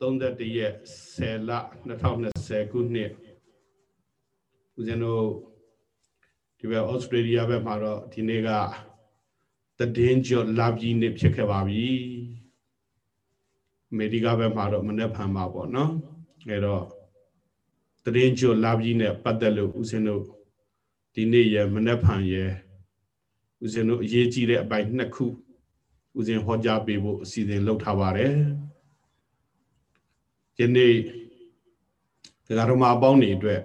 31ရက်10လ2020ခုနှစ်ဦးဇင်းတို့ဒီဘက်ဩစတြေးလျဘက်မှာတော့ဒီနေ့ကတည်င်းကျော်လာပြီးနေ့ဖြစ်ခဲ့ပါပြီအမေရိကဘက်မှာတော့မနေ့ဖန်ပါပေါ့နော်အဲတော့တည်င်းကျော်လာပြီးနဲ့ပတ်သက်လို့ဦးဇင်းတို့ဒီနေ့ရမနေ့ဖန်ရဦးဇင်းတို့အရေးကြီးတဲ့အပိုင်းနှစ်ခုဦးဇင်းဟောကြားပေးဖို့အစီအစဉ်လုပ်ထားပါတယ် ယနေ့ဒကာတော်မအပေါင်းတွေအတွက်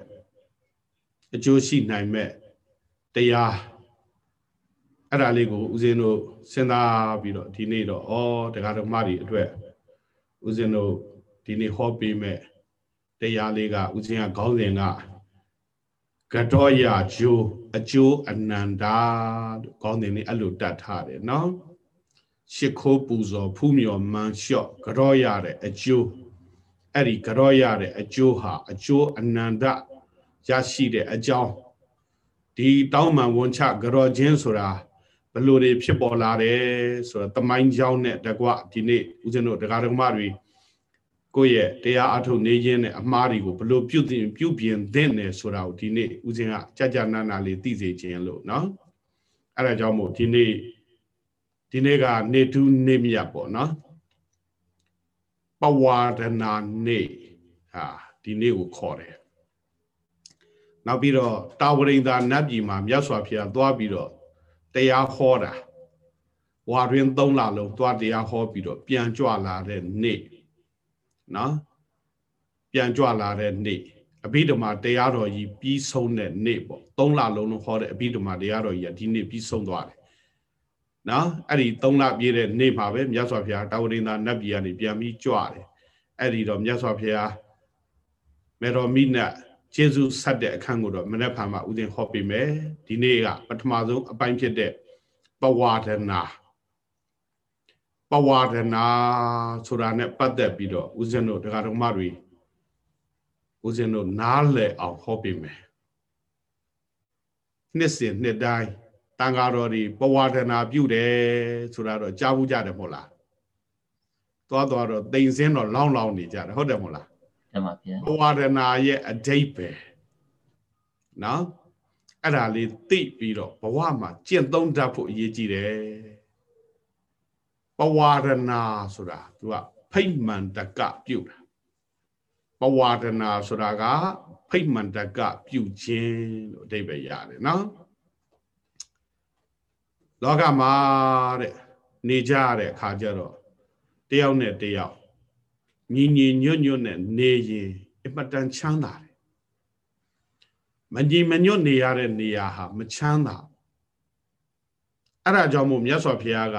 အကျိုးရှိနိုင်မဲ့တရားအဲ့ဒါလေးကိုဦးဇင်းတို့စဉ်းစားပြီးတော့ဒီနေ့တော့ဩဒကာတော်မတွေအတွက်ဦးဇင်းတို့ဒီနေ့ဟောပေးမဲ့တရားလေးကဦးဇင်းကခေါင်းစဉ်ကကတောရကျိုးအကျိုးအနန္တာလို့ခေါင်းစဉ်လေးအဲ့လိုတတ်ထားတယ်နော်ရှ िख ိုးပူဇော်ဖူးမြော်မန်းလျှော့ကတောရတဲ့အကျိုး အဲ့ဒီကြောရတဲ့အကျိုးဟာအကျိုးအနန္တရရှိတဲ့အကြောင်းဒီတောင်းမှန်ဝန်ချကြောခြင်းဆိုတာဘလို့တွေဖြစ်ပေါ်လာတယ်ဆိုတော့တမိုင်းကြောင်းနဲ့တကွဒီနေ့ဦးဇင်းတို့တရားဓမ္မတွေကိုယ့်ရဲ့တရားအထုတ်နေခြင်းနဲ့အမှားတွေကိုဘလို့ပြုပြင်ပြုပြင်သင့်တယ်ဆိုတာကိုဒီနေ့ဦးဇင်းကကြာကြာနာနာလေးသိစေခြင်းလို့เนาะအဲ့ဒါကြောင့်မို့ဒီနေ့ဒီနေ့ကနေတူးနေမြတ်ပေါ့เนาะ ပဝါဒနာနေ့ဟာဒီနေ့ကိုခေါ်တယ်နောက်ပြီးတော့တာဝရိန္ဒာနတ်ပြည်မှာမြတ်စွာဘုရားသွားပြီးတော့တရားဟောတာဝါတွင်၃လလုံးသွားတရားဟောပြီးတော့ပြန်ကြွလာတဲ့နေ့နော်ပြန်ကြွလာတဲ့နေ့အဘိဓမ္မာတရားတော်ကြီးပြီးဆုံးတဲ့နေ့ပေါ့၃လလုံးလုံးဟောတဲ့အဘိဓမ္မာတရားတော်ကြီးကဒီနေ့ပြီးဆုံးသွားတယ် နော်အဲ့ဒီ3လပြည့်တဲ့နေ့မှာပဲမြတ်စွာဘုရားတာဝရိန္ဒာနတ်ပြည်ကနေပြန်ပြီးကြွတယ်အဲ့ဒီတော့မြတ်စွာဘုရားမေတော်မိနတ်ကျေးဇူးဆက်တဲ့အခန်းကိုတော့မနေ့ဖန်မှာဥစဉ်ဟောပေးမယ်ဒီနေ့ကပထမဆုံးအပိုင်းဖြစ်တဲ့ပဝါဒနာပဝါဒနာဆိုတာနဲ့ပတ်သက်ပြီးတော့ဥစဉ်တို့ဒကာတော်မတွေဥစဉ်တို့နားလည်အောင်ဟောပေးမယ်နှစ်စဉ်နှစ်တိုင်း တန်ဃာတော်တွေပဝါဒနာပြုတယ်ဆိုတာတော့ကြားဘူးကြတယ်မဟုတ်လားသွားသွားတော့တိမ်စင်းတော့လောင်းလောင်းနေကြတယ်ဟုတ်တယ်မဟုတ်လားမှန်ပါဗျာပဝါဒနာရဲ့အဓိပ္ပာယ်နော်အဲ့ဒါလေးသိပြီးတော့ဘဝမှာကျင့်သုံးတတ်ဖို့အရေးကြီးတယ်ပဝါဒနာဆိုတာသူကဖိတ်မှန်တကပြုတာပဝါဒနာဆိုတာကဖိတ်မှန်တကပြုခြင်းလို့အဓိပ္ပာယ်ရတယ်နော် လောကမှာတဲ့နေကြရတဲ့အခါကျတော့တယောက်နဲ့တယောက်ညီညီညွတ်ညွတ်နဲ့နေရင်အမတန်ချမ်းသာတယ်မညီမညွတ်နေရတဲ့နေရာဟာမချမ်းသာအဲ့ဒါကြောင့်မို့မြတ်စွာဘုရားက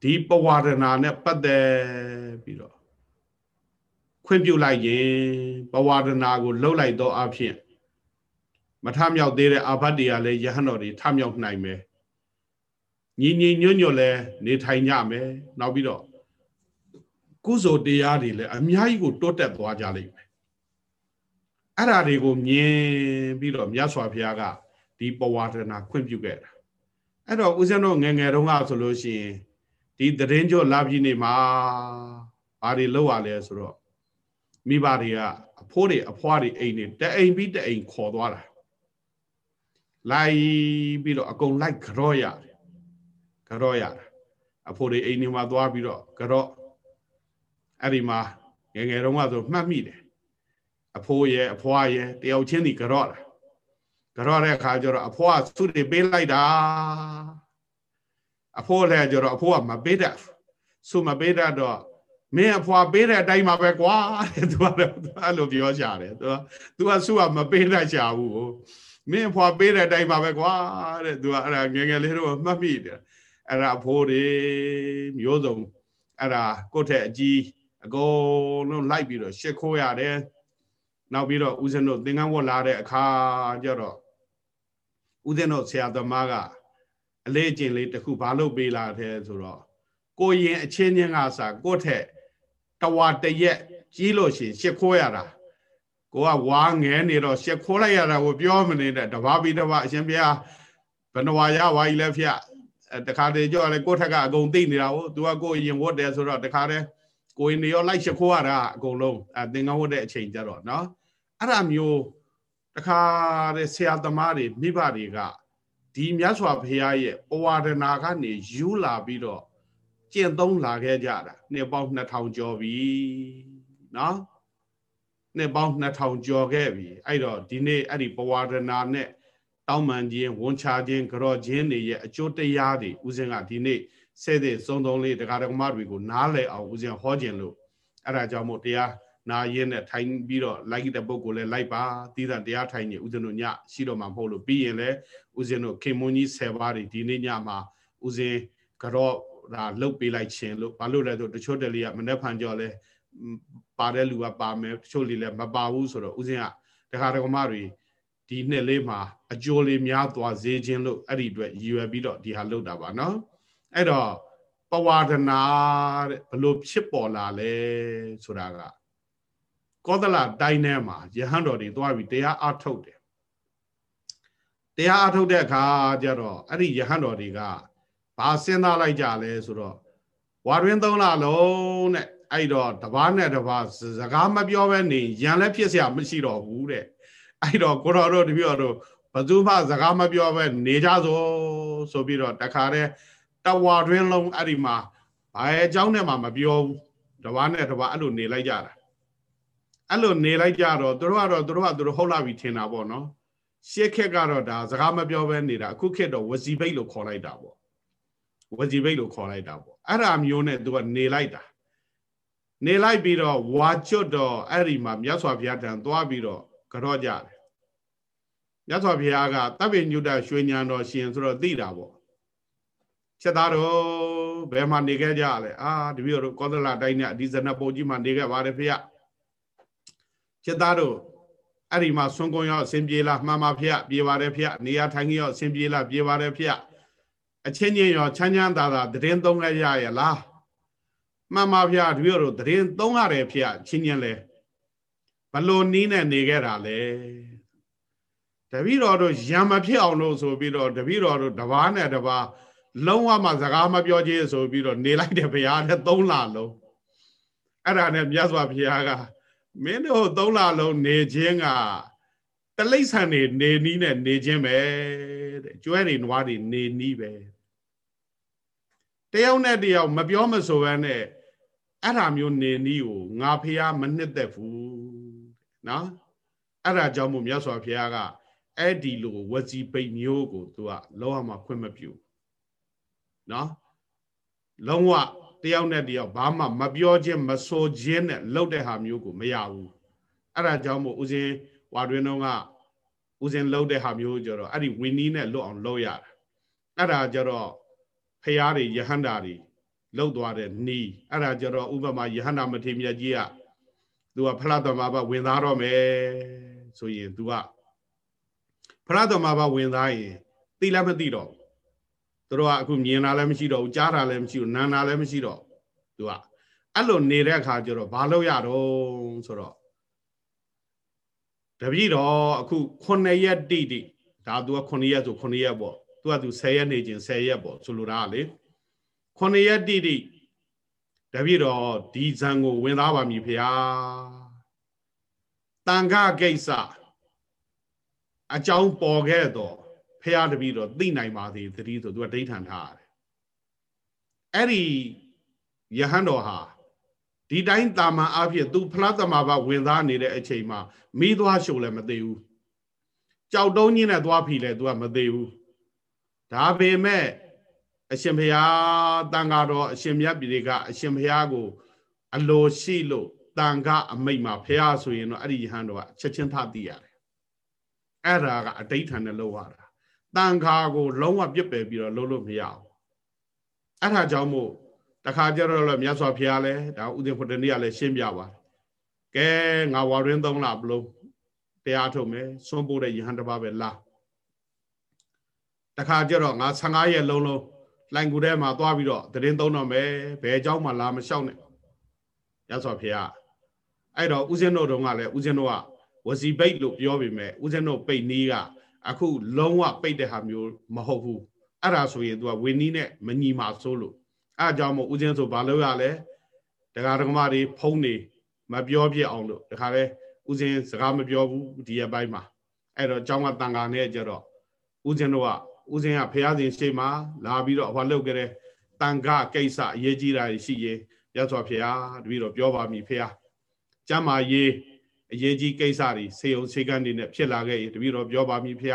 ဒီပဝါဒနာနဲ့ပတ်သက်ပြီးတော့ခွင့်ပြုလိုက်ရင်ပဝါဒနာကိုလှုပ်လိုက်တော့အဖြစ်မထမြောက်သေးတဲ့အာဘတ်တွေကလည်းယဟန်တော်တွေထမြောက်နိုင်မယ် ညီညီညွတ်ညွတ်လဲနေထိုင်ကြမယ်နောက်ပြီးတော့ကုသိုလ်တရားတွေလည်းအများကြီးကိုတိုးတက်သွားကြလိမ့်မယ်အဲ့ဓာတွေကိုမြင်ပြီးတော့မြတ်စွာဘုရားကဒီပဝါဒနာခွင့်ပြုခဲ့တာအဲ့တော့ဦးဇင်းတို့ငယ်ငယ်တုန်းကဆိုလို့ရှိရင်ဒီသတင်းကြောလာပြီနေမှာဘာတွေလောက်ရလဲဆိုတော့မိဘတွေကအဖိုးတွေအဖွားတွေအိမ်တွေတအိမ်ပြီးတအိမ်ခေါ်သွားတာလိုက်ပြီးတော့အကုန်လိုက်ကြော့ရတယ် ကြော့ရတာအဖိုးတွေအိမ်တွေမှာသွားပြီးတော့ကြော့အဲ့ဒီမှာငယ်ငယ်တုန်းကဆိုမှတ်မိတယ်အဖိုးရဲ့အဖွားရဲ့တယောက်ချင်းစီကြော့တာကြော့တဲ့အခါကျတော့အဖွားသူတွေပေးလိုက်တာအဖိုးလည်းကျတော့အဖိုးကမပေးတတ်ဆုမပေးတတ်တော့မင်းအဖွာပေးတဲ့အတိုင်းမှာပဲကွာတဲ့သူကတော့အဲ့လိုပြောကြတယ်သူကသူကဆုကမပေးတတ်ချဘူးမင်းအဖွာပေးတဲ့အတိုင်းမှာပဲကွာတဲ့သူကအဲ့ဒါငယ်ငယ်လေးတော့မှတ်မိတယ် အဲ့ဒါအဖိုးတွေမျိုးစုံအဲ့ဒါကိုယ့်ထက်အကြီးအကုန်လုံးလိုက်ပြီးတော့ရှစ်ခိုးရတယ်နောက်ပြီးတော့ဦးဇင်းတို့သင်္ကန်းဝတ်လာတဲ့အခါကျတော့ဦးဇင်းတို့ဆရာသမားကအလေးအကျင့်လေးတစ်ခုဘာလို့ပေးလာတယ်ဆိုတော့ကိုရင်အချင်းချင်းကစားကိုယ့်ထက်တဝါတရက်ကြီးလို့ရှိရင်ရှစ်ခိုးရတာကိုကဝါငဲနေတော့ရှစ်ခိုးလိုက်ရတာကိုပြောမနေတဲ့တဘာပြီးတဘာအရှင်ဘုရားဘဏ္ဍဝါရဝါကြီးလည်းဖျက် တခါတည်းကြောက်လေကိုယ့်ထက်ကအကုန်သိနေတာဟုတ်သူကကိုယ်ရင်ဝတ်တယ်ဆိုတော့တခါတည်းကိုရင်တွေရောလိုက်ရှခိုးရတာအကုန်လုံးအဲသင်္ကန်းဝတ်တဲ့အချိန်ကြတော့နော်အဲ့ဒါမျိုးတခါတဲ့ဆရာသမားတွေမိဘတွေကဒီမြတ်စွာဘုရားရဲ့ပဝါဒနာကနေယူလာပြီးတော့ကျင့်သုံးလာခဲ့ကြတာနှစ်ပေါင်း2000ကျော်ပြီနော်နှစ်ပေါင်း2000ကျော်ခဲ့ပြီအဲ့တော့ဒီနေ့အဲ့ဒီပဝါဒနာနဲ့ တောင်းပန်ခြင်းဝန်ချခြင်းကြော့ခြင်းတွေရဲ့အကျိုးတရားတွေဦးဇင်းကဒီနေ့ဆဲတဲ့စုံသုံးလေးတရားဓမ္မတွေကိုနားလည်အောင်ဦးဇင်းဟောခြင်းလို့အဲ့ဒါကြောင့်မို့တရားနာရင်းနဲ့ထိုင်ပြီးတော့လိုက်တဲ့ပုံကိုလည်းလိုက်ပါသီးသန့်တရားထိုင်နေဦးဇင်းတို့ညရှိတော့မှာမဟုတ်လို့ပြီးရင်လည်းဦးဇင်းတို့ခင်မွန်ကြီး10ပါးတွေဒီနေ့ညမှာဦးဇင်းကြော့ဒါလှုပ်ပေးလိုက်ခြင်းလို့ဘာလို့လဲဆိုတချို့တလေကမနေ့ဖန်ကြော်လဲပါတဲ့လူကပါမယ်တချို့လေလည်းမပါဘူးဆိုတော့ဦးဇင်းကတရားဓမ္မတွေ ဒီနှစ်လေးမှာအကျိုးလေးများသွားစေခြင်းလို့အဲ့ဒီအတွက်ရည်ရွယ်ပြီးတော့ဒီဟာလုပ်တာပါနော်အဲ့တော့ပဝါဒနာတဲ့ဘလို့ဖြစ်ပေါ်လာလဲဆိုတာကကောသလတိုင်းထဲမှာယဟန်တော်တွေသွားပြီးတရားအထုတ်တယ်တရားအထုတ်တဲ့အခါကျတော့အဲ့ဒီယဟန်တော်တွေကဘာစဉ်းစားလိုက်ကြလဲဆိုတော့ဝါတွင်သုံးလလုံးတဲ့အဲ့တော့တပားနဲ့တပားစကားမပြောဘဲနေရန်လည်းဖြစ်เสียမရှိတော့ဘူးတဲ့ အဲ့တော့ကိုတော်တို့တပြည့်တော်ဘသူမှစကားမပြောဘဲနေကြစို့ဆိုပြီးတော့တခါတည်းတဝါတွင်လုံးအဲ့ဒီမှာဘာရဲ့အကြောင်းနဲ့မှမပြောဘူးတပားနဲ့တပားအဲ့လိုနေလိုက်ကြတာအဲ့လိုနေလိုက်ကြတော့သူတို့ကတော့သူတို့ကသူတို့ဟုတ်လာပြီထင်တာပေါ့နော်ရှေ့ခက်ကတော့ဒါစကားမပြောဘဲနေတာအခုခေတ်တော့ဝစီဘိတ်လို့ခေါ်လိုက်တာပေါ့ဝစီဘိတ်လို့ခေါ်လိုက်တာပေါ့အဲ့ဒါမျိုးနဲ့သူကနေလိုက်တာနေလိုက်ပြီးတော့ဝါကျွတ်တော့အဲ့ဒီမှာမြတ်စွာဘုရားတန်သွားပြီးတော့ကြော့ကြတယ် မြတ်စွာဘုရားကတပ်ပိညုတရွှေညံတော်ရှင်ဆိုတော့သိတာပေါ့ချက်သားတော်ဘယ်မှာနေခဲ့ကြလဲအာတပည့်တော်ကောသလတိုင်းနဲ့အဒီဇနပုံကြီးမှာနေခဲ့ပါတယ်ဖေချက်သားတော်အဲ့ဒီမှာဆွန်ကုံရောက်အစဉ်ပြေလားမှန်ပါဖေပြေပါတယ်ဖေနေရာထိုင်ကြီးရောက်အစဉ်ပြေလားပြေပါတယ်ဖေအချင်းချင်းရောချမ်းချမ်းသာသာတည်င်းသုံးခဲ့ရရဲ့လားမှန်ပါဗျာတပည့်တော်တည်င်းသုံးရတယ်ဖေချင်းချင်းလဲဘလို့နီးနဲ့နေခဲ့တာလဲ တပည့်တော်တို့ရံမဖြစ်အောင်လို့ဆိုပြီးတော့တပည့်တော်တို့တပားနဲ့တပားလုံးဝမှစကားမပြောချင်းဆိုပြီးတော့နေလိုက်တယ်ဘုရားနဲ့သုံးလလုံးအဲ့ဒါနဲ့မြတ်စွာဘုရားကမင်းတို့သုံးလလုံးနေခြင်းကတလိษံနေနေနီးနဲ့နေခြင်းပဲတဲ့ကျွဲတွေနွားတွေနေနီးပဲတယောက်နဲ့တယောက်မပြောမဆိုဘဲနဲ့အဲ့ဒါမျိုးနေနီးကိုငါဖះမနှစ်သက်ဘူးနော်အဲ့ဒါကြောင့်မို့မြတ်စွာဘုရားက အဲ့ဒီလိုဝစီပိတ်မျိုးကိုသူကလောကမှာခွင့်မပြုနော်လုံးဝတယောက်နဲ့တယောက်ဘာမှမပြောခြင်းမဆိုခြင်းနဲ့လှုပ်တဲ့ဟာမျိုးကိုမရဘူးအဲ့ဒါကြောင့်မို့ဦးဇင်းဝါတွင်တော့ကဦးဇင်းလှုပ်တဲ့ဟာမျိုးကြတော့အဲ့ဒီဝင်းနီးနဲ့လွတ်အောင်လှုပ်ရတာအဲ့ဒါကြတော့ဖះတွေယဟန္တာတွေလှုပ်သွားတဲ့နီးအဲ့ဒါကြတော့ဥပမာယဟန္တာမထေမြတ်ကြီးကသူကဖလားသမဘာဝင်သားတော့မယ်ဆိုရင် तू က ဖလားသမဘာဝင်သားရင်သိလည်းမသိတော့သူတို့ကအခုမြင်တာလည်းမရှိတော့ဘူးကြားတာလည်းမရှိဘူးနားတာလည်းမရှိတော့သူကအဲ့လိုနေတဲ့အခါကျတော့ဘာလို့ရတော့ဆိုတော့တပည့်တော်အခု9ရက်တိတိဒါသူက9ရက်ဆို9ရက်ပေါ့သူကသူ10ရက်နေချင်း10ရက်ပေါ့ဆိုလိုတာလေ9ရက်တိတိတပည့်တော်ဒီဇံကိုဝင်သားပါမည်ဖေဟာတန်ခကိစ္စ အကြောင်းပေါ်ခဲ့တော့ဖះတပည့်တော်သိနိုင်ပါသေးသတိဆိုသူကဒိဋ္ဌံထားရတယ်အဲ့ဒီယဟန်တော်ဟာဒီတိုင်းတာမန်အဖြစ်သူဖလားသမဘာဝင်သားနေတဲ့အချိန်မှာမိသွားရှုံလည်းမသေးဘူးကြောက်တုံးကြီးနဲ့သွားဖီလဲသူကမသေးဘူးဒါပေမဲ့အရှင်ဘုရားတန်ဃာတော်အရှင်မြတ်ပြည်ကအရှင်ဘုရားကို အလိုရှိလို့တန်ခအမိတ်မှာဘုရားဆိုရင်တော့အဲ့ဒီယဟန်တော်ကချက်ချင်းထသိရတယ် အဲ့ဒါကအတိဋ္ဌာန်နဲ့လောက်ရတာတန်ခါကိုလုံးဝပြစ်ပယ်ပြီးတော့လုံးလို့မရဘူးအဲ့ဒါကြောင့်မို့တခါကျတော့လည်းမြတ်စွာဘုရားလည်းဒါဥဒိဖုတ္တနေ့ကလည်းရှင်းပြပါတယ်ကဲငါဝါရင်းသုံးလားဘလို့တရားထုတ်မယ်စွန့်ပို့တဲ့ယဟန်တစ်ပါးပဲလားတခါကျတော့ငါ15ရက်လုံးလုံးလိုင်ကူထဲမှာသွားပြီးတော့တရင်သုံးတော့မယ်ဘယ်เจ้าမှလာမလျှောက်နဲ့ရသော်ဖေဟာအဲ့တော့ဦးဇင်းတို့တုန်းကလည်းဦးဇင်းတို့က ဝစီပိတ်လို့ပြောပေမဲ့ဦးဇင်းတို့ပိတ်နီးကအခုလုံးဝပိတ်တဲ့ဟာမျိုးမဟုတ်ဘူးအဲ့ဒါဆိုရင် तू ကဝင်းနီးနဲ့မညီမှာစိုးလို့အဲ့အကြောင်းမို့ဦးဇင်းဆိုဘာလို့ရလဲတရားဓမ္မတွေဖုံးနေမပြောပြအောင်လို့တခါလဲဥစဉ်စကားမပြောဘူးဒီရပိုင်းမှာအဲ့တော့ကျောင်းကတန်ခါနဲ့ကြတော့ဥစဉ်တို့ကဥစဉ်ကဖះစဉ်ရှိမှလာပြီးတော့ဟောလုပ်ကြတဲ့တန်ခါကိစ္စအရေးကြီးတာရှိရင်ရသော်ဖះတပည့်တော်ပြောပါမိဖះကျမ်းမာရေး အရေးကြီးကိစ္စတွေစေုံစေကန်းတွေနဲ့ဖြစ်လာခဲ့ရင်တပည့်တော်ပြောပါမိဖះ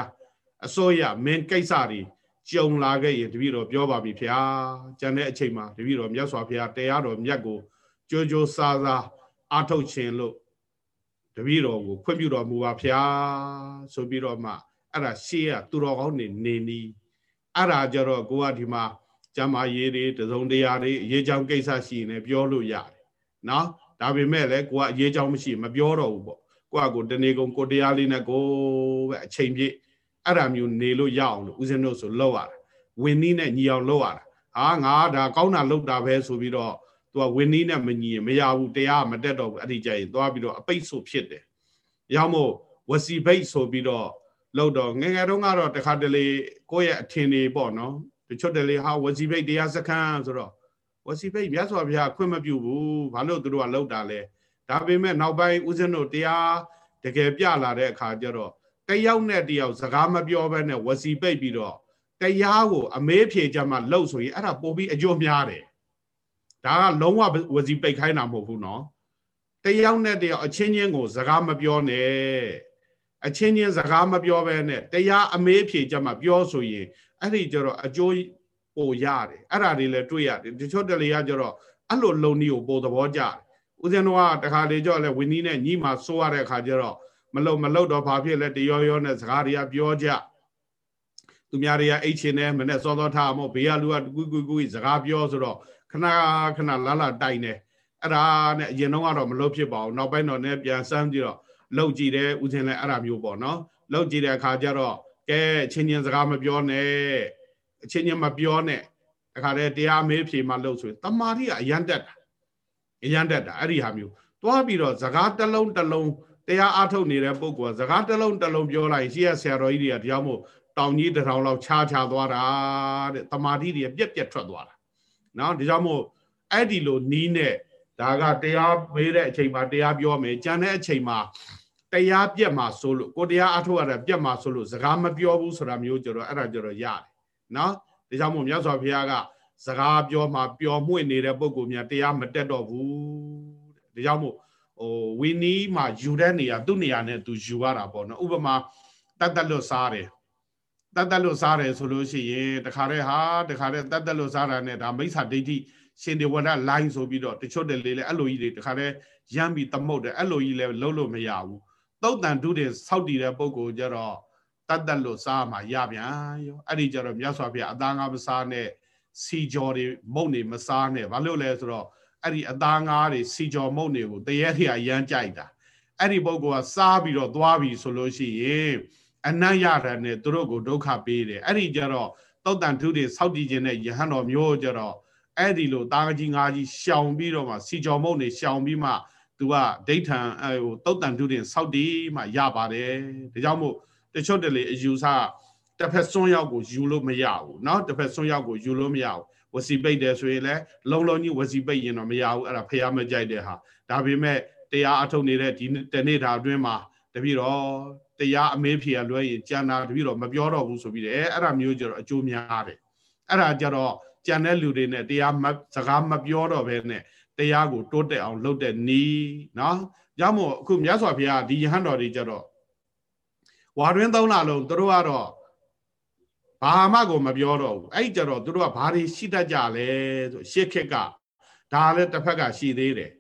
အစိုးရမင်းကိစ္စတွေကြုံလာခဲ့ရင်တပည့်တော်ပြောပါပြီဖျားကျန်တဲ့အချိန်မှာတပည့်တော်မြတ်စွာဘုရားတရားတော်မြတ်ကိုကြိုးကြိုးစားစားအားထုတ်ခြင်းလို့တပည့်တော်ကိုခွင့်ပြုတော်မူပါဖျားဆိုပြီးတော့မှအဲ့ဒါရှေးကသူတော်ကောင်းနေနေနီးအဲ့ဒါကြတော့ကိုကဒီမှာကျမ်းမာရေးတွေတစုံတရာတွေအရေးကြောင်းကိစ္စရှိရင်လည်းပြောလို့ရတယ်နော် ဒါပေမဲ့လည်းကိုကအရေးကြောင်းမရှိမပြောတော့ဘူးပေါ့ကိုကကိုတနေကုန်ကိုတရားလေးနဲ့ကိုပဲအချိန်ပြည့်အဲ့ဒါမျိုးနေလို့ရအောင်လို့ဦးဇင်းတို့ဆိုလောက်ရတာဝင်းနီးနဲ့ညီအောင်လောက်ရတာဟာငါဒါကောင်းတာလောက်တာပဲဆိုပြီးတော့သူကဝင်းနီးနဲ့မညီရင်မရဘူးတရားမတက်တော့ဘူးအဲ့ဒီကြရင်သွားပြီးတော့အပိတ်ဆိုဖြစ်တယ်ရောက်မို့ဝစီဘိတ်ဆိုပြီးတော့လောက်တော့ငငယ်တုန်းကတော့တခါတလေကိုယ့်ရဲ့အထင်တွေပေါ့နော်တချို့တလေဟာဝစီဘိတ်တရားစခန်းဆိုတော့ ဝစီဘိတ်မြတ်စွာဘုရားခွင့်မပြုဘူးဘာလို့သူတို့ကလောက်တာလဲဒါပေမဲ့နောက်ပိုင်းဦးဇင်းတို့တရားတကယ်ပြလာတဲ့အခါကျတော့တယောက်နဲ့တယောက်စကားမပြောဘဲနဲ့ဝစီပိတ်ပြီးတော့တရားကိုအမေးဖြေကြမှာလှုပ်ဆိုရင်အဲ့ဒါပို့ပြီးအကျိုးများတယ်ဒါကလုံးဝဝစီပိတ်ခိုင်းတာမဟုတ်ဘူးနော်တယောက်နဲ့တယောက်အချင်းချင်းကိုစကားမပြောနဲ့အချင်းချင်းစကားမပြောဘဲနဲ့တရားအမေးဖြေကြမှာပြောဆိုရင်အဲ့ဒီကျတော့အကျိုး ပိုရတယ်အဲ့ဒါတွေလည်းတွေ့ရတယ်တချို့တလေကကျတော့အဲ့လိုလုံနည်းကိုပိုသဘောကျတယ်ဦးဇင်းတော်ကတခါလေကြောက်လဲဝင်းနီးနဲ့ညီမဆိုးရတဲ့အခါကျတော့မလုံမလုံတော့ဘာဖြစ်လဲတရောရောနဲ့စကားတွေကပြောကြသူများတွေကအိတ်ချင်တယ်မနဲ့စောစောထားမို့ဘေးကလူကကွီကွီကွီစကားပြောဆိုတော့ခဏခဏလာလာတိုင်နေအဲ့ဒါနဲ့အရင်တော့ကတော့မလုပ်ဖြစ်ပါဘူးနောက်ပိုင်းတော့လည်းပြန်စမ်းကြည့်တော့လှုပ်ကြည့်တယ်ဦးစင်လည်းအဲ့ဒါမျိုးပေါ့နော်လှုပ်ကြည့်တဲ့အခါကျတော့ကဲအချင်းချင်းစကားမပြောနဲ့ အချင်းချင်းမပြောနဲ့တခါတည်းတရားမေးဖြေမှလှုပ်ဆိုရင်တမာတိကအရန်တက်တာအရန်တက်တာအဲ့ဒီဟာမျိုးသွားပြီးတော့စကားတစ်လုံးတစ်လုံးတရားအားထုတ်နေတဲ့ပုဂ္ဂိုလ်ကစကားတစ်လုံးတစ်လုံးပြောလိုက်ရှိရဆရာတော်ကြီးတွေကတရားမို့တောင်ကြီးတစ်ထောင်လောက်ခြားခြားသွားတာတဲ့တမာတိတွေပြက်ပြက်ထွက်သွားတာနော်ဒါကြောင့်မို့အဲ့ဒီလိုနီးနဲ့ဒါကတရားမေးတဲ့အချိန်မှာတရားပြောမယ်ကြံတဲ့အချိန်မှာတရားပြက်မှာဆိုလို့ကိုတရားအထုတ်ရတာပြက်မှာဆိုလို့စကားမပြောဘူးဆိုတာမျိုးကြတော့အဲ့ဒါကြတော့ရတယ် နော်ဒါကြောင့်မို့မြတ်စွာဘုရားကစကားပြောမှာပျော်မွေ့နေတဲ့ပုဂ္ဂိုလ်များတရားမတက်တော့ဘူးတဲ့ဒါကြောင့်မို့ဟိုဝီနီးမှာယူတဲ့နေရာသူ့နေရာနဲ့သူယူရတာပေါ့နော်ဥပမာတတ်တက်လွတ်စားတယ်တတ်တက်လွတ်စားတယ်ဆိုလို့ရှိရင်တခါတည်းဟာတခါတည်းတတ်တက်လွတ်စားတာနဲ့ဒါမိစ္ဆာဒိဋ္ဌိရှင်ဒေဝဒလိုင်းဆိုပြီးတော့တချို့တလေလေအဲ့လိုကြီးတွေတခါတည်းရမ်းပြီးသမုတ်တယ်အဲ့လိုကြီးလည်းလုံးလို့မရဘူးသုတ်တန်တုတွေစောက်တည်တဲ့ပုံကိုကြတော့ တတ်တက်လွတ်စားမှရပြန်ရောအဲ့ဒီကြတော့မြတ်စွာဘုရားအသားငါးမစားနဲ့စီကြော်တွေမုတ်နေမစားနဲ့ဘာလို့လဲဆိုတော့အဲ့ဒီအသားငါးတွေစီကြော်မုတ်တွေကိုတရေထရရမ်းကြိုက်တာအဲ့ဒီပုဂ္ဂိုလ်ကစားပြီးတော့သွားပြီဆိုလို့ရှိရင်အနတ်ရတာနဲ့သူတို့ကိုဒုက္ခပေးတယ်အဲ့ဒီကြတော့တောက်တန်ထုတွေစောက်တည်ခြင်းနဲ့ယဟန်တော်မျိုးကြတော့အဲ့ဒီလိုတာကြီးငါးကြီးရှောင်ပြီးတော့မှစီကြော်မုတ်နေရှောင်ပြီးမှသူကဒိဋ္ဌံဟိုတောက်တန်ထုတွေစောက်တည်မှရပါတယ်ဒါကြောင့်မို့ တချို့တလေအယူဆတစ်ဖက်စွန်းရောက်ကိုယူလို့မရဘူးเนาะတစ်ဖက်စွန်းရောက်ကိုယူလို့မရဘူးဝစီပိတ်တယ်ဆိုရင်လည်းလုံးလုံးကြီးဝစီပိတ်ရင်တော့မရဘူးအဲ့ဒါဖះမကြိုက်တဲ့ဟာဒါပေမဲ့တရားအထုတ်နေတဲ့ဒီတနေ့တာအတွင်းမှာတပည့်တော်တရားအမေးဖြေရလွဲရင်ကြံတာတပည့်တော်မပြောတော့ဘူးဆိုပြီးတယ်အဲ့ဒါမျိုးကြတော့အကျိုးများတယ်အဲ့ဒါကြတော့ကြံတဲ့လူတွေနဲ့တရားမစကားမပြောတော့ဘဲနဲ့တရားကိုတိုးတက်အောင်လုပ်တဲ့နီးနော်ကြောင့်မို့အခုမြတ်စွာဘုရားဒီယဟန်တော်တွေကြတော့ ဝါတွင်းသုံးလလုံးသူတို့ကတော့ဘာမှကိုမပြောတော့ဘူးအဲ့ကြတော့သူတို့ကဘာတွေရှိတတ်ကြလဲဆိုရှစ်ခက်ကဒါလည်းတစ်ဖက်ကရှိသေးတယ်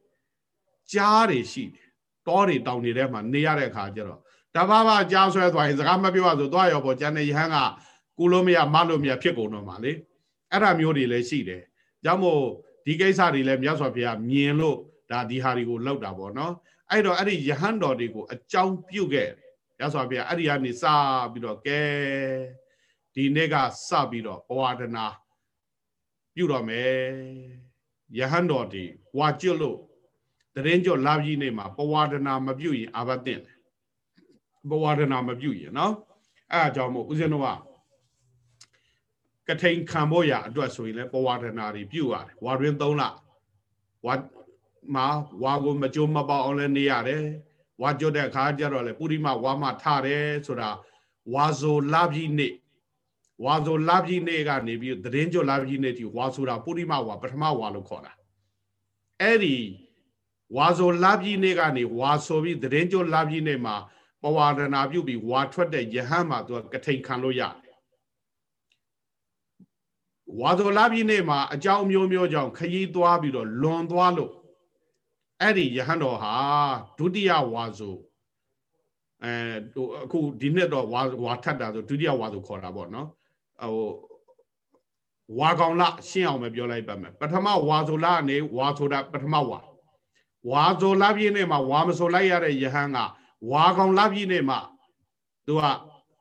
ကြားတွေရှိတယ်တောတွေတောင်တွေထဲမှာနေရတဲ့အခါကျတော့တဘာဘာကြားဆွဲသွားရင်စကားမပြောရဆိုသွားရောပေါ့ကျန်တဲ့ယဟန်ကကူလို့မရမလို့မရဖြစ်ကုန်တော့မှာလေအဲ့ဒါမျိုးတွေလည်းရှိတယ်ကြောင့်မို့ဒီကိစ္စတွေလည်းမြတ်စွာဘုရားမြင်လို့ဒါဒီဟာတွေကိုလောက်တာပေါ့နော်အဲ့တော့အဲ့ဒီယဟန်တော်တွေကိုအကြောင်းပြုတ်ခဲ့ မြတ်စွာဘုရားအဲ့ဒီကနေစပြီးတော့ကဲဒီနေ့ကစပြီးတော့ဘဝဒနာပြုတော့မယ်ယဟန်တော်ဒီဝါကျွတ်လို့တရင်ကျော်လာပြီးနေမှာပဝဒနာမပြုတ်ရင်အာဘတ်တင်တယ်ပဝဒနာမပြုတ်ရင်နော်အဲအကြောင်းမို့ဦးဇင်းတို့ကကထိန်ခံဖို့ရအတွက်ဆိုရင်လည်းပဝဒနာတွေပြုတ်ရတယ်ဝါတွင်3လဝါမှာဝါကိုမကြိုးမပေါအောင်လည်းနေရတယ် ဝါကြွတဲ့အခါကျတော့လေပုရိမဝါမထတယ်ဆိုတာဝါဇိုလာပြီနေ့ဝါဇိုလာပြီနေ့ကနေပြီးသတင်းကြွလာပြီနေ့ဒီဝါဆိုတာပုရိမဝါပထမဝါလို့ခေါ်တာအဲ့ဒီဝါဇိုလာပြီနေ့ကနေဝါဆိုပြီးသတင်းကြွလာပြီနေ့မှာပဝါဒနာပြုပြီးဝါထွက်တဲ့ယဟန်မှာသူကကထိန်ခံလို့ရတယ်ဝါဇိုလာပြီနေ့မှာအကြောင်းမျိုးမျိုးကြောင့်ခရီးသွားပြီးတော့လွန်သွားလို့ အဲ့ဒီယဟန်တော်ဟာဒုတိယဝါဆိုအဲအခုဒီနှစ်တော့ဝါဝါထတ်တာဆိုဒုတိယဝါဆိုခေါ်တာပေါ့နော်ဟိုဝါကောင်လရှင်းအောင်ပဲပြောလိုက်ပါမယ်ပထမဝါဆိုလကနေဝါဆိုတာပထမဝါဝါဆိုလပြည့်နေ့မှာဝါမဆိုလိုက်ရတဲ့ယဟန်ကဝါကောင်လပြည့်နေ့မှာသူက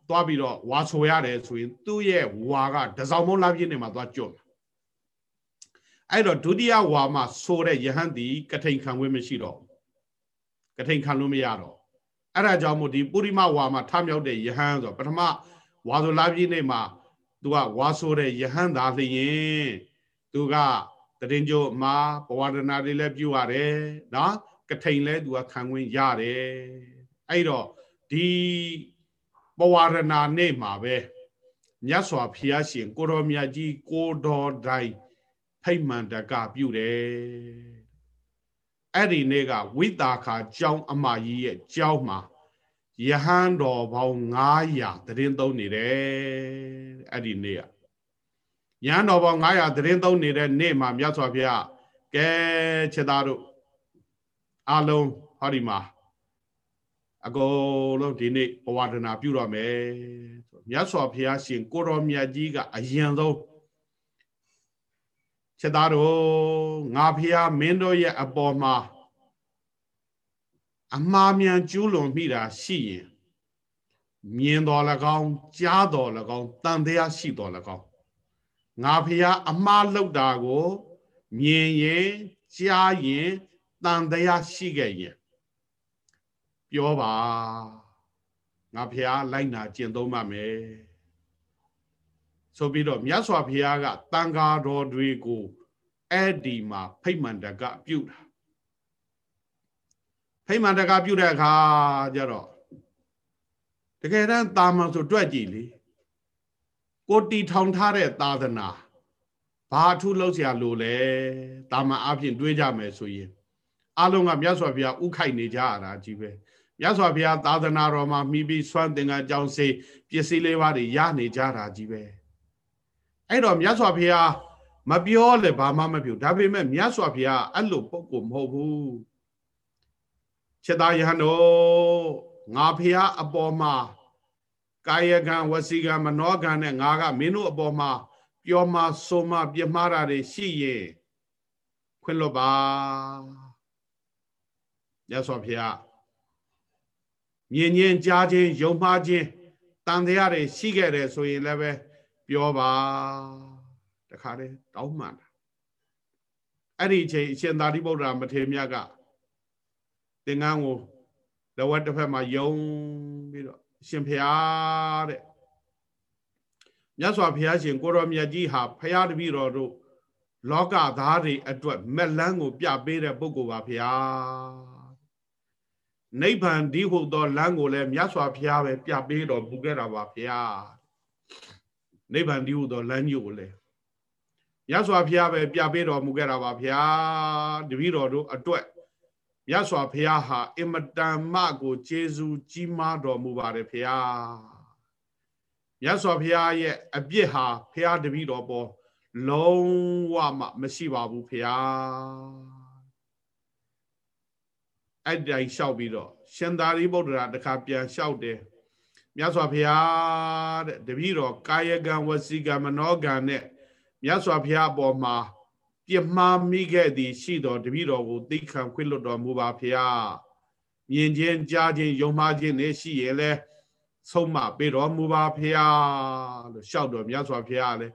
သွားပြီးတော့ဝါဆိုရတယ်ဆိုရင်သူ့ရဲ့ဝါကတစောင်းမုံလပြည့်နေ့မှာသွားကြွ အဲ့တော့ဒုတိယဝါမှာဆိုတဲ့ယဟန်ဒီကထိန်ခံခွင့်မရှိတော့ကထိန်ခံလို့မရတော့အဲ့ဒါကြောင့်မို့ဒီပုရိမဝါမှာထမြောက်တဲ့ယဟန်ဆိုပထမဝါဆိုလာပြည့်နေ့မှာသူကဝါဆိုတဲ့ယဟန်သာလျင်သူကတရင်ကျိုးမှာဘဝဒနာတွေလည်းပြုရတယ်နော်ကထိန်လည်းသူကခံခွင့်ရတယ်အဲ့တော့ဒီဘဝရဏနေ့မှာပဲမြတ်စွာဘုရားရှင်ကိုတော်မြတ်ကြီးကိုတော်တိုင်း ဖိတ်မှန်တကပြုတယ်အဲ့ဒီနေ့ကဝိတာခာကျောင်းအမကြီးရဲ့ကျောင်းမှာယဟန်တော်ပေါင်း900တရင်သုံးနေတယ်အဲ့ဒီနေ့ကယဟန်တော်ပေါင်း900တရင်သုံးနေတဲ့နေ့မှာမြတ်စွာဘုရားကဲချက်သားတို့အလုံးဟောဒီမှာအကုန်လုံးဒီနေ့ဘဝဒနာပြုတော့မယ်မြတ်စွာဘုရားရှင်ကိုတော်မြတ်ကြီးကအရင်ဆုံး ချက်သားတို့ငါဖះမင်းတို့ရဲ့အပေါ်မှာအမှားမြန်ကျူးလွန်မိတာရှိရင်မြင်တော်၎င်းကြားတော်၎င်းတန်တရားရှိတော်၎င်းငါဖះအမှားလောက်တာကို မြင်ရင်ကြားရင်တန်တရားရှိခဲ့ရင်ပြောပါငါဖះလိုက်နာကျင့်သုံးပါမယ် ဆိုပြီးတော့မြတ်စွာဘုရားကတန်ဃာတော်တွေကိုအဲ့ဒီမှာဖိမှန်တကပြုတာဖိမှန်တကပြုတဲ့အခါကျတော့တကယ်တမ်းတာမန်ဆိုတွက်ကြည့်လေကိုတီထောင်ထားတဲ့သာသနာဘာအထုလောက်เสียလို့လဲတာမန်အဖြစ်တွေးကြမယ်ဆိုရင်အလုံးကမြတ်စွာဘုရားဥခိုက်နေကြရတာကြီးပဲမြတ်စွာဘုရားသာသနာတော်မှာမိပြီးစွမ်းသင်္ကန်းကြောင်းစေပစ္စည်းလေးပါးတွေရနေကြတာကြီးပဲ အဲ့တော့မြတ်စွာဘုရားမပြောလေဘာမှမပြောဒါပေမဲ့မြတ်စွာဘုရားအဲ့လိုပုံကိုမဟုတ်ဘူးချက်သားယဟန်တို့ငါဘုရားအပေါ်မှာကာယကံဝစီကံမနောကံနဲ့ငါကမင်းတို့အပေါ်မှာပြောမှဆိုမှပြမှားတာတွေရှိရင်ခွင့်လွတ်ပါမြတ်စွာဘုရားမြင်ချင်းကြားချင်းယုံမှားချင်းတန်တရားတွေရှိခဲ့တယ်ဆိုရင်လည်းပဲ ပြောပါတခါတည်းတောင်းမှန်တာအဲ့ဒီအချိန်အရှင်သာရိပုတ္တရာမထေရမြတ်ကသင်္ကန်းကိုလက်ဝက်တစ်ဖက်မှာယုံပြီးတော့ရှင်ဖျားတဲ့မြတ်စွာဘုရားရှင်ကိုရောမြတ်ကြီးဟာဖျားတပည့်တော်တို့လောကသားတွေအတွက်မက်လန်းကို ပြပေးတဲ့ပုဂ္ဂိုလ်ပါဖျားနိဗ္ဗာန်ဒီဟုသောလမ်းကိုလည်းမြတ်စွာဘုရားပဲပြပေးတော်မူခဲ့တာပါဖျား နိဗ္ဗာန်ဒီဟုသောလမ်းကြီးကိုလည်းမြတ်စွာဘုရားပဲပြပေးတော်မူခဲ့တာပါဗျာတပည့်တော်တို့အတွက်မြတ်စွာဘုရားဟာအင်မတန်မှကိုကျေးဇူးကြီးမားတော်မူပါတယ်ဗျာမြတ်စွာဘုရားရဲ့အပြစ်ဟာဘုရားတပည့်တော်ပေါ်လုံးဝမှမရှိပါဘူးဗျာအဲ့တိုင်လျှောက်ပြီးတော့ရှင်သာရိပုတ္တရာတခါပြန်လျှောက်တယ် မြတ်စွာဘုရားတဲ့တပည့်တော်ကာယကံဝစီကံမနောကံနဲ့မြတ်စွာဘုရားအပေါ်မှာပြမှားမိခဲ့သည် ရှိတော်တပည့်တော်ကိုသိခံခွင့်လွတ်တော်မူပါဖျားမြင်ချင်းကြားချင်းယုံမှားခြင်းနဲ့ရှိရဲ့လဲဆုံးမပေးတော်မူပါဖျားလို့ရှောက်တော်မြတ်စွာဘုရားလည်း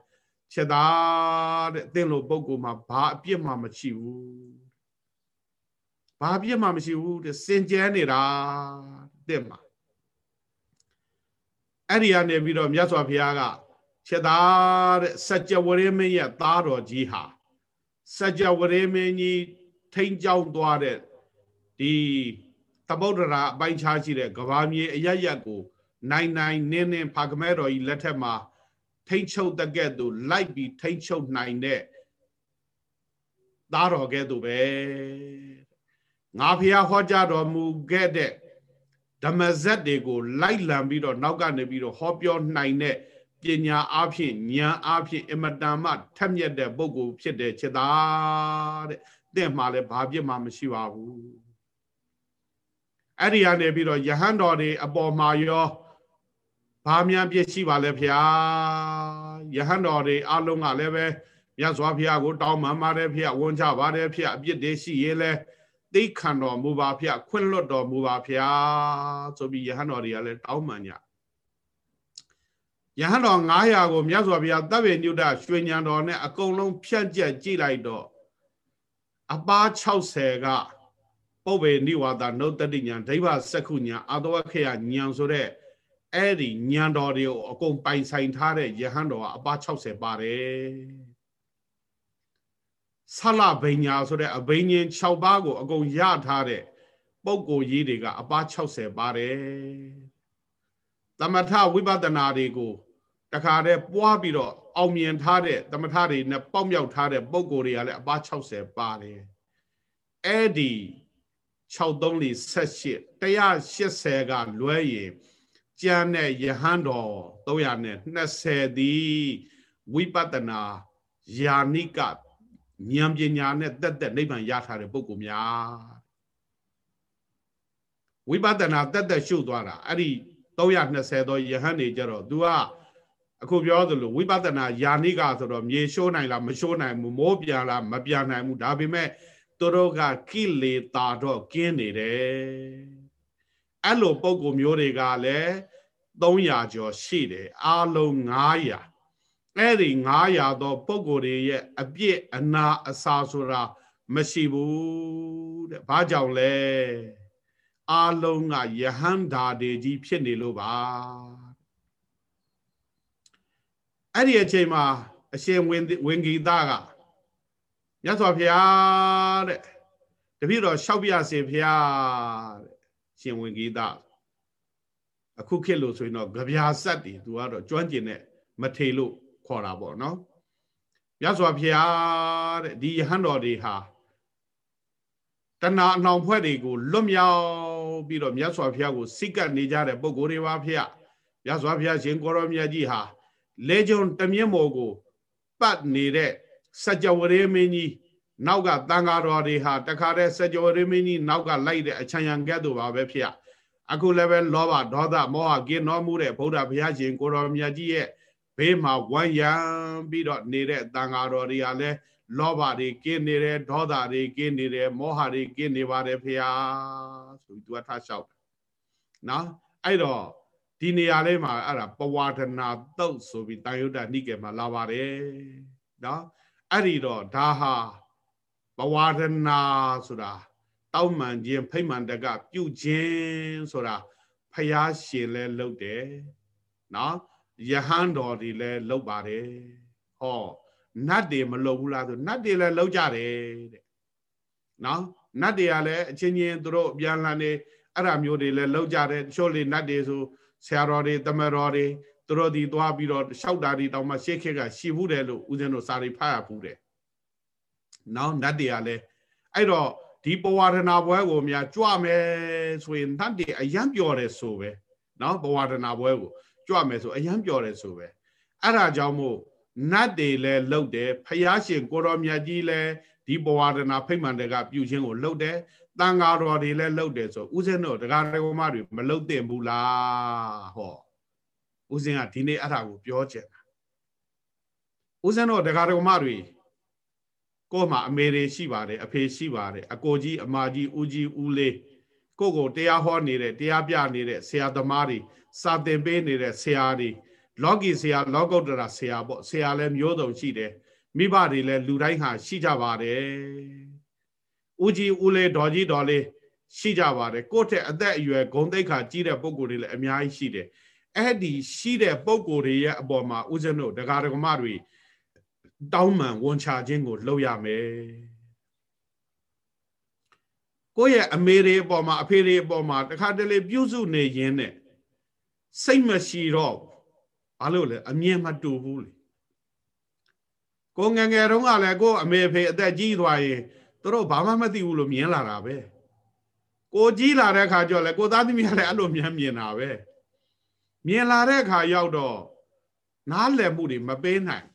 ချက်သားတဲ့အသင်လိုပုံကူမှာဘာအပြစ်မှမရှိဘူးဘာအပြစ်မှမရှိဘူးတဲ့စင်ကြဲနေတာတဲ့မှာ အဲ့ဒီကနေပြီးတော့မြတ်စွာဘုရားကချက်သားတဲ့စัจ java ရေမင်းရဲ့သားတော်ကြီးဟာစัจ java ရေမင်းကြီးထိန်ကြောင်းသွားတဲ့ဒီသမုဒ္ဒရာအပိုင်းခြားရှိတဲ့ကဘာမြေအရရက်ကို နိုင်နိုင်နင်းနင်းဖာကမဲတော်ကြီးလက်ထက်မှာထိန်ချုပ်တကဲ့သို့လိုက်ပြီးထိန်ချုပ်နိုင်တဲ့သားတော်ကဲ့သို့ပဲငါဖះဟောကြားတော်မူခဲ့တဲ့ ဓမ္မဇက်တွေကိုလိုက်လံပြီးတော့နောက်ကနေပြီးတော့ဟောပြောနိုင်တဲ့ပညာအဖြစ်ဉာဏ်အဖြစ်အမတန်မှထက်မြက်တဲ့ပုဂ္ဂိုလ်ဖြစ်တဲ့ချက်သားတဲ့တင့်မှာလည်းဘာပြစ်မှမရှိပါဘူးအဲ့ဒီကနေပြီးတော့ယဟန်တော်တွေအပေါ်မှာရောဘာများပြစ်ရှိပါလဲဖျားယဟန်တော်တွေအလုံးကလည်းပဲမြတ်စွာဘုရားကိုတောင်းပန်ပါတယ်ဖျားဝန်ချပါတယ်ဖျားအပြစ်တွေရှိရင်လည်း သိခံတော်မူပါဖျားခွင့်လွတ်တော်မူပါဖျားဆိုပြီးယဟန်တော်တွေကလည်းတောင်းပန်ကြယဟန်တော်900ကိုမြတ်စွာဘုရားတပ်ပေညုတရွှေညံတော်နဲ့အကုန်လုံးဖြန့်ကျက်ကြည့်လိုက်တော့အပါ60ကပုပ္ပေနိဝါဒနုတ္တိညာဒိဗ္ဗစက္ခုညာအာတဝခေယညာဆိုတဲ့အဲ့ဒီညာတော်တွေကိုအကုန်ပိုင်ဆိုင်ထားတဲ့ယဟန်တော်ကအပါ60ပါတယ် ဆလဘိညာဆိုတဲ့အဘိညာဉ်6ပါးကို အကုန်ရထားတဲ့ပုဂ္ဂိုလ်ကြီးတွေကအပါ60ပါတယ်သမထဝိပဿနာတွေကိုတခါတည်းပွားပြီးတော့အောင်မြင်ထားတဲ့သမထတွေနဲ့ပေါက်မြောက်ထားတဲ့ပုံကိုယ်တွေကလည်းအပါ60ပါတယ်အဲ့ဒီ6348 180ကလွဲရင်ကျမ်းတဲ့ယဟန်တော်320သည်ဝိပဿနာယာနိက ဉာဏ်ပညာနဲ့တက်တက်နိဗ္ဗာန်ရထားတဲ့ပုဂ္ဂိုလ်များဝိပဿနာတက်တက်ရှုသွားတာအဲ့ဒီ320သောယဟန်နေကြတော့ तू ကအခုပြောသလိုဝိပဿနာယာနိကဆိုတော့မြေရှိုးနိုင်လားမရှိုးနိုင်ဘူးမိုးပြန်လားမပြန်နိုင်ဘူးဒါပေမဲ့သူတို့ကကိလေသာတော့ကင်းနေတယ်အဲ့လိုပုံကိုမျိုးတွေကလည်း300ကျော်ရှိတယ်အားလုံး900 အဲ့ဒီ900သောပုံကိုတွေရဲ့အပြစ်အနာအစာဆိုတာမရှိဘူးတဲ့ဘာကြောင့်လဲအားလုံးကယဟန္တာတွေကြီးဖြစ်နေလို့ပါအဲ့ဒီအချိန်မှာအရှင်ဝင်ဝင်ဂီတာကမြတ်စွာဘုရားတဲ့တပည့်တော်လျှောက်ပြစေဘုရားတဲ့ရှင်ဝင်ဂီတာအခုခေတ်လို့ဆိုရင်တော့ကြပြာဆက်တည်သူကတော့ကျွမ်းကျင်တဲ့မထေလို့ ခေါ်တာပေါ့နော်မြတ်စွာဘုရားတဲ့ဒီယဟန်တော်တွေဟာတဏှာအနှောင်ဖွဲ့တွေကိုလွတ်မြောက်ပြီးတော့မြတ်စွာဘုရားကိုစိတ်ကပ်နေကြတဲ့ပုဂ္ဂိုလ်တွေပါဖေ။မြတ်စွာဘုရားရှင်ကိုရောမြတ်ကြီးဟာလေကြုံတမြင့်မော်ကိုပတ်နေတဲ့စัจ java ရေမင်းကြီးနောက်ကတန်ဃာတော်တွေဟာတခါတည်းစัจ java ရေမင်းကြီးနောက်ကလိုက်တဲ့အချမ်းရံကဲ့သို့ပါပဲဖေ။အခုလည်းပဲလောဘဒေါသမောဟကင်းတော်မူတဲ့ဗုဒ္ဓဘုရားရှင်ကိုရောမြတ်ကြီးရဲ့ ဘေးမှာဝမ်းရံပြီးတော့နေတဲ့တန်ဃာတော်တွေကလည်းလောဘတွေကင်းနေတယ်ဒေါသတွေကင်းနေတယ်မောဟတွေကင်းနေပါတယ်ဖေဟာဆိုပြီးသူကထားလျှောက်တယ်နော်အဲ့တော့ဒီနေရာလေးမှာအဲ့ဒါပဝါဒနာတုတ်ဆိုပြီးတန်ယုဒ္ဓနိကေမှာလာပါတယ်နော်အဲ့ဒီတော့ဒါဟာပဝါဒနာဆိုတာတောက်မှန်ခြင်းဖိမှန်တကပြုခြင်းဆိုတာဖျားရှင်လဲလုပ်တယ်နော် ယဟန်တော်တွေလဲလုပ်ပါတယ်ဟောနတ်တွေမလုပ်ဘူးလားဆိုနတ်တွေလည်းလုပ်ကြတယ်တဲ့နော်နတ်တွေကလည်းအချင်းချင်းသူတို့ပြန်လာနေအဲ့ဒါမျိုးတွေလည်းလုပ်ကြတယ်တချို့လေနတ်တွေဆိုဆရာတော်တွေတမတော်တွေသူတို့ဒီသွားပြီးတော့လျှောက်တာဒီတောင်မှရှေ့ခက်ကရှိဘူးတယ်လို့ဦးဇင်းတို့စာရိဖတ်ရဘူးတယ်နော်နတ်တွေကလည်းအဲ့တော့ဒီပဝါဒနာပွဲကိုများကြွမယ်ဆိုရင်နတ်တွေအယံပြောတယ်ဆိုပဲနော်ပဝါဒနာပွဲကို ကြွမယ်ဆိုအယံပြောတယ်ဆိုပဲအဲ့ဒါကြောင့်မို့နတ်တွေလည်းလှုပ်တယ်ဖယားရှင်ကိုတော်မြတ်ကြီးလည်းဒီဘဝဒနာဖိမှန်တကပြုခြင်းကိုလှုပ်တယ်တန်ဃာတော်တွေလည်းလှုပ်တယ်ဆိုဥစဉ်တို့တရားတော်မတွေမလှုပ်တင်ဘူးလားဟောဥစဉ်ကဒီနေ့အဲ့ဒါကိုပြောချင်တာဥစဉ်တို့တရားတော်မတွေကို့မှာအမေတွေရှိပါတယ်အဖေရှိပါတယ်အကိုကြီးအမကြီးဦးကြီးဦးလေး ကိုကိုတရားဟောနေတဲ့တရားပြနေတဲ့ဆရာသမားတွေစာသင်ပေးနေတဲ့ဆရာတွေလောကီဆရာလောကုတ္တရာဆရာပေါ့ဆရာလည်းမျိုးစုံရှိတယ်မိဘတွေလည်းလူတိုင်းဟာရှိကြပါတယ်ဦးကြီးဦးလေးဒေါ်ကြီးဒေါ်လေးရှိကြပါတယ်ကိုယ့်ထက်အသက်အရွယ်ဂုံတိတ်ခါကြီးတဲ့ပုံကိုယ်တွေလည်းအများကြီးရှိတယ်အဲ့ဒီရှိတဲ့ပုံကိုယ်တွေရဲ့အပေါ်မှာဦးဇင်းတို့ဒကာဒကမတွေတောင်းမှန်ဝန်ချခြင်းကိုလုပ်ရမယ် ကိုယ့်ရဲ့အမေတွေအပေါ်မှာအဖေတွေအပေါ်မှာတခါတလေပြုစုနေရင်းနဲ့စိတ်မရှိတော့ဘာလို့လဲအမြင်မတူဘူးလေကိုငငယ်တုန်းကလည်းကိုအမေအဖေအသက်ကြီးသွားရင်သူတို့ဘာမှမသိဘူးလို့မြင်လာတာပဲကိုကြီးလာတဲ့ခါကျတော့လေကိုသားသမီးကလည်းအဲ့လိုမြင်မြင်တာပဲမြင်လာတဲ့ခါရောက်တော့နားလည်မှုတွေမပေးနိုင်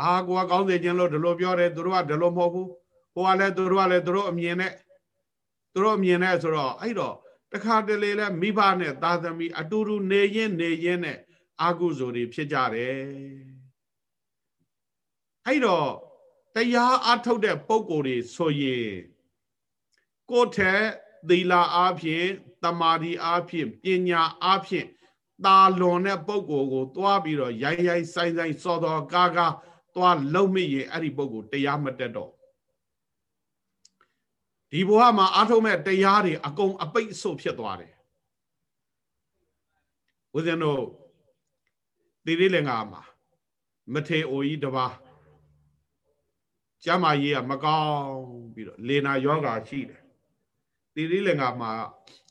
အာကိုကကောင်းစေခြင်းလို့ဒီလိုပြောတယ်သူတို့ကဒီလိုမဟုတ်ဘူးဟိုကလည်းသူတို့ကလည်းသူတို့အမြင်နဲ့ သူတို့အမြင်နဲ့ဆိုတော့အဲ့တော့တခါတလေလဲမိဘနဲ့သားသမီးအတူတူနေရင်နေရင်နဲ့အာကုဇိုတွေဖြစ်ကြတယ်အဲ့တော့တရားအထုတ်တဲ့ပုံကိုယ်တွေဆိုရင်ကိုယ်ထက်သီလာအားဖြင့်တမာဒီအားဖြင့်ပညာအားဖြင့်တာလွန်တဲ့ပုံကိုယ်ကိုသွားပြီးတော့ရိုင်းရိုင်းဆိုင်ဆိုင်စောတော်ကားကားသွားလုံမိရင်အဲ့ဒီပုံကိုတရားမတက်တော့ ဒီဘဝမှာအာထုံးမဲ့တရားတွေအကုန်အပိတ်အဆို့ဖြစ်သွားတယ်ဦးဇင်းတို့တိရိလင်္ကာမှာမထေအိုကြီးတပါးကျမ်းမာရေးကမကောင်းပြီးတော့လေနာယောဂါရှိတယ်တိရိလင်္ကာမှာ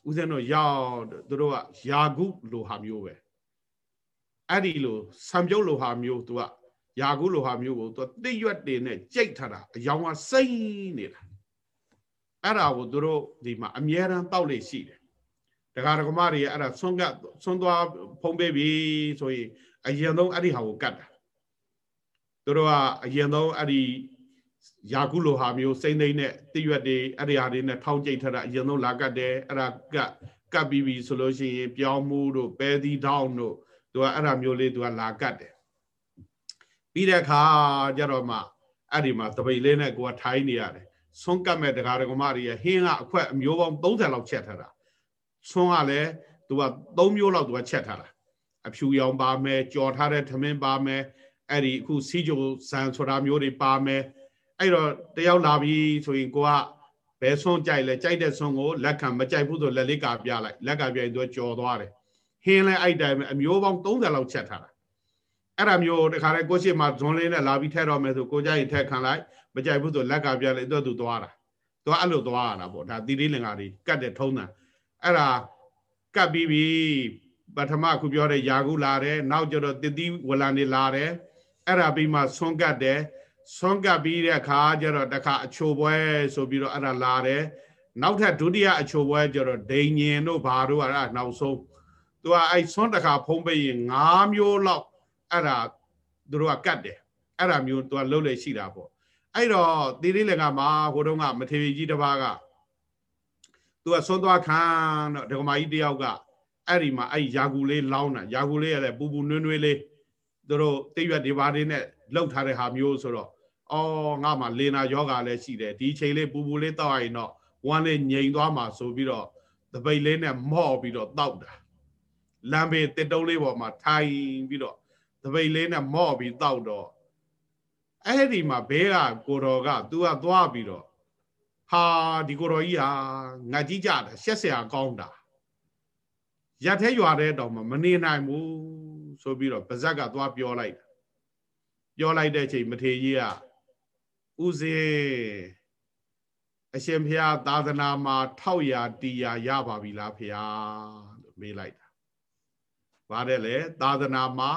ဦးဇင်းတို့ရောက်သူတို့ကယာကုလိုဟာမျိုးပဲအဲ့ဒီလိုဆံပြုတ်လိုဟာမျိုးသူကယာကုလိုဟာမျိုးကိုသူတိရွက်တွေနဲ့ကြိတ်ထားတာအယောင်ကစိမ့်နေတာ အဲ့ဒါကိုသူတို့ဒီမှာအမြဲတမ်းတောက်လေရှိတယ်တရားဓမ္မတွေအဲ့ဒါဆွန့်ကဆွန့်သွားဖုံးပေးပြီဆိုရင်အရင်ဆုံးအဲ့ဒီဟာကိုကတ်တာသူတို့ကအရင်ဆုံးအဲ့ဒီယာကုလိုဟာမျိုးစိမ့်သိမ့်နဲ့တိရွက်တွေအဲ့ဒီဟာတွေနဲ့ထောင်းကျိတ်ထတာအရင်ဆုံးလာကတ်တယ်အဲ့ဒါကတ်ကတ်ပြီးပြီဆိုလို့ရှိရင်ပြောင်းမှုတို့ပဲသီးတောင်းတို့သူကအဲ့ဒါမျိုးလေးသူကလာကတ်တယ်ပြီးတဲ့အခါကျတော့မှအဲ့ဒီမှာတပိတ်လေးနဲ့ကိုကထိုင်းနေရတယ် ဆွန်းကတ်မဲ့တရားဓမ္မတွေဟင်းကအခွက်အမျိုးပေါင်း30လောက်ချက်ထားတာဆွန်းကလည်းသူက3မျိုးလောက်သူကချက်ထားတာအဖြူရောင်ပါမယ်ကြော်ထားတဲ့ထမင်းပါမယ်အဲ့ဒီအခုစီဂျိုဆန်ဆိုတာမျိုးတွေပါမယ်အဲ့တော့တယောက်လာပြီဆိုရင်ကိုကဘယ်ဆွန်းကြိုက်လဲကြိုက်တဲ့ဆွန်းကိုလက်ခံမကြိုက်ဘူးဆိုလက်လေးကပြလိုက်လက်ကပြရင်သူကြော်သွားတယ်ဟင်းလဲအဲ့တိုင်းအမျိုးပေါင်း30လောက်ချက်ထားတာအဲ့ဒါမျိုးတခါလဲကိုရှိမှဇွန်လေးနဲ့လာပြီးထည့်တော့မယ်ဆိုကိုကြိုက်ရင်ထည့်ခံလိုက် မကြိုက်ဘူးဆိုလက်ကပြလိုက်တော့သူသွားတာသွားအဲ့လိုသွားရတာပေါ့ဒါသီရိလင်္ကာတွေကတ်တဲ့ထုံးတာအဲ့ဒါကတ်ပြီးပြီပထမခုပြောတဲ့ယာကုလာတယ်နောက်ကျတော့တတိဝလန်နေလာတယ်အဲ့ဒါပြီးမှဆွန်းကတ်တယ်ဆွန်းကပ်ပြီးတဲ့အခါကျတော့တခါအချိုပွဲဆိုပြီးတော့အဲ့ဒါလာတယ်နောက်ထပ်ဒုတိယအချိုပွဲကျတော့ဒိန်ညင်တို့ဘာတို့အဲ့ဒါနောက်ဆုံးသူကအဲ့ဆွန်းတခါဖုံးပေးရင်၅မျိုးလောက်အဲ့ဒါသူတို့ကကတ်တယ်အဲ့ဒါမျိုးသူကလှုပ်လေရှိတာပေါ့ အဲ့တော့သီရိလင်္ကာမှာဟိုတုန်းကမထေရကြီးတစ်ပါးကသူကဆွန်းသွားခံတော့ဒကမာကြီးတယောက်ကအဲ့ဒီမှာအဲ့ယာကူလေးလောင်းတာယာကူလေးရတဲ့ပူပူနွေးနွေးလေးသူတို့တိရွက်ဒီပါးလေးနဲ့လှုပ်ထားတဲ့ဟာမျိုးဆိုတော့အော်ငါမှလေနာယောဂါလည်းရှိတယ်ဒီချိန်လေးပူပူလေးတောက်ရင်တော့ဝမ်းလေးငြိမ်သွားမှာဆိုပြီးတော့တပိတ်လေးနဲ့မော့ပြီးတော့တောက်တာလမ်းဘေးတစ်တုံးလေးပေါ်မှာထိုင်ပြီးတော့တပိတ်လေးနဲ့မော့ပြီးတောက်တော့ အဲ့ဒီမှာဘဲကကိုတော်က तू ကသွားပြီးတော့ဟာဒီကိုတော်ကြီးဟာငါကြီးကြတယ်ရှက်เสียကောင်းတာရက်ထဲရွာတဲ့တောင်မှမနေနိုင်ဘူးဆိုပြီးတော့ပါဇက်ကသွားပြောလိုက်တာပြောလိုက်တဲ့ချိန်မထေကြီးကဥစဉ်အရှင်ဘုရားသာသနာမှာထောက်ရာတီရာရပါပြီလားဖေဟာလို့မေးလိုက်တာ။ဘာတဲ့လဲသာသနာမှာ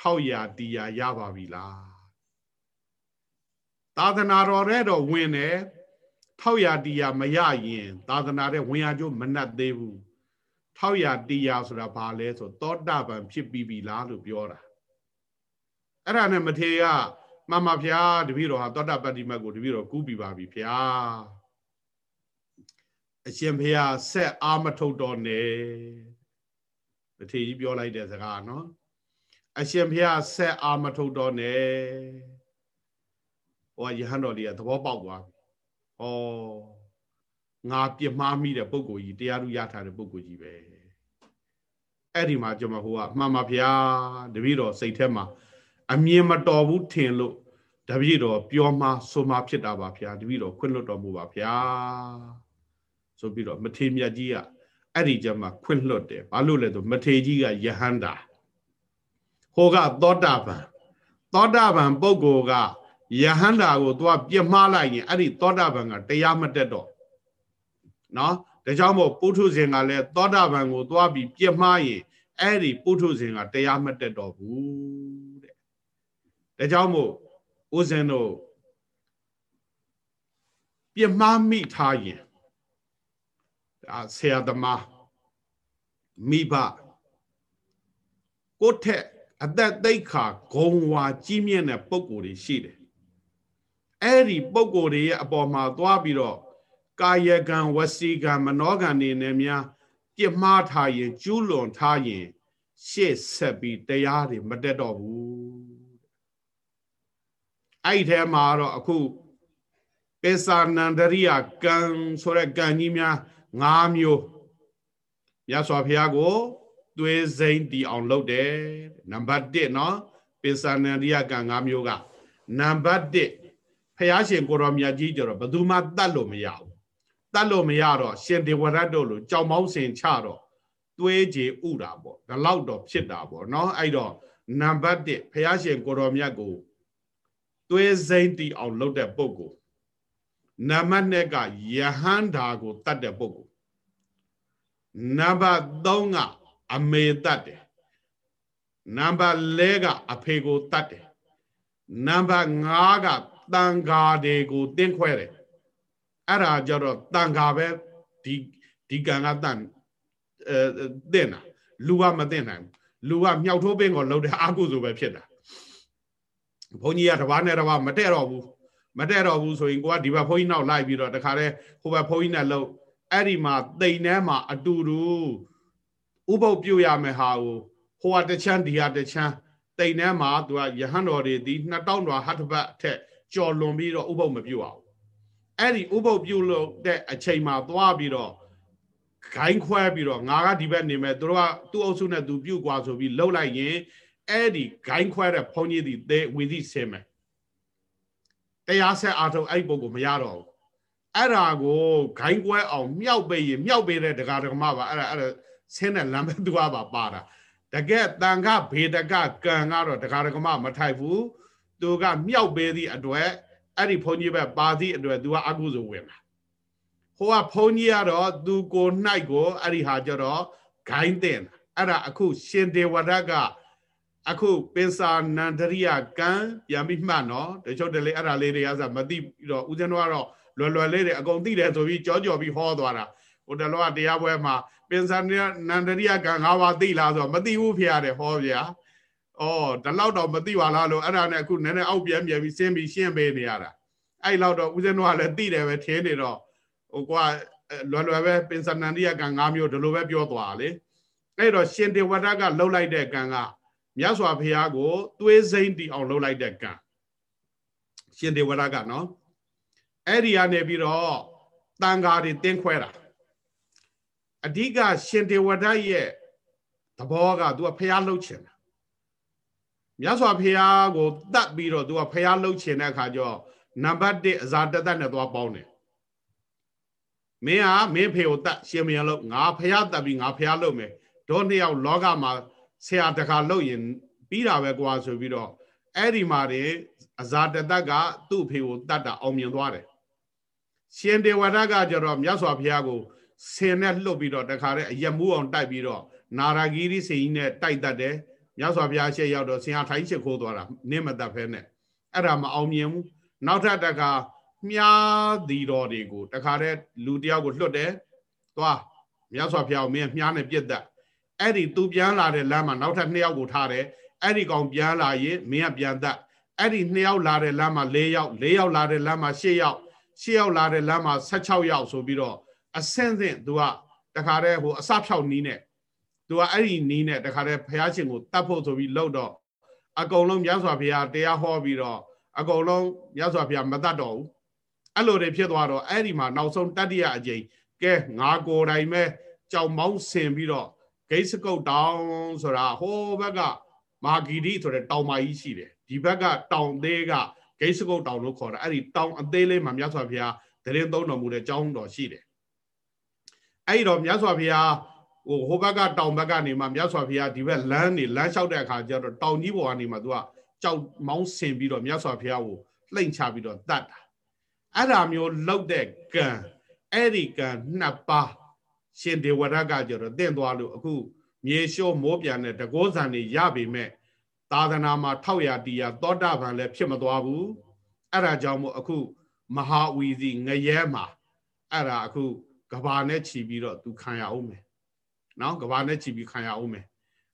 ထောက်ရာတီရာရပါပြီလား။ သာသနာတော်တဲ့တော့ဝင်တယ်ထောက်ရာတီရာမရရင် သာသနာတဲ့ဝင်ရကျိုးမနှက်သေးဘူး။ထောက်ရာတီရာဆိုတာဘာလဲဆိုသောတာပန်ဖြစ်ပြီးပြီလားလို့ပြောတာ။အဲ့ဒါနဲ့မထေရမှန်ပါဗျာတပည့်တော်ဟာသောတာပတ္တိမတ်ကိုတပည့်တော်ကူးပြီးပါပြီဗျာအရှင်ဖေဟာဆက်အာမထုတ်တော်နဲ့တထေကြီးပြောလိုက်တဲ့စကားနော်အရှင်ဖေဟာဆက်အာမထုတ်တော်နဲ့ ဟောယဟန်တော်လေးကသဘောပေါက်သွားပြီဟောငါပြမှားမိတဲ့ပုံကိုကြီးတရားသူရထားတဲ့ပုံကိုကြီးပဲအဲ့ဒီမှာကျွန်မဟိုကမှန်ပါဗျာတပည့်တော်စိတ်ထဲမှာအမြင်မတော်ဘူးထင်လို့တပည့်တော်ပြောမှဆိုမှဖြစ်တာပါဗျာတပည့်တော်ခွင့်လွတ်တော်မူပါဗျာဆိုပြီးတော့မထေမြတ်ကြီးကအဲ့ဒီကြမှာခွင့်လွတ်တယ်ဘာလို့လဲဆိုမထေကြီးကယဟန္တာဟိုကသောတာပန်သောတာပန်ပုဂ္ဂိုလ်က ယဟန္တာကိုသွားပြမှားလိုက်ရင်အဲ့ဒီသောတာပန်ကတရားမတက်တော့နော်ဒါကြောင့်မို့ပုထုဇဉ်ကလည်းသောတာပန်ကိုသွားပြီးပြစ်မှားရင်အဲ့ဒီပုထုဇဉ်ကတရားမတက်တော့ဘူးတဲ့ဒါကြောင့်မို့ဦးဇင်းတို့ပြစ်မှားမိထားရင်ဒါဆရာသမားမိဘကိုထက်အသက်သိခါဂုံဝါကြီးမြင့်တဲ့ပုံကိုယ်တွေရှိတယ် အဲ့ဒီပုံကိုယ်တွေရဲ့အပေါ်မှာသွားပြီးတော့ကာယကံဝစီကံမနောကံနေနဲ့များပြစ်မှားထားရင်ကျူးလွန်ထားရင်ရှေ့ဆက်ပြီးတရားတွေမတက်တော့ဘူးအဲ့ဒီထဲမှာတော့အခုပေစာနန္ဒရိယကံဆိုတဲ့ကံကြီးများ၅မျိုးမြတ်စွာဘုရားကိုသွေးစိမ့်တီအောင်လုပ်တယ်နံပါတ်1เนาะပေစာနန္ဒရိယကံ၅မျိုးကနံပါတ်1ဘု ရားရှင်ကိုရောမြတ်ကြီးကြတော့ဘယ်သူမှတတ်လို့မရဘူးတတ်လို့မရတော့ရှင်ဒေဝရတ်တို့လိုကြောင်မောင်းစင်ချတော့သွေးကြေဥတာပေါ့ဒါလောက်တော့ဖြစ်တာပေါ့เนาะအဲ့တော့နံပါတ်1ဘုရားရှင်ကိုရောမြတ်ကိုသွေးစိမ့်တီအောင်လုပ်တဲ့ပုဂ္ဂိုလ်နံပါတ်2ကယဟန္တာကိုတတ်တဲ့ပုဂ္ဂိုလ်နံပါတ်3ကအမေတတ်တယ်နံပါတ်4ကအဖေကိုတတ်တယ်နံပါတ်5က တန်ဃာတွေကိုတင်းခွဲတယ်အဲ့ဒါကြတော့တန်ဃာပဲဒီဒီကံကတန်အဲတင်းတာလူကမတင်းနိုင်ဘူးလူကမြောက်ထိုးပင်ကိုလှုပ်တဲ့အာကုဆိုပဲဖြစ်တာဘုန်းကြီးကတဘာနဲ့တဘာမတဲ့တော့ဘူးမတဲ့တော့ဘူးဆိုရင်ကိုကဒီဘက်ဘုန်းကြီးနောက်လိုက်ပြီးတော့တခါတည်းဟိုဘက်ဘုန်းကြီးနဲ့လှုပ်အဲ့ဒီမှာတိမ်ထဲမှာအတူတူဥပုပ်ပြုတ်ရမယ်ဟာကိုဟိုဟာတချမ်းဒီဟာတချမ်းတိမ်ထဲမှာသူကယဟန်တော်တွေဒီနှစ်တောင်းတော်ဟတ်တပတ်အထက် ကြော်လွန်ပြီးတော့ဥပုပ်မပြုတ်အောင်အဲ့ဒီဥပုပ်ပြုတ်လို့တဲ့အချိန်မှာသွားပြီးတော့ဂိုင်းခွဲပြီးတော့ငါကဒီဘက်နေမယ်သူတို့ကသူ့အုပ်စုနဲ့သူပြုတ်กว่าဆိုပြီးလှုပ်လိုက်ရင်အဲ့ဒီဂိုင်းခွဲတဲ့ဘုန်းကြီးဒီသေဝီသိဆင်းမယ်တရားဆက်အားထုတ်အဲ့ဒီပုံကိုမရတော့ဘူးအဲ့ဒါကိုဂိုင်းကွဲအောင်မြောက်ပေးရင်မြောက်ပေးတဲ့ဒကာဒကမပါအဲ့ဒါအဲ့ဒါဆင်းတဲ့လမ်းပဲသူကပါပါတာတကယ်တန်ခဘေဒကကံကတော့ဒကာဒကမမထိုက်ဘူး သူကမြောက်ပေးသည့်အတွက်အဲ့ဒီဘုန်းကြီးပဲပါသည့်အတွက်သူကအကုသိုလ်ဝင်တာဟိုကဘုန်းကြီးကတော့သူကိုနှိုက်ကိုအဲ့ဒီဟာကြတော့ဂိုင်းတင်အဲ့ဒါအခုရှင်ဒေဝရကအခုပင်စာနန္ဒရိယကံပြန်ပြီးမှတ်နော်တချို့တလေအဲ့ဒါလေးတွေကဆိုမသိပြီးတော့ဦးဇင်းတို့ကတော့လွယ်လွယ်လေးတွေအကုန်သိတယ်ဆိုပြီးကြောကြောပြီးဟောသွားတာဟိုတလောကတရားပွဲမှာပင်စာနန္ဒရိယကံ၅ပါးသိလားဆိုတော့မသိဘူးဖရတယ်ဟောဗျာ ဩဒီလောက်တော့မသိပါလားလို့အဲ့ဒါနဲ့အခုနည်းနည်းအောက်ပြန်ပြန်ပြီးရှင်းပြီးရှင်းပေးနေရတာအဲ့လောက်တော့ဦးဇင်းတို့ကလည်းသိတယ်ပဲထင်းနေတော့ဟိုကွာလွယ်လွယ်ပဲပင်စာနန္ဒရိယကံ၅မျိုးဒီလိုပဲပြောသွားလေအဲ့တော့ရှင်တေဝဒကလှုပ်လိုက်တဲ့ကံကမြတ်စွာဘုရားကိုသွေးစိမ့်တီအောင်လှုပ်လိုက်တဲ့ကံရှင်တေဝရကနော်အဲ့ဒီကနေပြီးတော့တန်ဃာတွေတင်းခွဲတာအဓိကရှင်တေဝဒရဲ့သဘောက तू ကဘုရားလှုပ်ချင်တာ မြတ်စွာဘုရားကိုတတ်ပြီးတော့ तू ကဘုရားလှုပ်ချင်တဲ့အခါကျတော့နံပါတ်1အဇာတတနဲ့သွားပေါင်းတယ်မင်းဟာမင်းဖေကိုတတ်ရှင်မယလို့ငါဘုရားတတ်ပြီးငါဘုရားလှုပ်မယ်တို့နှစ်ယောက်လောကမှာဆရာတခါလှုပ်ရင်ပြီးတာပဲကွာဆိုပြီးတော့အဲ့ဒီမှာတင်အဇာတတကသူ့ဖေကိုတတ်တာအောင်မြင်သွားတယ်ရှင်ဒေဝရကကျတော့မြတ်စွာဘုရားကိုဆင်နဲ့လှုပ်ပြီးတော့တခါတည်းအယက်မူးအောင်တိုက်ပြီးတော့နာရာဂီရိစိန်ကြီးနဲ့တိုက်တတ်တယ် မြတ်စွာဘုရားရှေ့ရောက်တော့ဆင်ဟာထိုင်းချစ်ခိုးသွားတာနင့်မတတ်ဖဲနဲ့အဲ့ဒါမအောင်မြင်ဘူးနောက်ထပ်တခါမြားဒီတော်တွေကိုတခါတည်းလူတယောက်ကိုလွတ်တယ်သွားမြတ်စွာဘုရားကိုမင်းမြားနဲ့ပြစ်တတ်အဲ့ဒီသူပြန်လာတဲ့လမ်းမှာနောက်ထပ်နှစ်ယောက်ကိုထားတယ်အဲ့ဒီကောင်ပြန်လာရင်မင်းကပြန်တတ်အဲ့ဒီနှစ်ယောက်လာတဲ့လမ်းမှာ၄ယောက်၄ယောက်လာတဲ့လမ်းမှာ၈ယောက်၈ယောက်လာတဲ့လမ်းမှာ16ယောက်ဆိုပြီးတော့အဆင့်ဆင့်သူကတခါတည်းဟိုအစဖြောက်နီးနဲ့ သူကအဲ့ဒီနီးနဲ့တခါတည်းဘုရားရှင်ကိုတတ်ဖို့ဆိုပြီးလှုပ်တော့အကုန်လုံးမြတ်စွာဘုရားတရားဟောပြီးတော့အကုန်လုံးမြတ်စွာဘုရားမတတ်တော့ဘူးအဲ့လိုတွေဖြစ်သွားတော့အဲ့ဒီမှာနောက်ဆုံးတတ္တိယအကျိန်ကဲငါကိုယ်တိုင်ပဲကြောင်မောင်းဆင်ပြီးတော့ဂိတ်စကုတ်တောင်ဆိုတာဟိုဘက်ကမာဂီရီဆိုတဲ့တောင်မကြီးရှိတယ်ဒီဘက်ကတောင်သေးကဂိတ်စကုတ်တောင်လို့ခေါ်တာအဲ့ဒီတောင်အသေးလေးမှာမြတ်စွာဘုရားတရင်သုံးတော်မူတဲ့ကျောင်းတော်ရှိတယ်အဲ့ဒီတော့မြတ်စွာဘုရား ဟိုဟိုဘက်ကတောင်ဘက်ကနေမှမြတ်စွာဘုရားဒီဘက်လမ်းနေလမ်းလျှောက်တဲ့အခါကျတော့တောင်ကြီးပေါ်ကနေမှသူကကြောက်မောင်းဆင်ပြီးတော့မြတ်စွာဘုရားကိုလှိမ့်ချပြီးတော့တတ်တာအဲ့ဒါမျိုးလောက်တဲ့ကံအဲ့ဒီကံနှစ်ပါးရှင်ဒေဝရကကြတော့တင့်သွားလို့အခုမြေရှိုးမိုးပြန်တဲ့တကောဇံနေရပေမဲ့သာသနာမှာထောက်ရတီရသောတာပန်လည်းဖြစ်မသွားဘူးအဲ့ဒါကြောင့်မို့အခုမဟာဝီစီငရဲမှာအဲ့ဒါအခုကဘာနဲ့ခြီးပြီးတော့သူခံရအောင်မယ် နော်ကဘာနဲ့ခြီးပြီးခံရအောင်မယ်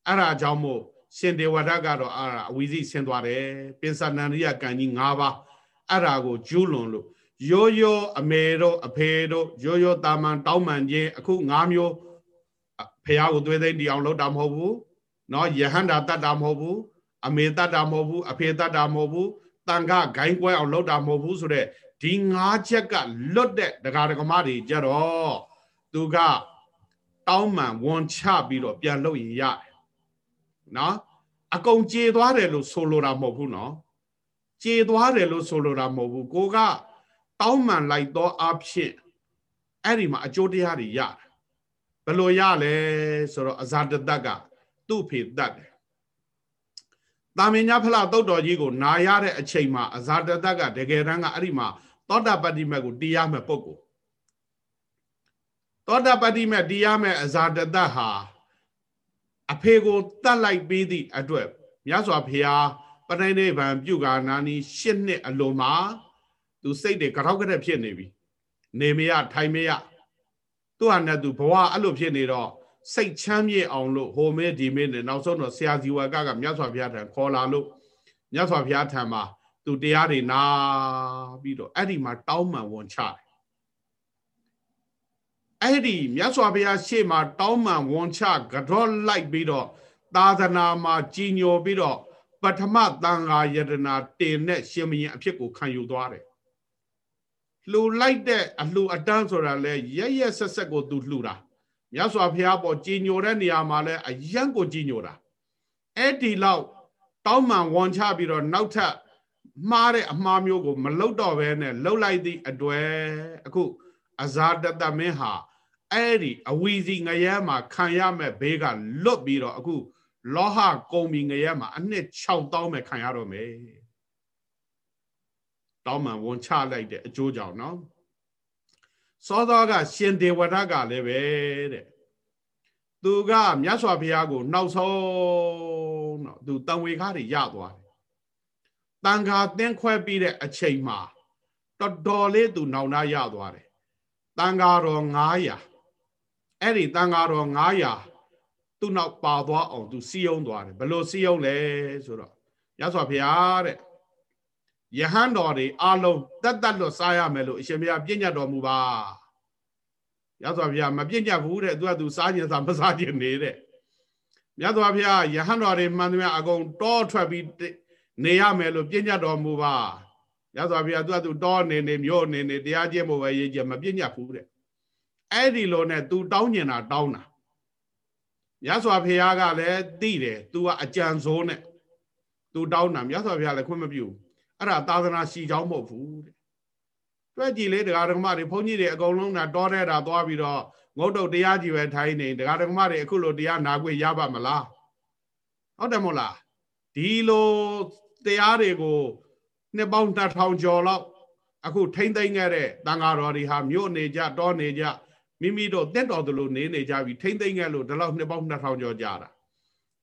အဲ့ဒါကြောင့်မို့ရှင်ဒေဝရကတော့အဲ့ဒါအဝီစီဆင်းသွားတယ်ပင်စနန္ဒရိယကံကြီး၅ပါးအဲ့ဒါကိုကျူးလွန်လို့ရိုးရိုးအမေတို့အဖေတို့ရိုးရိုးတာမန်တောင်းမှန်ခြင်းအခု၅မျိုးဖះကိုသွေးသိမ်းတီအောင်လုပ်တာမဟုတ်ဘူးเนาะယဟန္တာတတ်တာမဟုတ်ဘူးအမေတတ်တာမဟုတ်ဘူးအဖေတတ်တာမဟုတ်ဘူးတန်ခဂိုင်းကွဲအောင်လုပ်တာမဟုတ်ဘူးဆိုတော့ဒီ၅ချက်ကလွတ်တဲ့ဒကာဒကမတွေကြတော့သူက တောင်းမှန်ဝန်ချပြီးတော့ပြန်လုပ်ရင်ရတယ်နော်အကုန်ကြေသွားတယ်လို့ဆိုလိုတာမဟုတ်ဘူးနော်ကြေသွားတယ်လို့ဆိုလိုတာမဟုတ်ဘူးကိုကတောင်းမှန်လိုက်သောအဖြစ်အဲ့ဒီမှာအကျိုးတရားတွေရတယ်ဘယ်လိုရလဲဆိုတော့အဇာတတကသူ့ဖေတတ်တယ်တာမင်ညာဖလားတုတ်တော်ကြီးကိုနာရတဲ့အချိန်မှာအဇာတတကတကယ်တမ်းကအဲ့ဒီမှာသောတာပတ္တိမက်ကိုတရားမဲ့ပုဂ္ဂိုလ် သောတာပတ္တိမက်တရားမဲ့အဇာတတဟာအဖေကိုတတ်လိုက်ပြီးသည့်အတွက်မြတ်စွာဘုရားပဋိနိဗ္ဗာန်ပြုကာနာနီ၈နှစ်အလိုမှာသူစိတ်တွေကြောက်ကြတဲ့ဖြစ်နေပြီနေမရထိုင်မရသူ့ဟာနဲ့သူဘဝအဲ့လိုဖြစ်နေတော့စိတ်ချမ်းမြေ့အောင်လို့ဟိုမဲဒီမဲနဲ့နောက်ဆုံးတော့ဆရာဇီဝကကမြတ်စွာဘုရားထံခေါ်လာလို့မြတ်စွာဘုရားထံမှာသူတရားတွေနာပြီးတော့အဲ့ဒီမှာတောင်းမှန်ဝန်ချတယ် အဲ့ဒီမြတ်စွာဘုရားရှေ့မှာတောင်းမှန်ဝန်ချကြောလိုက်ပြီးတော့သာသနာမှာကြီးညိုပြီးတော့ပထမသံဃာယတနာတင်တဲ့ရှင်မင်းအဖြစ်ကိုခံယူသွားတယ်လှူလိုက်တဲ့အလှူအတန်းဆိုတာလဲရရက်ဆက်ဆက်ကိုသူလှူတာမြတ်စွာဘုရားပေါ်ကြီးညိုတဲ့နေရာမှာလဲအယံကိုကြီးညိုတာအဲ့ဒီလောက်တောင်းမှန်ဝန်ချပြီးတော့နောက်ထပ်မှားတဲ့အမှားမျိုးကို မလုတော့ဘဲနဲ့လှုပ်လိုက်သည့်အတွေ့အခု အဇာတတမင်းဟာအဲ့ဒီအဝီစီငရဲမှာခံရမဲ့ဘေးကလွတ်ပြီးတော့အခုလောဟကုံမီငရဲမှာအနှစ်6000ပဲခံရတော့မယ်တောင်းမှန်ဝန်ချလိုက်တဲ့အကျိုးကြောင့်နော်စောသောကရှင်ဒေဝရကလည်းပဲတဲ့သူကမြတ်စွာဘုရားကို နောက်ဆုံးတော့သူတန်ဝေခါတွေရသွားတယ်တန်ခါသင်ခွဲပြီးတဲ့အချိန်မှာတော်တော်လေးသူနောင်နာရသွားတယ် တန်ခါတော်900အဲ့ဒီတန်ခါတော်900သူ့နောက်ပါသွားအောင်သူစီယုံသွားတယ်ဘလို့စီယုံလဲဆိုတော့ရသော်ဘုရားတဲ့ယဟန်တော်တွေအလုံးတက်တက်လွတ်စားရမယ်လို့အရှင်ဘုရားပြညတ်တော်မူပါရသော်ဘုရားမပြညတ်ဘူးတဲ့သူကသူစားခြင်းစားမစားခြင်းနေတဲ့မြတ်စွာဘုရားယဟန်တော်တွေမှန်သမျှအကုန်တောထွက်ပြီးနေရမယ်လို့ပြညတ်တော်မူပါ ရသော်ဘုရားသူကသူတောနေနေမြို့နေနေတရားကျင့်ဖို့ပဲရေးကြမပြညတ်ဘူးတဲ့အဲ့ဒီလိုနဲ့ तू တောင်းကျင်တာတောင်းတာမြတ်စွာဘုရားကလည်းသိတယ် तू ကအကြံစိုးနဲ့ तू တောင်းတာမြတ်စွာဘုရားလည်းခွင့်မပြုအဲ့ဒါသာသနာရှိကြောင်းမဟုတ်ဘူးတဲ့တွက်ကြည့်လေတရားဓမ္မတွေဘုန်းကြီးတွေအကုန်လုံးကတောတဲ့တာသွားပြီးတော့ငုတ်တုတ်တရားကြီးပဲထိုင်းနေတရားဓမ္မတွေအခုလိုတရားနာခွင့်ရပါမလားဟုတ်တယ်မို့လားဒီလိုတရားတွေကို နှစ်ပေါင်း2000ကျော်လောက်အခုထိမ့်သိမ့်ခဲ့တဲ့တန်ဃာတော်တွေဟာမြို့နေကြတောနေကြမိမိတို့တက်တော်သလိုနေနေကြပြီထိမ့်သိမ့်ခဲ့လို့ဒီလောက်နှစ်ပေါင်း2000ကျော်ကြာတာ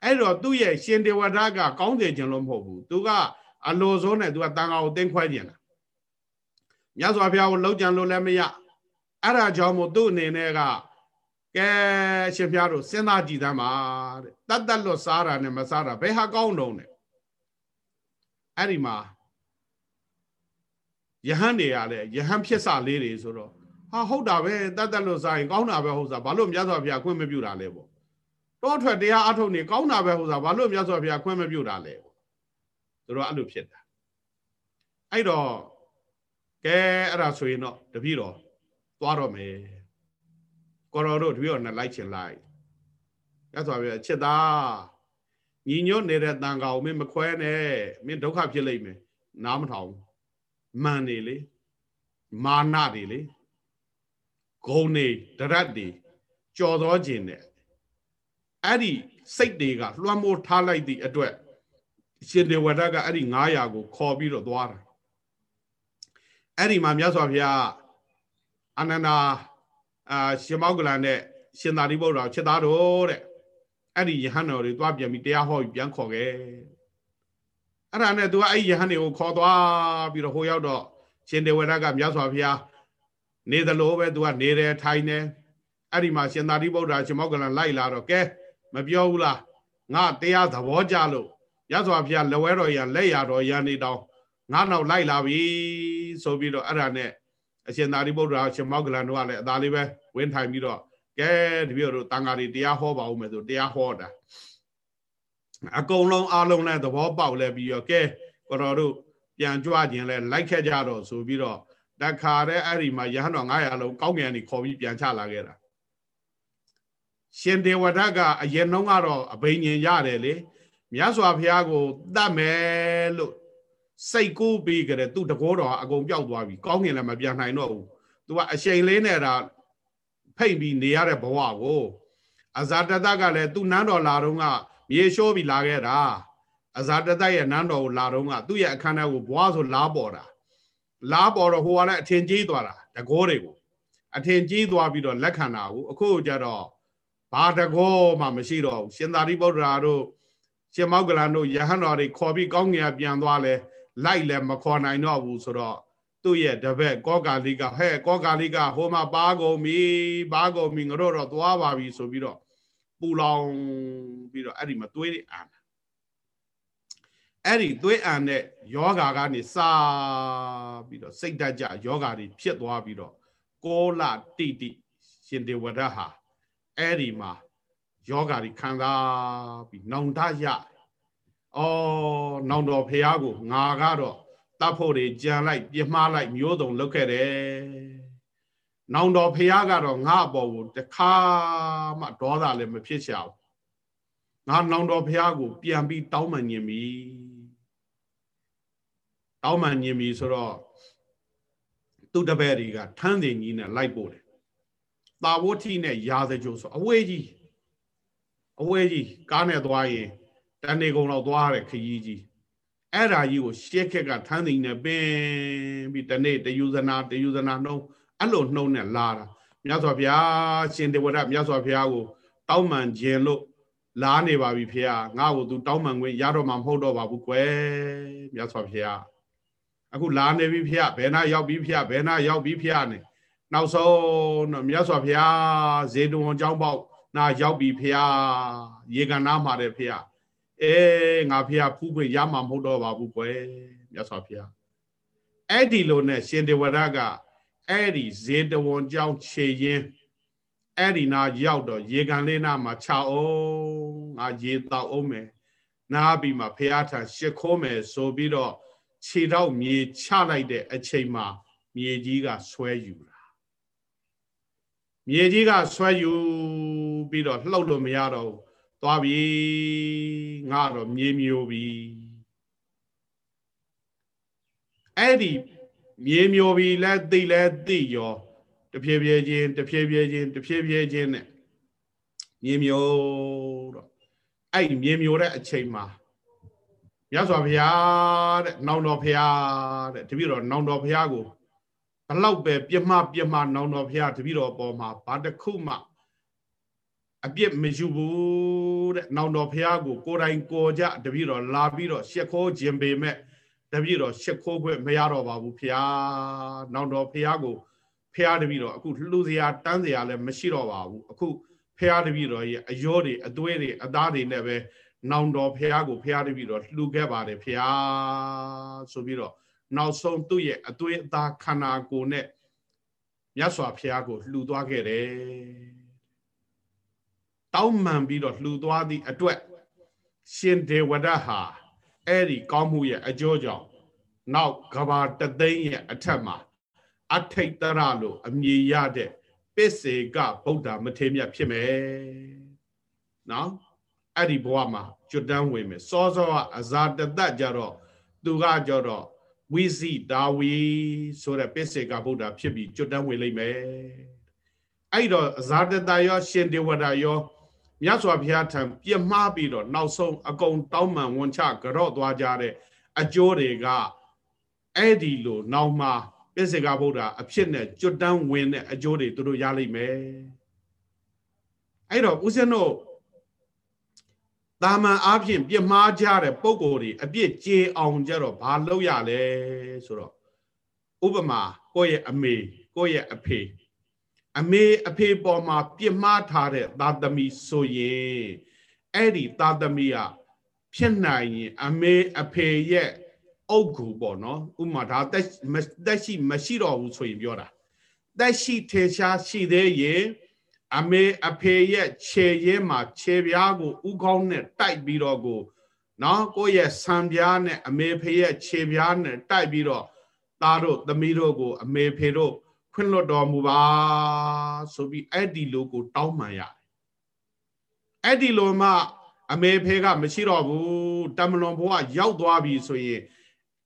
အဲ့တော့သူ့ရဲ့ရှင်ဒေဝဒကကောင်းစေခြင်းလို့မဟုတ်ဘူးသူကအလိုစိုးနဲ့သူကတန်ဃာကိုတင်းခွဲခြင်းတာမြတ်စွာဘုရားကိုလောက်ကြံလို့လည်းမရအဲ့ဒါကြောင့်မို့သူ့အနေနဲ့ကကဲရှင်ဘုရားတို့စဉ်းစားကြည့်သမ်းပါတဲ့တတ်တတ်လွတ်စားတာနဲ့မစားတာဘယ်ဟာကောင်းတုံးလဲအဲ့ဒီမှာ ယဟန်တွေကလည်းယဟန်ဖြစ်စလေးတွေဆိုတော့ဟာဟုတ်တာပဲတတ်တတ်လွတ်စားရင်ကောင်းတာပဲဟုတ်စားဘာလို့မြတ်စွာဘုရားခွင့်မပြုတာလဲပေါ့တောထွက်တရားအထုတ်နေကောင်းတာပဲဟုတ်စားဘာလို့မြတ်စွာဘုရားခွင့်မပြုတာလဲပေါ့သူတို့အဲ့လိုဖြစ်တာအဲ့တော့ကဲအဲ့ဒါဆိုရင်တော့တပည့်တော်သွားတော့မယ်ကိုတော်တို့တပည့်တော်နဲ့လိုက်ချင်လိုက်ရသော်ပြချစ်သားညီညွတ်နေတဲ့တန်ကောင်မင်းမခွဲနဲ့မင်းဒုက္ခဖြစ်လိမ့်မယ်နားမထောင် မှန်နေလေမာနတွေလေဂုံနေတရက်တွေကြော်သောခြင်းနဲ့အဲ့ဒီစိတ်တွေကလွှမ်းမိုးထားလိုက်သည့်အတွက်ရှင်ဒေဝဒကအဲ့ဒီ900ကိုခေါ်ပြီးတော့သွားတာအဲ့ဒီမှာမြတ်စွာဘုရားအာနန္ဒာအာရှင်မောကလန်နဲ့ရှင်သာရိပုတ္တရာချက်သားတော်တဲ့အဲ့ဒီယဟန်တော်တွေသွားပြန်ပြီးတရားဟောပြီးပြန်ခေါ်ခဲ့ အဲ့ဒါနဲ့သူကအဲ့ဒီယဟန်တွေကိုခေါ်သွားပြီးတော့ဟိုရောက်တော့ရှင်ဒေဝရကမြတ်စွာဘုရားနေသလိုပဲသူကနေတယ်ထိုင်တယ်အဲ့ဒီမှာရှင်သာရိပုတ္တရာရှင်မောကလန်လိုက်လာတော့ကဲမပြောဘူးလားငါတရားသဘောကြလို့ရသော်ဘုရားလက်ဝဲတော်ရလက်ရတော်ရနေတောင်းငါနောက်လိုက်လာပြီဆိုပြီးတော့အဲ့ဒါနဲ့အရှင်သာရိပုတ္တရာရှင်မောကလန်တို့ကလည်းအသာလေးပဲဝင်းထိုင်ပြီးတော့ကဲတပည့်တို့တန်ဃာတွေတရားဟောပါဦးမယ်ဆိုတရားဟောတာ အကုန်လုံးအားလုံးလည်းသဘောပေါက်လဲပြီးတော့ကဲကိုတော်တို့ပြန်ကြွခြင်းလဲလိုက်ခဲ့ကြတော့ဆိုပြီးတော့တခါတည်းအဲ့ဒီမှာရဟန်းတော်900လုံးကောင်းကင်ကနေခေါ်ပြီးပြန်ချလာခဲ့တာရှင်ဒေဝဒတ်ကအရင်နှုန်းကတော့အဘိညာဉ်ရတယ်လေမြတ်စွာဘုရားကိုတတ်မယ်လို့စိတ်ကူးပြီးကြတယ်သူတကောတော်အကုန်ပြောက်သွားပြီကောင်းကင်လည်းမပြန်နိုင်တော့ဘူးသူကအရှိန်လေးနဲ့ဒါဖိတ်ပြီးနေရတဲ့ဘဝကိုအဇာတတကလည်းသူ့နန်းတော်လာတော့က မြေလျှောပြီးလာခဲ့တာအဇာတတရဲ့နန်းတော်ကိုလာတော့ကသူ့ရဲ့အခမ်းအနားကိုဘွားဆိုလားပေါ်တာလားပေါ်တော့ဟိုကလည်းအထင်ကြီးသွားတာတကောတွေကိုအထင်ကြီးသွားပြီးတော့လက်ခံတာကိုအခုကျတော့ဘာတကောမှမရှိတော့ဘူးရှင်သာရိပုတ္တရာတို့ရှင်မောက္ကလန်တို့ယဟန်တော်တွေခေါ်ပြီးကောင်းငင်ပြန်သွားလဲလိုက်လည်းမခေါ်နိုင်တော့ဘူးဆိုတော့သူ့ရဲ့တပည့်ကောကာလိကဟဲ့ကောကာလိကဟိုမှာပါကုန်ပြီပါကုန်ပြီငါတို့တော့သွားပါပြီဆိုပြီးတော့ ပူလောင်ပြီးတော့အဲ့ဒီမှာသွေးတွေအာအဲ့ဒီသွေးအာနဲ့ယောဂါကနေစာပြီးတော့စိတ်ဓာတ်ကြယောဂါတွေဖြစ်သွားပြီးတော့ကောလတိတိရှင်ဒေဝဒဟာအဲ့ဒီမှာယောဂါတွေခံစားပြီးနောင်တရအော်နောင်တော်ဖះကိုငါကတော့တတ်ဖို့တွေကြံလိုက်ပြမှားလိုက်မျိုးစုံလုပ်ခဲ့တယ်။ နောင်တော်ဖះကတော့ငါအပေါ်ကိုတခါမှဒေါသလည်းမဖြစ်ရှာဘူး။ငါနောင်တော်ဖះကို ပြန်ပြီးတောင်းပန်ညင်ပြီ။တောင်းပန်ညင်ပြီဆိုတော့သူ့တပည့်တွေကထန်းစင်ကြီးနဲ့လိုက်ပို့တယ်။တာဝဋ္ဌိနဲ့ရာဇကြိုးဆိုအဝေးကြီးအဝေးကြီးကားနဲ့သွားရင်တန်နေကုန်တော့သွားတဲ့ခရီးကြီးအဲ့ဓာကြီးကိုရှေ့ခက်ကထန်းသိနေပင်ပြီးတနေ့တယူဇနာတယူဇနာနှုံး အဲ့လိုနှုံးနဲ့လာတာမြတ်စွာဘုရားရှင်တေဝရမြတ်စွာဘုရားကို တောင်းပန်ခြင်းလို့လာနေပါပြီဖေဟာငါ့ကိုသူတောင်းပန်ခွင့်ရတော့မှမဟုတ်တော့ပါဘူးကွယ်မြတ်စွာဘုရားအခုလာနေပြီဖေဟာဘယ်နာရောက်ပြီဖေဟာဘယ်နာရောက်ပြီဖေဟာနဲ့နောက်ဆုံးတော့မြတ်စွာဘုရားဇေတဝန်ကျောင်းပေါက်နာရောက်ပြီဖေဟာရေကန်နာမှာတယ်ဖေဟာအဲငါဖေဟာဖူးခွင့်ရမှာမဟုတ်တော့ပါဘူးကွယ်မြတ်စွာဘုရားအဲ့ဒီလိုနဲ့ရှင်ဒေဝရက အဲ့ဒီဇေတဝန်ကျောင်းခြေရင်အဲ့ဒီနာရောက်တော့ရေကန်လေးနာမှာခြအောင်ငါရေတောက်အောင်မယ်နားပြီးမှဖះထံရှ िख ိုးမယ်ဆိုပြီးတော့ခြေတော့မြေချလိုက်တဲ့အချိန်မှာမြေကြီးကဆွဲယူလာမြေကြီးကဆွဲယူပြီးတော့လှုပ်လို့မရတော့ဘူးသွားပြီငါတော့မြေမျိုးပြီအဲ့ဒီ မြေမျိုးပြီလဲသိလဲသိရောတဖြည်းဖြည်းချင်းတဖြည်းဖြည်းချင်းတဖြည်းဖြည်းချင်းနဲ့မြေမျိုးတော့အဲ့မြေမျိုးတဲ့အချိန်မှာမြတ်စွာဘုရားတဲ့နောင်တော်ဘုရားတဲ့တပည့်တော်နောင်တော်ဘုရားကိုဘလောက်ပဲပြမပြမနောင်တော်ဘုရားတပည့်တော်ပေါ်မှာဘာတစ်ခုမှအပြစ်မယူဘူးတဲ့နောင်တော်ဘုရားကိုကိုယ်တိုင်ကိုကြတပည့်တော်လာပြီးတော့ရှ िख ိုးခြင်းပေမဲ့ တပည့်တော်ရှ िख ိုးခွင့်မရတော့ပါဘူးဘုရားနောင်တော်ဘုရားကိုဖះတပည့်တော်အခုလှူစရာတန်းစရာလည်းမရှိတော့ပါဘူးအခုဖះတပည့်တော်ရဲ့အယောတွေအသွေးတွေအသားတွေနဲ့ပဲနောင်တော်ဖះကိုဖះတပည့်တော်လှူခဲ့ပါတယ်ဖះဆိုပြီးတော့နောက်ဆုံးသူ့ရဲ့အသွေးအသားခန္ဓာကိုယ်နဲ့မြတ်စွာဘုရားကိုလှူသွားခဲ့တယ်တောင်းမှန်ပြီးတော့လှူသွားသည့်အတွက်ရှင်ဒေဝဒဟာ အဲ့ဒီကောင်းမှုရဲ့အကျိုးကြောင့်နောက်ကဘာတသိန်းရဲ့အထက်မှာအထိတ်တရလို့အမည်ရတဲ့ပစ္စေကဗုဒ္ဓမထေမြတ်ဖြစ်မယ်နော်အဲ့ဒီဘဝမှာကျွတ်တန်းဝင်မယ်စောစောကအဇာတတကြတော့သူကကြတော့ဝိဇိတာဝီဆိုတဲ့ပစ္စေကဗုဒ္ဓဖြစ်ပြီးကျွတ်တန်းဝင်လိမ့်မယ်အဲ့တော့အဇာတတရောရှင်ဒေဝတာရော မြတ်စွာဘုရားထံပြမှားပြီးတော့နောက်ဆုံးအကုန်တောင်းပန်ဝန်ချကြော့သွားကြတဲ့အကျိုးတွေကအဲ့ဒီလိုနောက်မှပိစိကဗုဒ္ဓအဖြစ်နဲ့ကျွတ်တန်းဝင်တဲ့အကျိုးတွေသူတို့ရလိမ့်မယ်အဲ့တော့ဦးဇင်းတို့တာမန်အားဖြင့်ပြမှားကြတဲ့ပုံကိုယ်တွေအပြစ်ကြေအောင်ကြတော့ဘာလုပ်ရလဲဆိုတော့ဥပမာကိုယ့်ရဲ့အမေကိုယ့်ရဲ့အဖေ အမေအဖေပေါ်မှာပြစ်မှားထားတဲ့သာသမီဆိုရင်အဲ့ဒီသာသမီကဖြစ်နိုင်ရင် အမေအဖေရဲ့အုတ်ကူပေါ့နော်ဥမာဒါတက်တက်ရှိမရှိတော့ဘူးဆိုရင်ပြောတာတက်ရှိထေရှားရှိသေးရင်အမေအဖေရဲ့ခြေရင်းမှာခြေပြားကိုဥကောင်းနဲ့တိုက်ပြီးတော့ကိုနော်ကိုယ့်ရဲ့ဆံပြားနဲ့အမေဖေရဲ့ခြေပြားနဲ့တိုက်ပြီးတော့သားတို့သမီးတို့ကို အမေဖေတို့ ခွင့်လွတ်တော်မူပါဆိုပြီးအဲ့ဒီလိုကို တောင်းပန်ရတယ်အဲ့ဒီလိုမှအမေဖေကမရှိတော့ဘူးတမလွန်ဘဝရောက်သွားပြီဆိုရင်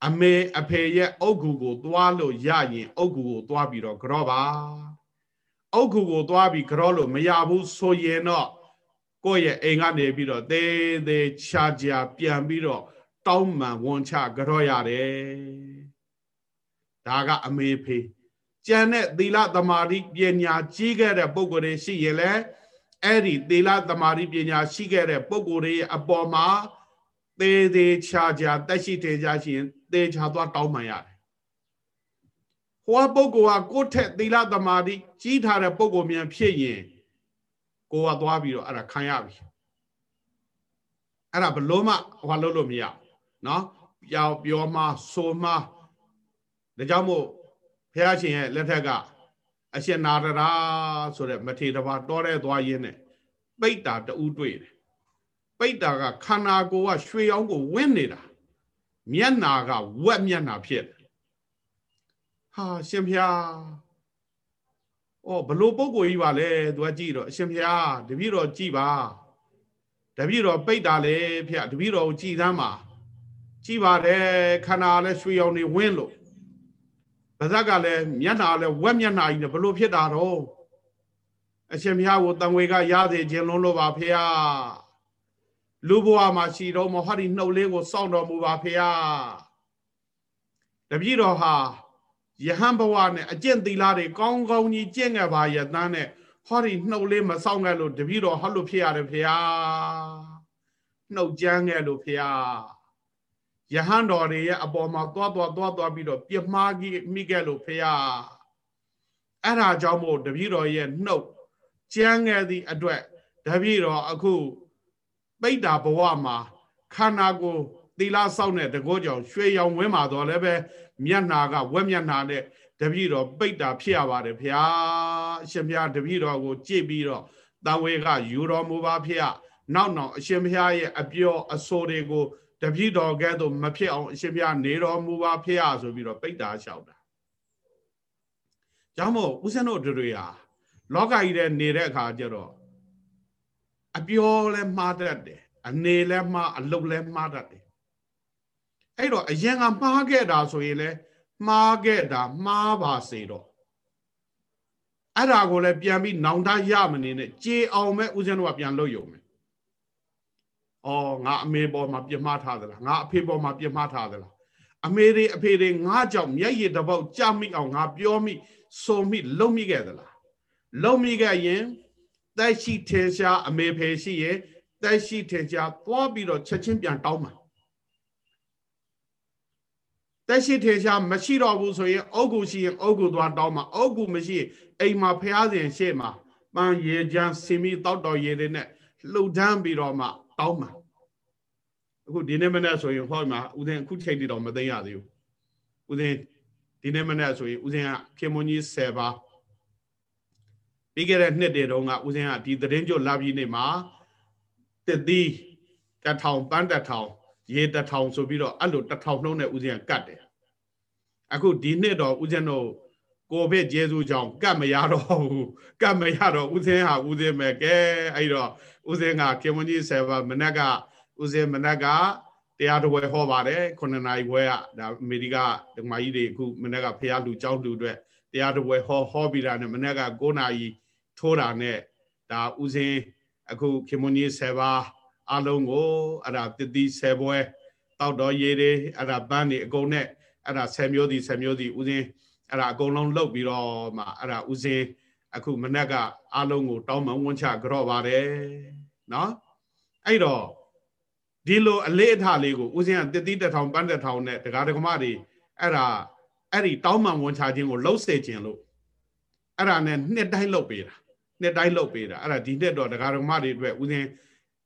အမေအဖေရဲ့အုတ်ဂူကိုသွားလို့ရရင်အုတ်ဂူကိုသွားပြီးတော့ကြော့ပါအုတ်ဂူကိုသွားပြီးကြော့လို့မရဘူးဆိုရင်တော့ကိုယ့်ရဲ့အိမ်ကနေပြီးတော့သေးသေးချာချာပြန်ပြီးတော့တောင်းမှန်ဝန်ချကြော့ရတယ်ဒါကအမေဖေ ကြံတဲ့သီလသမာဓိပညာကြီးခဲ့တဲ့ပုဂ္ဂိုလ်တွေရှိရင်လည်းအဲ့ဒီသီလသမာဓိပညာရှိခဲ့တဲ့ပုဂ္ဂိုလ်တွေအပေါ်မှာသေးသေးချာချာတက်ရှိသေးချာရှိရင်သေချာသွားတောင်းမှန်ရတယ်ဟိုပုဂ္ဂိုလ်ကကိုယ့်ထက်သီလသမာဓိကြီးထားတဲ့ပုဂ္ဂိုလ်မြန်ဖြစ်ရင်ကိုကသွားပြီးတော့အဲ့ဒါခံရပြီအဲ့ဒါဘလို့မှဟောလို့လို့မရနော်ပြောပြောမှဆိုမှဒါကြောင့်မို့ဘု ရားရှင်ရဲ့လက်ထက်ကအရှင်နာရရာဆိုတဲ့မထေရဘာတောတဲ့သွားရင်းနဲ့ပိတ်တာတူးတွေ့တယ်ပိတ်တာကခန္ဓာကိုယ်ကရွှေအောင်ကိုဝင်းနေတာမျက်နာကဝက်မျက်နာဖြစ်တယ်ဟာရှင်ဖျားဩဘလို့ပုံကိုကြီးပါလဲသူကကြည့်တော့အရှင်ဖျားတပည့်တော်ကြည့်ပါတပည့်တော်ပိတ်တာလေဖျားတပည့်တော်ကိုကြည်သမ်းပါကြည်ပါတယ်ခန္ဓာလည်းရွှေအောင်နေဝင်းလို့ ဗဇက်ကလည်းမျက်နာလည်းဝက်မျက်နာကြီးနဲ့ဘလို့ဖြစ်တာတော့အရှင်ဘုရားကိုတန်ဝေကရသေးခြင်းလုံးလို့ပါဖေဟာလူဘဝမှာရှိတော့မဟောဒီနှုတ်လေးကိုစောင့်တော်မူပါဖေဟာတပည့်တော်ဟာယဟန်ဘဝနဲ့အကျင့်သီလတွေကောင်းကောင်းကြီးကျင့်ခဲ့ပါရဲ့တန်းနဲ့ဟောဒီနှုတ်လေးမစောင့်ခဲ့လို့တပည့်တော်ဟောလို့ဖြစ်ရတယ်ဖေဟာနှုတ်ကြမ်းခဲ့လို့ဖေဟာ ယဟန်တော်တွေရဲ့အပေါ်မှာသွားသွားသွားသွားပြီးတော့ပြမှားကြီးမိခဲ့လို့ဖေဟာအဲ့ဒါကြောင့်မို့တပည့်တော်ရဲ့နှုတ်ကြမ်းခဲ့သည့်အတွက်တပည့်တော်အခုပိတ်တာဘဝမှာခန္ဓာကိုယ်သီလစောင့်တဲ့တကောကြောင့်ရွှေရောင်ဝင်းမှာတော့လည်းပဲမျက်နာကဝက်မျက်နာနဲ့တပည့်တော်ပိတ်တာဖြစ်ရပါတယ်ဖျားအရှင်ဘုရားတပည့်တော်ကိုကြည့်ပြီးတော့တန်ဝေကယူတော်မူပါဖျားနောက်နောက်အရှင်ဘုရားရဲ့အပြောအဆိုတွေကို တပည့်တော်ကဲ့သို့မဖြစ်အောင်အရှင်ဘုရားနေတော်မူပါဖျားဆိုပြီးတော့ပိတ်တာလျှောက်တာကြောင့်မို့ဦးဇင်းတို့တို့ရာလောကကြီးထဲနေတဲ့အခါကျတော့အပြောလဲမှားတတ်တယ်အနေလဲမှားအလုပ်လဲမှားတတ်တယ်အဲ့တော့အရင်ကမှားခဲ့တာဆိုရင်လဲမှားခဲ့တာမှားပါစေတော့အဲ့ဒါကိုလည်းပြန်ပြီးနောင်တရမနေနဲ့ကြေအောင်မဲ့ဦးဇင်းတို့ကပြန်လုပ်ယုံမ ယ်။အော်ငါအမေပေါ်မှာပြမထားသလားငါအဖေပေါ်မှာပြမထားသလားအမေတွေအဖေတွေငါကြောင့်မျက်ရည်တစ်ပေါက်ကြမိအောင်ငါပြောမိဆိုမိလုံမိခဲ့သလားလုံမိခဲ့ရင်တက်ရှိထေရှားအမေဖေရှိရဲ့တက်ရှိထေရှားသွားပြီးတော့ချက်ချင်းပြန်တောင်းမှာတက်ရှိထေရှားမရှိတော့ဘူးဆိုရင်အုတ်ကူရှိရင်အုတ်ကူသွားတောင်းမှာအုတ်ကူမရှိရင်အိမ်မှာဖះစဉ်ရှေ့မှာပန်းရေချမ်းစင်မီတောက်တော်ရေတွေနဲ့လှုပ်ထမ်းပြီးတော့မှတောင်းမှာ အခုဒီနေ့မနေ့ဆိုရင်ဟောမှာဦးဇင်းအခုချိန်တည်းတော့မသိရသေးဘူးဦးဇင်းဒီနေ့မနေ့ဆိုရင်ဦးဇင်းကခင်မွန်ကြီး10ပါးပြီးခဲ့တဲ့နှစ်တည်းတုန်းကဦးဇင်းကဒီသတင်းကြိုလာပြီးနေမှာတတိတထောင်ပန်းတထောင်ရေတထောင်ဆိုပြီးတော့အဲ့လိုတထောင်နှုံးနဲ့ဦးဇင်းကကတ်တယ်အခုဒီနှစ်တော့ဦးဇင်းတို့ကိုဗစ်ကျေစုကြောင့်ကတ်မရတော့ဘူးကတ်မရတော့ဦးစင်းဟာဦးစင်းပဲကဲအဲ့တော့ဦးစင်းကခင်မကြီးဆယ်ပါမနက်က ဦးစင်းမနက်ကတရားတော်ဝယ်ဟောပါတယ်9နာရီခွဲကဒါအမေရိကဒကမာကြီးတွေအခုမနက်ကဖះလူကြောင်းလူအတွက်တရားတော်ဝယ်ဟောဟောပြီးတာနဲ့မနက်က9နာရီထိုးတာနဲ့ဒါဦးစင်းအခုခင်မကြီးဆယ်ပါအလုံးကိုအဲ့ဒါတတိဆယ်ပွဲတောက်တော်ရေးတွေအဲ့ဒါပန်းတွေအကုန်နဲ့အဲ့ဒါဆယ်မျိုးစီဆယ်မျိုးစီဦးစင်းအဲ့ဒါအကုန်လုံးလှုပ်ပြီးတော့မှအဲ့ဒါဥစဉ်အခုမနေ့ကအလုံးကို တောင်းမှဝန်ချကြော့ပါတယ်နော်အဲ့တော့ ဒီလိုအလေးအထားလေးကိုဥစဉ်ကတတိတထောင်ပန်းတထောင်နဲ့ဒကာဒကမတွေအဲ့ဒါအဲ့ဒီတောင်းမှဝန်ချခြင်းကိုလှုပ်စေခြင်းလို့အဲ့ဒါနဲ့နှစ်တိုင်းလှုပ်ပေးတာနှစ်တိုင်းလှုပ်ပေးတာအဲ့ဒါဒီနှစ်တော့ဒကာဒကမတွေအတွက်ဥစဉ်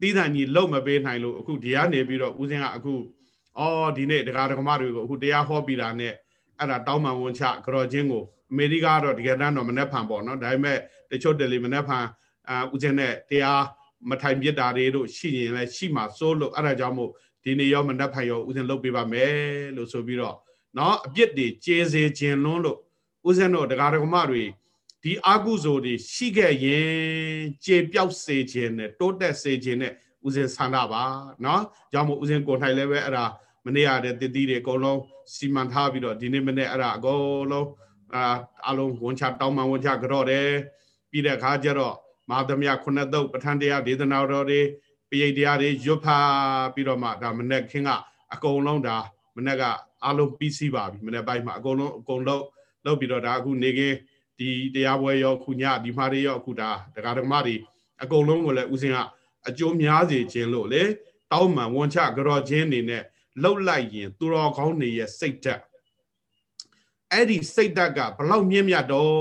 သီးသန့်ကြီးလှုပ်မပေးနိုင်လို့အခုဒီကနေပြီးတော့ဥစဉ်ကအခုအော်ဒီနေ့ဒကာဒကမတွေကိုအခုတရားဟောပြီးတာနဲ့အဲ့ဒါတောင်းမှဝန်ချကြော့ခြင်းကိုအမေရိကကတော့တကယ်တမ်းတော့မနှက်ဖန်ပေါ့နော်ဒါပေမဲ့တချို့တယ်လီမနှက်ဖန်အာဥစဉ်နဲ့တရား မထိုင်ပြစ်တာတွေတို့ရှိရင်လည်းရှိမှစိုးလို့အဲ့ဒါကြောင့်မို့ဒီနေ့ရောမနှက်ဖန်ရောဥစဉ်လုပ်ပေးပါမယ်လို့ဆိုပြီးတော့เนาะအပြစ်တွေကျေစေခြင်းလွန်းလို့ဥစဉ်တို့တရားဓမ္မတွေဒီအာကုဇိုတွေရှိခဲ့ရင်ကျေပြောက်စေခြင်းနဲ့တိုးတက်စေခြင်းနဲ့ဥစဉ်ဆန္ဒပါเนาะကြောင့်မို့ဥစဉ်ကိုထိုင်လည်းပဲအဲ့ဒါမနေ့ရတဲ့တတိတွေအကုန်လုံးစီမံထားပြီးတော့ဒီနေ့မနေ့အဲ့ဒါအကုန်လုံးအာအလုံးဝန်ချတောင်းမှဝန်ချကြော့တယ်ပြီးတဲ့အခါကျတော့ မာသမယခုနှစ်သုတ်ပဋ္ဌာန်းတရားဒေသနာတော်တွေပိယိတရားတွေရွတ်ဖာပြီးတော့မှဒါမနေ့ခင်းကအကုန်လုံးဒါမနေ့ကအလုံးပြီးစီးပါပြီမနေ့ပိုင်းမှာအကုန်လုံးအကုန်လုံးလုပ်ပြီးတော့ဒါအခုနေကင်းဒီတရားပွဲရောခုညဒီမှာတွေရောအခုဒါတရားဓမ္မတွေအကုန်လုံးကိုလည်းဦးစင်ကအကျိုးများစေခြင်းလို့လေတောင်းမှန်ဝန်ချကြော့ခြင်းနေနဲ့လှုပ်လိုက်ရင်သူတော်ကောင်းနေရဲ့စိတ်ဓာတ်အဲ့ဒီစိတ်ဓာတ်ကဘလောက်မြင့်မြတ်တော့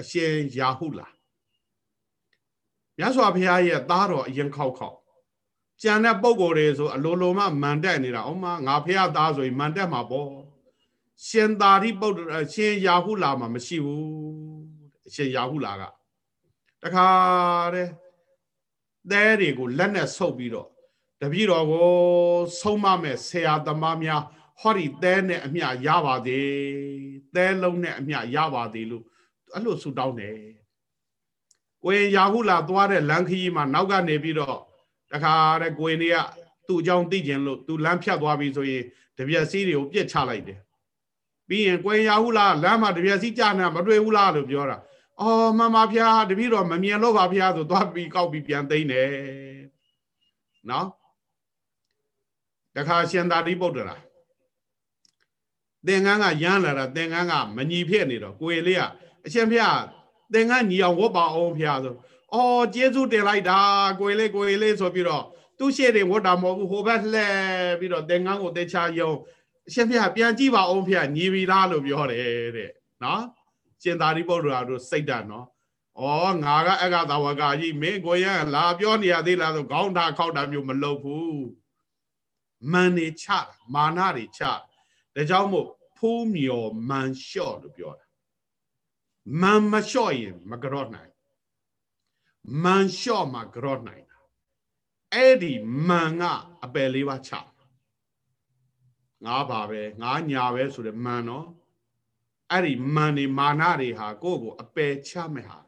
အရှင်ရာဟုလား မြတ်စွာဘုရားရဲ့သားတော်အရင်ခောက်ခောက်ကြံတဲ့ပုံကိုယ်တွေဆိုအလိုလိုမှမန်တက်နေတာအော်မငါဖះသားဆိုရင်မန်တက်မှာပေါ့ရှင်သာရိပုတ္တရာရှင်ရာဟုလာမှာမရှိဘူးအရှင်ရာဟုလာကတခါတဲ့သဲတွေကိုလက်နဲ့ဆုပ်ပြီးတော့တပည့်တော်ကိုဆုံးမမဲ့ဆရာသမားများဟောဒီသဲနဲ့အမျှရပါသေးသဲလုံးနဲ့အမျှရပါသေးလို့အဲ့လိုဆုတောင်းတယ် ကိုရင်ရာဟုလာသွားတဲ့လမ်းခရီးမှာနောက်ကနေပြီးတော့တခါတဲ့ကိုရင်တွေကသူ့အကြောင်းသိကျင်လို့သူလမ်းဖြတ်သွားပြီဆိုရင်တပြက်စီးတွေကိုပြစ်ချလိုက်တယ်ပြီးရင်ကိုရင်ရာဟုလာလမ်းမှာတပြက်စီးကြာနေမတွေ့ဘူးလားလို့ပြောတာအော်မှန်ပါဗျာတပည့်တော်မမြင်လို့ပါဗျာဆိုသွားပြီးကောက်ပြီးပြန်သိမ့်တယ်နော်တခါရှင်သာတိပုတ္တရာသင်္ကန်းကရမ်းလာတာသင်္ကန်းကမညီဖြစ်နေတော့ကိုယ်လေးကအရှင်ဖျား သင်္ကန်းညီအောင်ဝတ်ပါအောင်ဖျားဆိုအော်ကျေးဇူးတင်လိုက်တာကိုယ်လေးကိုယ်လေးဆိုပြီးတော့သူ့ရှေ့တွေဝတ်တာမဟုတ်ဘူးဟိုဘက်လှည့်ပြီးတော့သင်္ကန်းကိုတေချာယုံအရှင်ဖျားပြန်ကြည့်ပါအောင်ဖျားညီပြီလားလို့ပြောတယ်တဲ့နော်ရှင်သာရိပုတ္တရာတို့စိတ်ဓာတ်နော်ဩငါကအက္ခသဝကကြီးမင်းကိုရလာပြောနေရသေးလားဆိုခေါင်းထားခောက်တာမျိုးမလုပ်ဘူးမန်နေချမာနတွေချဒါကြောင့်မို့ဖိုးမြော်မန်လျှော့လို့ပြောတာ မန်မလျှော့ရင်မကြော့နိုင်မန်လျှော့မှကြော့နိုင်တာအဲ့ဒီမန်ကအပယ်လေးပါချငါပါပဲငါညာပဲဆိုတဲ့မန်နော်အဲ့ဒီမန်နေမာနတွေဟာကိုယ့်ကိုအပယ်ချမဲ့ဟာ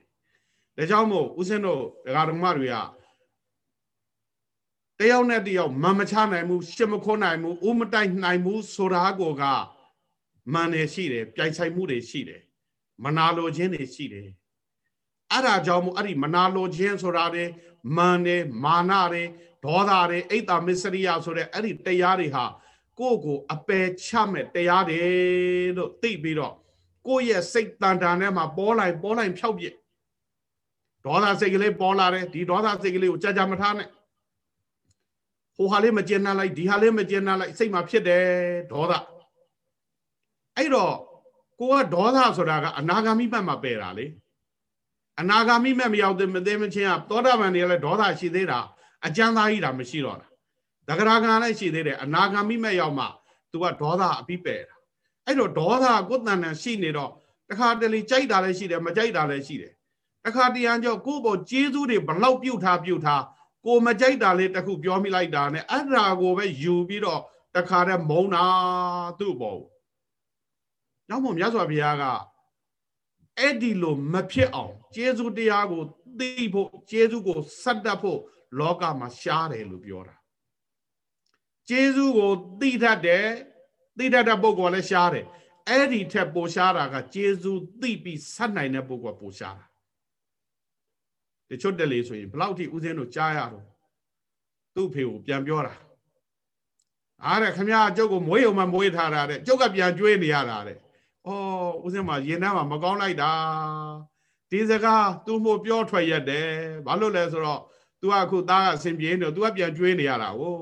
ဒါကြောင့်မို့ဦးဇင်းတို့ဒကာဓမ္မတွေကတယောက်နဲ့တယောက်မမချနိုင်ဘူးရှစ်မခွနိုင်ဘူးဦးမတိုက်နိုင်ဘူးဆိုတာကိုကမန်နေရှိတယ်ပြိုင်ဆိုင်မှုတွေရှိတယ် မနာလိုခြင်းတွေရှိတယ်အဲ့ဒါကြောင့်မို့အဲ့ဒီမနာလိုခြင်းဆိုတာတွေမန်နေမာနတွေဒေါသတွေအိတ်တာမစ္စရိယဆိုတဲ့အဲ့ဒီတရားတွေဟာကိုယ့်ကိုအပယ်ချမဲ့တရားတွေလို့သိပြီးတော့ကိုယ့်ရဲ့စိတ်တန်တာနဲ့မှပေါ်လိုက်ပေါ်လိုက်ဖြောက်ပြစ်ဒေါသစိတ်ကလေးပေါ်လာတယ်ဒီဒေါသစိတ်ကလေးကိုကြာကြာမထားနဲ့ဟိုဟာလေးမကျင်နာလိုက်ဒီဟာလေးမကျင်နာလိုက်စိတ်မှာဖြစ်တယ်ဒေါသအဲ့တော့ ကိုကဒေါသဆိုတာကအနာဂါမိမတ်မှာပယ်တာလေအနာဂါမိမတ်မရောက်တဲ့မသိမချင်းကသောတာပန်တွေကလည်းဒေါသရှိသေးတာအကျမ်းသားကြီးတာမရှိတော့တာတဂရကံလည်းရှိသေးတယ်အနာဂါမိမတ်ရောက်မှ तू ကဒေါသအပြီးပယ်တာအဲ့တော့ဒေါသကိုယ်တန်တန်ရှိနေတော့တခါတလေကြိုက်တာလည်းရှိတယ်မကြိုက်တာလည်းရှိတယ်တခါတရံကြောင့်ကိုယ့်ဘောကျေးဇူးတွေဘလောက်ပြုတ်ထားပြုတ်ထားကိုမကြိုက်တာလေးတခုပြောမိလိုက်တာနဲ့အဲ့ဒါကိုပဲယူပြီးတော့တခါတည်းမုံတာသူ့ဘော။ နောက်မှမြတ်စွာဘုရားကအဲ့ဒီလိုမဖြစ်အောင်ကျေးဇူးတရားကိုသိဖို့ကျေးဇူးကိုစတ်တတ်ဖို့လောကမှာရှားတယ်လို့ပြောတာ။ကျေးဇူးကိုသိတတ်တယ်သိတတ်တဲ့ပုဂ္ဂိုလ်လည်းရှားတယ်။အဲ့ဒီထက်ပိုရှားတာကကျေးဇူးသိပြီးစတ်နိုင်တဲ့ပုဂ္ဂိုလ်ပိုရှားတာတချို့တက်လေဆိုရင်ဘလောက်ထိဦးဇင်းတို့ကြားရတော့သူ့ဖေကိုပြန်ပြောတာအားတဲ့ခမရကျုပ်ကိုမွေးုံမှမွေးထားတာတဲ့ကျုပ်ကပြန်ကြွေးနေရတာတဲ့ အော်ဦးစင်းမှာရင်ထဲမှာမကောင်းလိုက်တာဒီစကား तू မို့ပြောထွက်ရတယ်ဘာလို့လဲဆိုတော့ तू ကအခုသားကအစဉ်ပြေနေတော့ तू ကပြန်ကျွေးနေရတာကို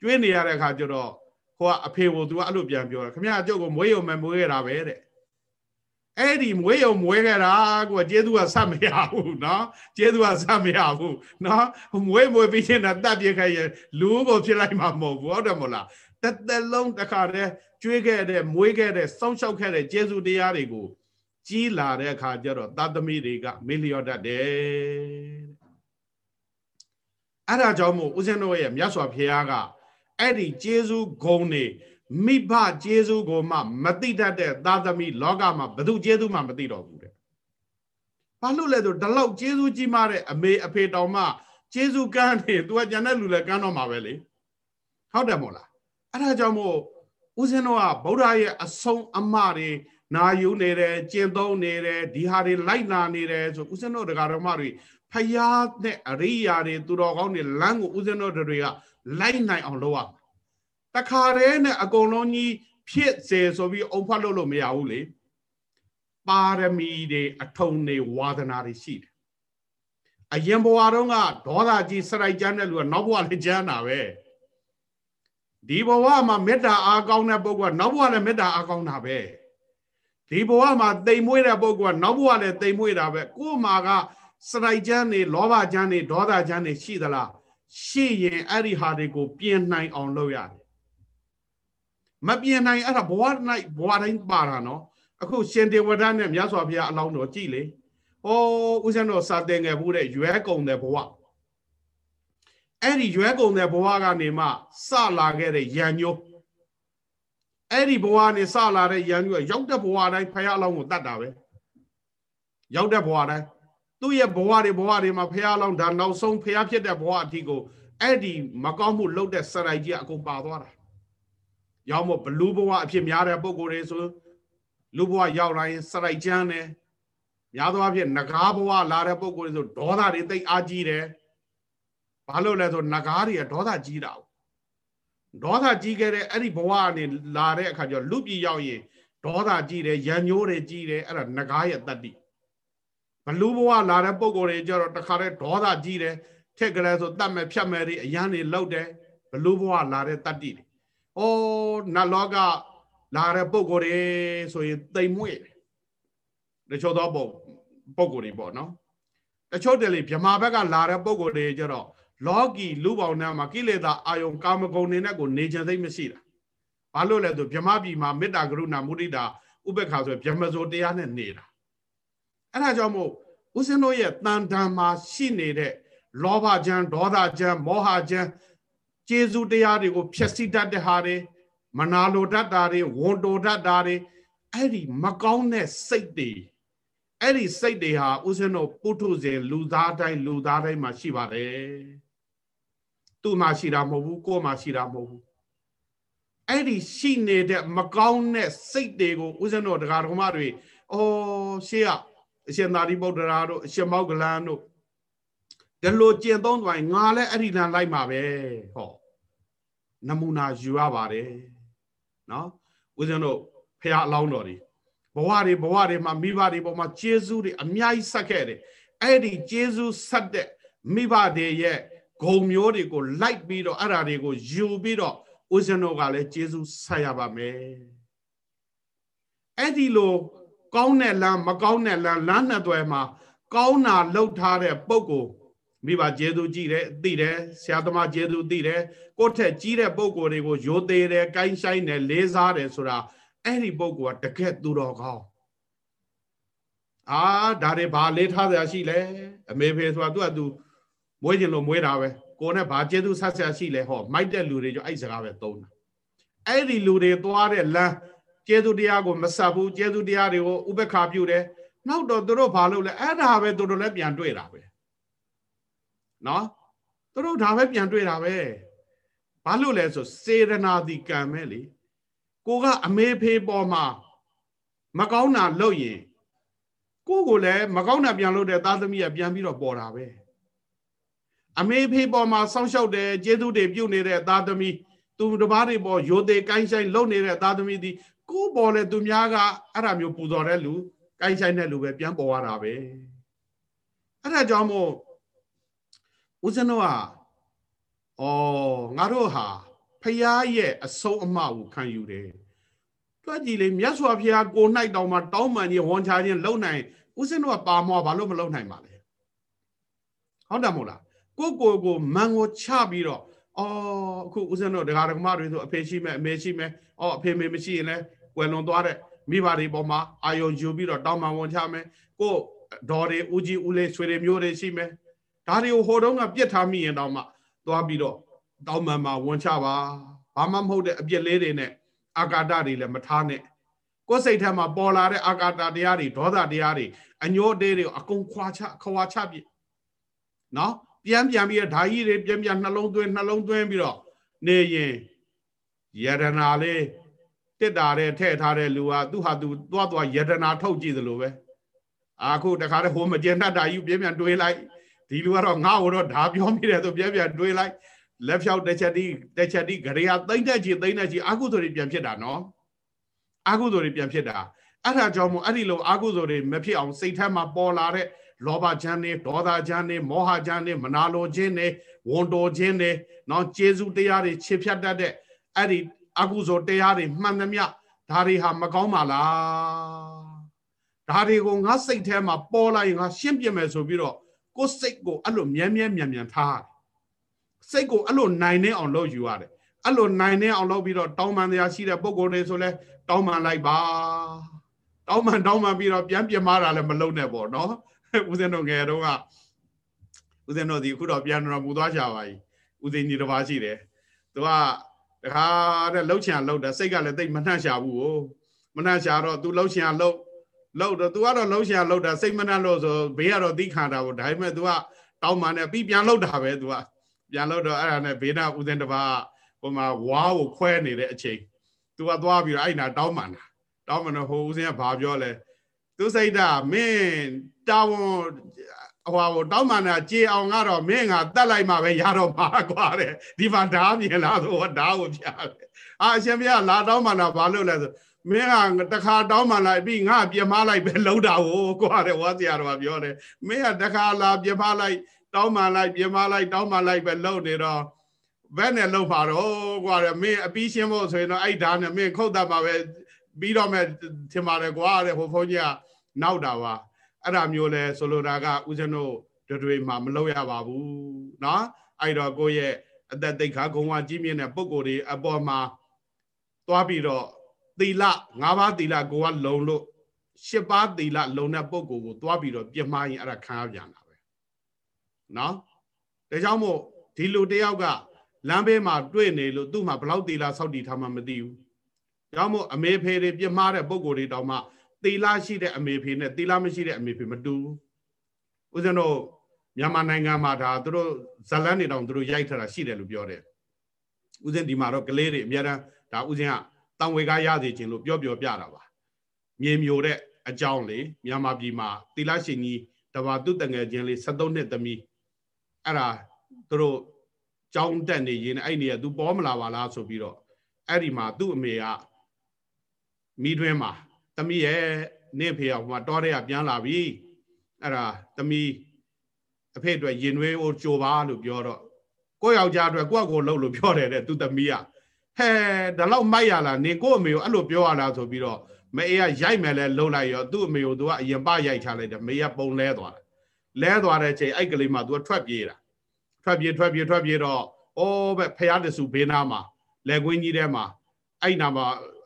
ကျွေးနေရတဲ့အခါကျတော့ဟိုကအဖေကို तू ကအဲ့လိုပြန်ပြောတယ်ခမရအကျုပ်ကိုမွေးရုံမမွေးရတာပဲတဲ့အဲ့ဒီမွေးရုံမွေးခဲ့တာကိုကျေးဇူးကဆက်မရဘူးเนาะကျေးဇူးကဆက်မရဘူးเนาะမွေးမွေးပြီးရင်တော့တတ်ပြခိုင်းရင်လူကိုဖြစ်လိုက်မှာမဟုတ်ဘူးဟုတ်တယ်မဟုတ်လားတစ်သက်လုံးတခါတည်း ကျွေးခဲ့တဲ့မွေးခဲ့တဲ့စောင့်ရှောက်ခဲ့တဲ့ကျေးဇူးတရားတွေကိုကြီးလာတဲ့အခါကျတော့သာသမီတွေကမေ့လျော့တတ်တယ်အဲ့ဒါကြောင့်မို့ဦးဇင်းတို့ရဲ့မြတ်စွာဘုရားကအဲ့ဒီကျေးဇူးဂုံတွေမိဘကျေးဇူးကိုမှမသိတတ်တဲ့သာသမီလောကမှာဘသူကျေးဇူးမှမသိတော့ဘူးတဲ့ဘာလို့လဲဆိုဒီလောက်ကျေးဇူးကြီးမားတဲ့အမေအဖေတောင်မှကျေးဇူးကမ်းနေသူကကြံတဲ့လူလည်းကမ်းတော့မှာပဲလေဟုတ်တယ်မို့လားအဲ့ဒါကြောင့်မို့ ဦးဇင်းတို့ကဗုဒ္ဓရဲ့အဆုံးအမတွေနာယူနေတယ်ကျင့်သုံးနေတယ်ဒီဟာတွေလိုက်နာနေတယ်ဆိုဦးဇင်းတို့တရားတော်မတွေဖယားနဲ့အရိယာတွေသူတော်ကောင်းတွေလမ်းကိုဦးဇင်းတို့တွေကလိုက်နိုင်အောင်လုပ်ရမှာတခါတည်းနဲ့အကုန်လုံးကြီးဖြစ်စေဆိုပြီးအုံဖတ်လို့လို့မရဘူးလေပါရမီတွေအထုံတွေဝါဒနာတွေရှိတယ်အရင်ဘဝတုန်းကဒေါသကြီးစရိုက်ကြမ်းတဲ့လူကနောက်ဘဝလည်းကြမ်းတာပဲ ဒီဘဝမှာမေတ္တာအားကောင်းတဲ့ပုဂ္ဂိုလ်ကနောက်ဘဝလည်းမေတ္တာအားကောင်းတာပဲဒီဘဝမှာတိမ်မွေးတဲ့ပုဂ္ဂိုလ်ကနောက်ဘဝလည်းတိမ်မွေးတာပဲကို့မှာကစရိုက်ကြမ်းနေလောဘကြမ်းနေဒေါသကြမ်းနေရှိသလားရှိရင်အဲ့ဒီဟာတွေကိုပြင်နိုင်အောင်လုပ်ရတယ်မပြင်နိုင်အဲ့ဒါဘဝ၌ဘဝတိုင်းပါတာနော်အခုရှင်တေဝဒနဲ့မြတ်စွာဘုရားအလောင်းတော်ကြည်လေဟောဦးဇင်းတော်စာတင်ငယ်ဘူးတဲ့ရွဲကုံတဲ့ဘဝ အဲ့ဒီရွဲကုံတဲ့ဘဝကနေမှစလာခဲ့တဲ့ရံညိုးအဲ့ဒီဘဝနေစလာတဲ့ရံညိုးရောက်တဲ့ဘဝတိုင်းဖယားအလောင်းကိုတတ်တာပဲရောက်တဲ့ဘဝတိုင်းသူ့ရဲ့ဘဝတွေဘဝတွေမှာဖះလောင်းဒါနောက်ဆုံးဖះဖြစ်တဲ့ဘဝအထိကိုအဲ့ဒီမကောင်းမှုလုပ်တဲ့စရိုက်ကြီးအကုန်ပါသွားတာရောက်မို့ဘလူးဘဝအဖြစ်များတဲ့ပုံကိုယ်တွေဆိုလူဘဝရောက်လာရင်စရိုက်ချမ်းတယ်များသောအားဖြင့်ငကားဘဝလာတဲ့ပုံကိုယ်တွေဆိုဒေါသတွေတိတ်အားကြီးတယ် ဘာလို့လဲဆိုငကားတွေကဒေါသကြီးတာဒေါသကြီးခဲ့တဲ့အဲ့ဒီဘဝကနေလာတဲ့အခါကျတော့လူပြည်ရောက်ရင်ဒေါသကြီးတယ်ရံညိုးတွေကြီးတယ်အဲ့ဒါငကားရဲ့တတ္တိဘလူဘဝလာတဲ့ပုံကိုယ်တွေကြတော့တခါတည်းဒေါသကြီးတယ်ထက်ကလေးဆိုတတ်မဲ့ဖြတ်မဲ့တွေအရန်တွေလောက်တယ်ဘလူဘဝလာတဲ့တတ္တိတွေဩနတ်လောကလာတဲ့ပုံကိုယ်တွေဆိုရင်တိမ်မွေ့တချို့သောပုံပုံကိုယ်တွေပေါ့နော်တချို့တယ်လေဗြမာဘက်ကလာတဲ့ပုံကိုယ်တွေကြတော့ လောကီလူပေါင်းထဲမှာကိလေသာအာယုံကာမဂုဏ်တွေနဲ့ကိုနေချင်သိမရှိတာဘာလို့လဲဆိုဗြမာပြည်မှာမေတ္တာကရုဏာမုဒိတာဥပ္ပခါဆိုဗြဟ္မဇောတရားနဲ့နေတာအဲ့ဒါကြောင့်မို့ဦးဇင်းတို့ရဲ့တန်တန်မှာရှိနေတဲ့လောဘကြမ်းဒေါသကြမ်းမောဟကြမ်းကျေးဇူးတရားတွေကိုဖျက်ဆီးတတ်တဲ့ဟာတွေမနာလိုတတ်တာတွေဝန်တိုတတ်တာတွေအဲ့ဒီမကောင်းတဲ့စိတ်တွေအဲ့ဒီစိတ်တွေဟာဦးဇင်းတို့ပုထုဇဉ်လူသားတိုင်းလူသားတိုင်းမှာရှိပါတယ် သူ့မှာရှိတာမဟုတ်ဘူးကိုယ်မှာရှိတာမဟုတ်ဘူးအဲ့ဒီရှိနေတဲ့မကောင်းတဲ့စိတ်တွေကိုဦးဇင်းတို့တရားတော်မတွေအော်ရှေ့ကအရှင်သာရိပုတ္တရာတို့အရှင်မောက္ကလန်တို့ဒီလိုကျင့်သုံးသွားရင်ငါလည်းအဲ့ဒီလမ်းလိုက်မှာပဲဟောနမူနာယူရပါတယ်နော်ဦးဇင်းတို့ဖះအလောင်းတော်တွေဘဝတွေဘဝတွေမှာမိဘတွေပေါ်မှာကျေးဇူးတွေအများကြီးဆက်ခဲ့တယ်အဲ့ဒီကျေးဇူးဆက်တဲ့မိဘတွေရဲ့ ဂုံမျိုးတွေကိုလိုက်ပြီးတော့အဲ့ဓာတွေကိုယူပြီးတော့ဦးဇင်းတို့ကလည်းကျေးဇူးဆက်ရပါမယ်အဲ့ဒီလိုကောင်းတဲ့လမ်းမကောင်းတဲ့လမ်းလမ်းနှစ်သွဲမှာကောင်းတာလှုပ်ထားတဲ့ပုံကိုမိဘကျေသူကြည့်တယ်သိတယ်ဆရာသမားကျေသူသိတယ်ကိုယ့်ထက်ကြီးတဲ့ပုံကိုယ်တွေကိုရိုသေတယ်ကိုင်းဆိုင်တယ်လေးစားတယ်ဆိုတာအဲ့ဒီပုံကတကက်သူတော်ကောင်းအာဒါတွေဘာလေးထားစရာရှိလဲအမေဖေဆိုတာသူကသူ မွေးခြင်းလို့မွေးတာပဲကိုယ်နဲ့ဘာကျေသူဆက်ဆရာရှိလဲဟောမိုက်တဲ့လူတွေကြောင့်အဲ့စကားပဲသုံးတာအဲ့ဒီလူတွေသွားတဲ့လမ်းကျေသူတရားကိုမဆက်ဘူးကျေသူတရားတွေကိုဥပ္ပခါပြုတယ်နောက်တော့သူတို့ဘာလုပ်လဲအဲ့ဒါပဲသူတို့လည်းပြန်တွေ့တာပဲနော်သူတို့ဒါပဲပြန်တွေ့တာပဲဘာလို့လဲဆိုစေရနာတိကံပဲလေကိုကအမေဖေးပေါ်မှာမကောင်းတာလုပ်ရင်ကိုကိုလည်းမကောင်းတာပြန်လုပ်တဲ့သားသမီးကပြန်ပြီးတော့ပေါ်တာပဲ အမေဖေးပေါ်မှာစောင့်ရှောက်တယ်ကျေးဇူးတွေပြုနေတဲ့သားသမီးသူတစ်ပါးတွေပေါ်ရိုသေကိုင်းဆိုင်လုပ်နေတဲ့သားသမီးဒီကိုယ်ပေါ်လေသူများကအဲ့ဒါမျိုးပူဇော်တဲ့လူကိုင်းဆိုင်တဲ့လူပဲပြန်ပေါ်ရတာပဲအဲ့ဒါကြောင့်မို့ဦးဇင်းတို့ကဩငါတို့ဟာဖရာရဲ့အဆုံးအမကိုခံယူတယ်တွက်ကြည့်လေမြတ်စွာဘုရားကို၌တောင်မှတောင်းပန်ခြင်းဝန်ချခြင်းလုံနိုင်ဦးဇင်းတို့ကပါမောဘာလို့မလုံနိုင်ပါလဲဟုတ်တယ်မို့လား ကိုကိုကိုမန်ကိုချပြီးတော့အော်အခုဦးဇင်းတို့ဒကာဒကမတွေဆိုအဖေရှိမယ်အမေရှိမယ်အော်အဖေမေမရှိရင်လည်းကွယ်လွန်သွားတဲ့မိဘတွေပေါ်မှာအာယုံယူပြီးတော့တောင်းပန်ဝန်ချမယ်ကိုဒေါ်တွေဦးကြီးဦးလေးဆွေတွေမျိုးတွေရှိမယ်ဒါတွေကိုဟိုတုန်းကပြစ်ထားမိရင်တော့မှသွားပြီးတော့တောင်းပန်မှာဝန်ချပါဘာမှမဟုတ်တဲ့အပြစ်လေးတွေနဲ့အာကာဒတွေလည်းမထားနဲ့ကိုယ်စိတ်ထဲမှာပေါ်လာတဲ့အာကာဒတရားတွေဒေါသတရားတွေအညိုတေးတွေအကုန်ခွာချခွာချပြနော် ပြန်ပြန်ပြီးဓာကြီးတွေပြန်ပြန်နှလုံးသွင်းနှလုံးသွင်းပြီးတော့နေရင်ယရနာလေးတစ်တာတဲ့ထဲ့ထားတဲ့လူကသူ့ဟာသူသွားသွားယရနာထုတ်ကြည့်သလိုပဲအခုတခါတည်းဟိုမကျင်တတ်တာယူပြန်ပြန်တွေးလိုက်ဒီလူကတော့ငါ့ကိုတော့ဓာပြောမိတယ်ဆိုပြန်ပြန်တွေးလိုက်လက်ဖြောက်တစ်ချက်တိတစ်ချက်တိဂရေယသိမ့်တဲ့ချီသိမ့်တဲ့ချီအာကုသိုလ်တွေပြန်ဖြစ်တာနော်အာကုသိုလ်တွေပြန်ဖြစ်တာအဲ့ဒါကြောင့်မို့အဲ့ဒီလိုအာကုသိုလ်တွေမဖြစ်အောင်စိတ်ထဲမှာပေါ်လာတဲ့ လောဘချမ်းနေဒေါသချမ်းနေမောဟချမ်းနေမနာလိုခြင်းနေဝန်တိုခြင်းနေနော်ကျေစုတရားတွေခြေဖြတ်တတ်တဲ့အဲ့ဒီအကုသိုလ်တရားတွေမှန်သမျှဒါတွေဟာမကောင်းပါလားဒါတွေကိုငါစိတ်ထဲမှာပေါ်လာရင်ငါရှင်းပြမယ်ဆိုပြီးတော့ကိုယ်စိတ်ကိုအဲ့လိုမြဲမြဲမြန်မြန်ထားစိတ်ကိုအဲ့လိုနိုင်နေအောင်လုပ်ယူရတယ်အဲ့လိုနိုင်နေအောင်လုပ်ပြီးတော့တောင်းပန်တရားရှိတဲ့ပုံကိုယ်တွေဆိုလဲတောင်းပန်လိုက်ပါတောင်းပန်တောင်းပန်ပြီးတော့ပြန်ပြမတာလည်းမလုပ်နဲ့ပေါ့နော် ဦးဇင်းတို့ငယ်တုန်းကဦးဇင်းတို့ဒီအခုတော့ပြန်တော်မူသွားကြပါပြီဦးဇင်းကြီးတစ်ပါးရှိတယ်သူကတခါတဲ့လှုပ်ချင်လှုပ်တယ်စိတ်ကလည်းတိတ်မနှံ့ရှာဘူးကိုမနှံ့ရှာတော့ तू လှုပ်ချင်လှုပ်လှုပ်တော့ तू ကတော့လှုပ်ချင်လှုပ်တာစိတ်မနှံ့လို့ဆိုဘေးကတော့သိခံတာပေါ့ဒါပေမဲ့ तू ကတောင်းပန်တယ်ပြီးပြန်လှုပ်တာပဲ तू ကပြန်လှုပ်တော့အဲ့ဒါနဲ့ဘေးနာဦးဇင်းတစ်ပါးဟိုမှာဝါးကိုခွဲနေတဲ့အချိန် तू ကသွားပြီးတော့အဲ့နာတောင်းပန်တာတောင်းပန်တော့ဟိုဦးဇင်းကဘာပြောလဲ သူစိတ်ဓာမင်းတာဝန်ဟိုဟိုတောင်းမှန်တာကြေအောင်ကတော့မင်းငါတတ်လိုက်မှပဲရတော့မှာကွာတဲ့ဒီမှာဓာမြင်လားဆိုတော့ဓာကိုပြတယ်အာအရှင်ဘုရားလာတောင်းမှန်တာဘာလို့လဲဆိုမင်းကတခါတောင်းမှန်လိုက်ပြီးငါပြမလိုက်ပဲလုံးတာကိုကွာတဲ့ဝါစရာတော်ပြောတယ်မင်းကတခါလာပြမလိုက်တောင်းမှန်လိုက်ပြမလိုက်တောင်းမှန်လိုက်ပဲလုံးနေတော့ဘယ်နဲ့လုံးပါတော့ကွာတဲ့မင်းအပီးရှင်းဖို့ဆိုရင်တော့အဲ့ဓာနဲ့မင်းခုတ်တတ်မှာပဲ ပြီးတော့မဲ့ထင်ပါတယ်ကွာတဲ့ဟိုဘုန်းကြီးကနောက်တာပါအဲ့ဒါမျိုးလဲဆိုလိုတာကဦးဇင်းတို့တွေမှာမလုပ်ရပါဘူးเนาะအဲ့တော့ကိုယ့်ရဲ့အသက်သိက္ခာဂုဏ်ဝကြီးမြင့်တဲ့ပုံကိုယ်တွေအပေါ်မှာသွားပြီးတော့သီလ၅ပါးသီလကိုကလုံလို့၈ပါးသီလလုံတဲ့ပုံကိုယ်ကိုသွားပြီးတော့ပြမှားရင်အဲ့ဒါခံရပြန်တာပဲเนาะဒါကြောင့်မို့ဒီလူတယောက်ကလမ်းဘေးမှာတွေ့နေလို့သူ့မှာဘလောက်သီလစောက်တည်ထားမှမသိဘူး။ ကြောင့်မို့အမေဖေတွေပြမှားတဲ့ပုံကိုယ်တွေတောင်မှသီလရှိတဲ့အမေဖေနဲ့သီလမရှိတဲ့အမေဖေမတူဘူးဦးဇင်းတို့မြန်မာနိုင်ငံမှာဒါသူတို့ဇလန်းနေတောင်သူတို့ရိုက်ထားတာရှိတယ်လို့ပြောတယ်ဦးဇင်းဒီမှာတော့ကလေးတွေအများအားဒါဦးဇင်းကတန်ဝေကားရစေခြင်းလို့ပြောပြောပြတာပါမြေမျိုးတဲ့အကြောင်းလေမြန်မာပြည်မှာသီလရှင်ကြီးတဘာသူတငယ်ချင်းလေး73နှစ်သမီးအဲ့ဒါသူတို့ကြောင်းတက်နေရင်အဲ့နေရသူပေါ်မလာပါလားဆိုပြီးတော့အဲ့ဒီမှာသူ့အမေက မိတွင်းမှာသမီးရဲ့နင့်ဖေကဟိုမှာတောတဲ့ကပြန်လာပြီအဲ့ဒါသမီးအဖေအတွက်ရင်နွေးကိုကြိုပါလို့ပြောတော့ကိုယ့်ယောက်ျားအတွက်ကိုယ့်ကိုလှုပ်လို့ပြောတယ်တဲ့သူသမီးကဟဲဒါတော့မိုက်ရလားနင်ကို့အမေကိုအဲ့လိုပြောရလားဆိုပြီးတော့မအေးကရိုက်မယ်လဲလှုပ်လိုက်ရောသူ့အမေကိုသူကအရင်ပရိုက်ချလိုက်တယ်မေကပုံလဲသွားတယ်လဲသွားတဲ့ချိန်အဲ့ကလေးမှသူကထွက်ပြေးတာထွက်ပြေးထွက်ပြေးထွက်ပြေးတော့အိုးပဲဖះတဆူဘေးနားမှာလက်ကွင်းကြီးထဲမှာအဲ့နာမှာ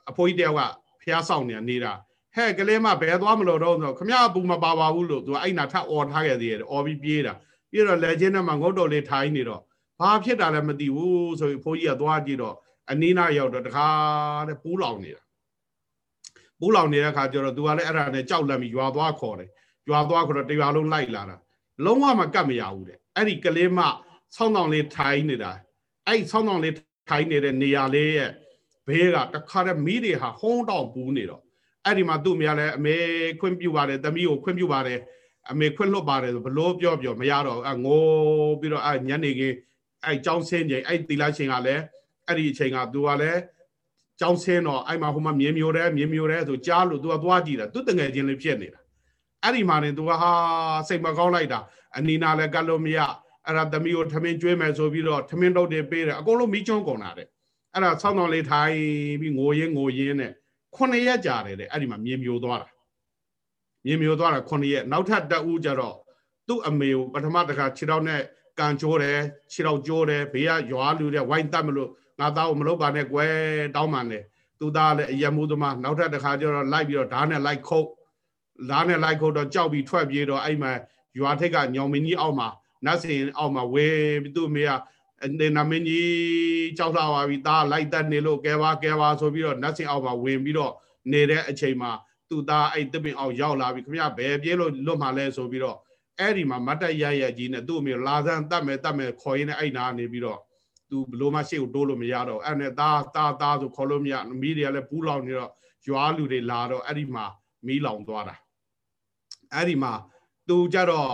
အဖိုးကြီးတယောက်က ဖះဆောင်နေနေတာဟဲ့ကလေးမဘယ်သွားမလို့တော့ဆိုခမရပူမပါပါဘူးလို့သူအဲ့နာထအော်ထားခဲ့သေးတယ်အော်ပြီးပြေးတာပြေးတော့လက်ချင်းထဲမှာငုတ်တော်လေးထိုင်းနေတော့ဘာဖြစ်တာလဲမသိဘူးဆိုပြီးဖိုးကြီးကသွားကြည့်တော့အနီးနားရောက်တော့တခါတဲ့ပူးလောင်နေတာပူးလောင်နေတဲ့ခါကျတော့သူကလည်းအဲ့ဒါနဲ့ကြောက်လန့်ပြီးရွာသွားခေါ်တယ်ရွာသွားခေါ်တော့တရွာလုံးလိုက်လာတာလုံးဝမကတ်မရဘူးတဲ့အဲ့ဒီကလေးမဆောင်းတောင်လေးထိုင်းနေတာအဲ့ဆောင်းတောင်လေးထိုင်းနေတဲ့နေရာလေးရဲ့ ဘေးကတခါတည်းမိတွေဟာဟုံးတောင်ပူးနေတော့အဲ့ဒီမှာသူ့မရလဲအမေခွင့်ပြုပါတယ်သမီးကိုခွင့်ပြုပါတယ်အမေခွင့်လွတ်ပါတယ်ဆိုဘလို့ပြောပြောမရတော့အငိုးပြီးတော့အညနေခင်းအဲ့ကြောင်းဆင်းချိန်အဲ့တီလာရှင်ကလည်းအဲ့ဒီအချိန်ကသူကလည်းကြောင်းဆင်းတော့အဲ့မှာဟိုမှာမြင်မျိုးတယ်မြင်မျိုးတယ်ဆိုကြားလို့ तू ကသွားကြည့်တာသူတငယ်ချင်းလေးဖြစ်နေတာအဲ့ဒီမှာနေ तू ကဟာစိတ်မကောင်းလိုက်တာအနီနာလည်းကတ်လို့မရအဲ့ဒါသမီးကိုထမင်းကျွေးမယ်ဆိုပြီးတော့ထမင်းတုတ်တွေပေးတယ်အကုန်လုံးမိချုံးကုန်တာတဲ့ အဲ့ဒါဆောင်းတော်လေးထိုင်ပြီးငိုရင်းငိုရင်းနဲ့ခုနှစ်ရက်ကြာတယ်တဲ့အဲ့ဒီမှာမြင်မျိုးသွားတာမြင်မျိုးသွားတာခုနှစ်ရက်နောက်ထပ်တအူးကြတော့သူ့အမေကိုပထမတစ်ခါခြေထောက်နဲ့ကန်ကျိုးတယ်ခြေထောက်ကျိုးတယ်ဘေးကရွာလူတဲ့ဝိုင်းတတ်မလို့ငါသားကိုမလုပ်ပါနဲ့ကွယ်တောင်းပန်တယ်သူသားလည်းအယမှုသမားနောက်ထပ်တစ်ခါကျတော့လိုက်ပြီးတော့ဓာတ်နဲ့လိုက်ခုတ်ဓာတ်နဲ့လိုက်ခုတ်တော့ကြောက်ပြီးထွက်ပြေးတော့အဲ့မှာရွာထိပ်ကညောင်မင်းကြီးအောက်မှာနတ်စင်အောက်မှာဝဲပြီးသူ့မေက နေနာမင်းကြီးကြောက်လာပါပြီသားလိုက်တတ်နေလို့ကဲပါကဲပါဆိုပြီးတော့နတ်စင်အောက်မှာဝင်ပြီးတော့နေတဲ့အချိန်မှာသူသားအဲ့တပင်အောက်ရောက်လာပြီခင်ဗျဘယ်ပြေးလို့လွတ်မှလဲဆိုပြီးတော့အဲ့ဒီမှာမတ်တက်ရရကြီးနဲ့သူ့အမေလာစမ်းတတ်မယ်တတ်မယ်ခေါ်ရင်းနဲ့အဲ့နာနေပြီးတော့သူဘလို့မှရှေ့ကိုတိုးလို့မရတော့အဲ့နဲ့သားသားသားဆိုခေါ်လို့မရမီးတွေကလည်းပူးလောင်နေတော့ရွာလူတွေလာတော့အဲ့ဒီမှာမီးလောင်သွားတာအဲ့ဒီမှာသူကြတော့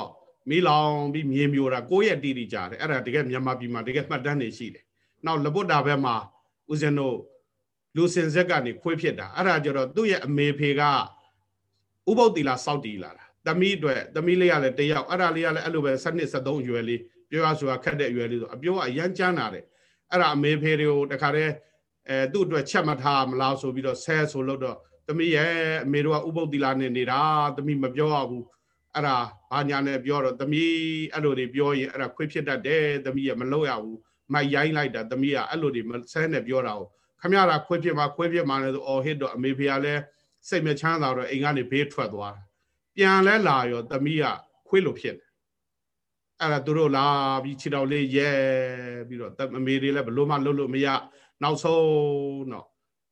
မီးလောင်ပြီးမြေမျိုးတာကိုယ့်ရဲ့တီတီကြတယ်အဲ့ဒါတကယ်မြန်မာပြည်မှာတကယ်မှတ်တမ်းနေရှိတယ်နောက်လပုတ်တာဘက်မှာဦးဇင်းတို့လူစင်ဆက်ကနေခွေးဖြစ်တာအဲ့ဒါကြတော့သူ့ရဲ့အမေဖေကဥပုတ်တီလာစောက်တီလာတာသမီးအတွက်သမီးလေးကလည်းတယောက်အဲ့ဒါလေးကလည်းအဲ့လိုပဲ7နှစ်73ရွယ်လေးပြောရဆိုတာခက်တဲ့အရွယ်လေးဆိုအပြောကအရန်ကြမ်းတာတယ်အဲ့ဒါအမေဖေတွေကိုတခါတည်းအဲသူ့အတွက်ချက်မထားမလားဆိုပြီးတော့ဆဲဆိုလို့တော့သမီးရဲ့အမေတို့ကဥပုပ်တိလာနဲ့နေတာသမီးမပြောရဘူး အဲ့ဒါဘာညာနဲ့ပြောတော့သမီးအဲ့လိုတွေပြောရင်အဲ့ဒါခွေးဖြစ်တတ်တယ်သမီးရမလုပ်ရဘူးမိုက်ရိုင်းလိုက်တာသမီးကအဲ့လိုတွေဆဲနဲ့ပြောတာကိုခမရတာခွေးဖြစ်မှာခွေးဖြစ်မှာလဲဆိုအော်ဟစ်တော့အမေဖေကလည်းစိတ်မချမ်းသာတော့အိမ်ကနေဘေးထွက်သွားတာပြန်လဲလာရောသမီးကခွေးလိုဖြစ်တယ်အဲ့ဒါသူတို့လာပြီးခြေတော်လေးရဲပြီးတော့အမေတွေလည်းဘလို့မှလှုပ်လို့မရနောက်ဆုံးတော့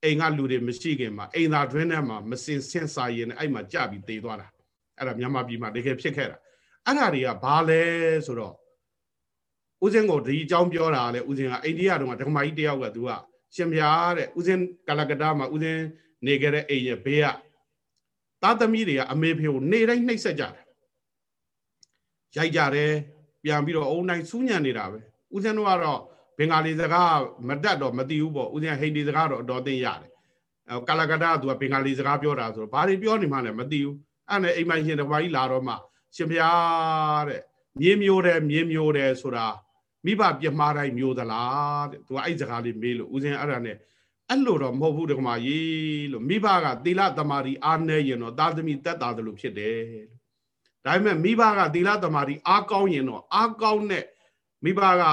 အိမ်ကလူတွေမရှိခင်မှာအိမ်သာတွင်းထဲမှာမစင်ဆင့်စာရင်အဲ့မှာကြပြီးတေးသွားတာ အဲ့ဒါမြန်မာပြည်မှာတကယ်ဖြစ်ခဲ့တာအဲ့ဒါတွေကဘာလဲဆိုတော့ဦးစင်းကိုဒီအကြောင်းပြောတာလေဦးစင်းကအိန္ဒိယတုန်းကဒကမာကြီးတယောက်ကသူကရှင်ပြားတဲ့ဦးစင်းကလကတာမှာဦးစင်းနေခဲ့တဲ့အိမ်ရဲ့ဘေးကသားသမီးတွေကအမေဖေကိုနေတိုင်းနှိပ်စက်ကြတယ်ရိုက်ကြတယ်ပြန်ပြီးတော့အုံနိုင်စူးညံနေတာပဲဦးဇင်းတို့ကတော့ဘင်္ဂါလီစကားမတတ်တော့မသိဘူးပေါ့ဦးဇင်းဟိန္ဒီစကားတော့အတော်သိရတယ်အဲကာလကတာကသူကဘင်္ဂါလီစကားပြောတာဆိုတော့ဘာတွေပြောနေမှလဲမသိဘူး အဲ့နဲ့အိမ်မရှင်တော်ကြီးလာတော့မှရှင်ဗျာတဲ့မြင်းမျိုးတယ်မြင်းမျိုးတယ်ဆိုတာမိဘပြမားတိုင်းမျိုးသလားတဲ့သူကအဲ့စကားလေးမေးလို့ဦးဇင်းအဲ့ဒါနဲ့အဲ့လိုတော့မဟုတ်ဘူးဓမ္မကြီးလို့မိဘကသီလတမာတိအားနည်းရင်တော့သာသမီတက်တာတယ်လို့ဖြစ်တယ်လို့ဒါပေမဲ့မိဘကသီလတမာတိအားကောင်းရင်တော့အားကောင်းတဲ့မိဘက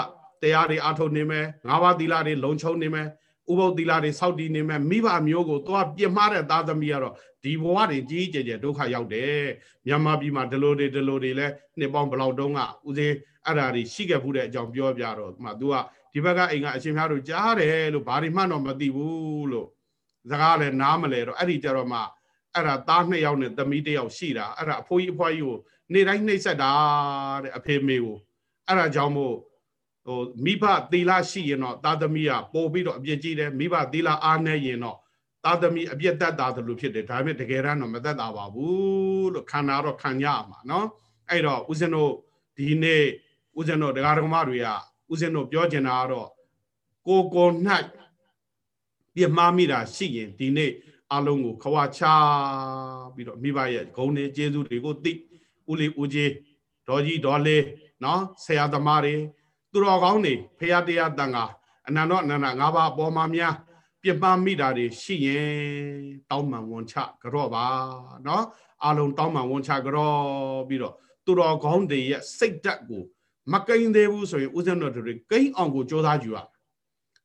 တရားတွေအားထုတ်နေမယ်ငါးပါးသီလတွေလုံခြုံနေမယ်ဥပုပ်သီလတွေစောင့်တည်နေမယ်မိဘမျိုးကိုသွားပြမှားတဲ့သာသမီကတော့ ဒီဘဝတွေကြီးကြဲကြဲဒုက္ခရောက်တယ်မြန်မာပြည်မှာဒီလိုတွေဒီလိုတွေလဲနှစ်ပေါင်းဘလောက်တုန်းကဦးစင်းအဲ့ဓာတွေရှိခဲ့ဘူးတဲ့အကြောင်းပြောပြတော့မှ तू ကဒီဘက်ကအိမ်ကအရှင်များတို့ကြားတယ်လို့ဘာတွေမှတော့မသိဘူးလို့စကားလည်းနားမလဲတော့အဲ့ဒီကြတော့မှအဲ့ဒါသားနှစ်ယောက်နဲ့သမီးတစ်ယောက်ရှိတာအဲ့ဒါအဖိုးကြီးအဖွားကြီးကိုနေတိုင်းနှိပ်စက်တာတဲ့အဖေမေကိုအဲ့ဒါကြောင့်မို့ဟိုမိဘသီလရှိရင်တော့သားသမီးကပို့ပြီးတော့အပြစ်ကြီးတယ်မိဘသီလအားနေရင်တော့ သားသမီးအပြစ်တတ်တာလို့ဖြစ်တယ်ဒါပေမဲ့တကယ်တမ်းတော့မတတ်တာပါဘူးလို့ခံတာတော့ခံရမှာเนาะအဲ့တော့ဦးဇင်းတို့ဒီနေ့ဦးဇင်းတို့ဒကာဒကမတွေကဦးဇင်းတို့ပြောချင်တာကတော့ကိုကို၌ပြမှားမိတာရှိရင်ဒီနေ့အလုံးကိုခွာချပြီးတော့မိဘရဲ့ဂုဏ်တွေကျေးဇူးတွေကိုသိဦးလေးဦးကြီးဒေါ်ကြီးဒေါ်လေးနော်ဆရာသမားတွေသူတော်ကောင်းတွေဖရာတရားတန်ခါအနန္တအနန္တ၅ပါးအပေါ်မှာများ ပြပမိတာတွေရှိရင်တောင်းမှန်ဝန်ချကြော့ပါနော်အလုံးတောင်းမှန်ဝန်ချကြော့ပြီးတော့သူတော်ကောင်းတွေရဲ့စိတ်ဓာတ်ကိုမကိန်းသေးဘူးဆိုရင်ဦးဇင်းတော်တွေကိန်းအောင်ကိုစ조사ကြည့်ရ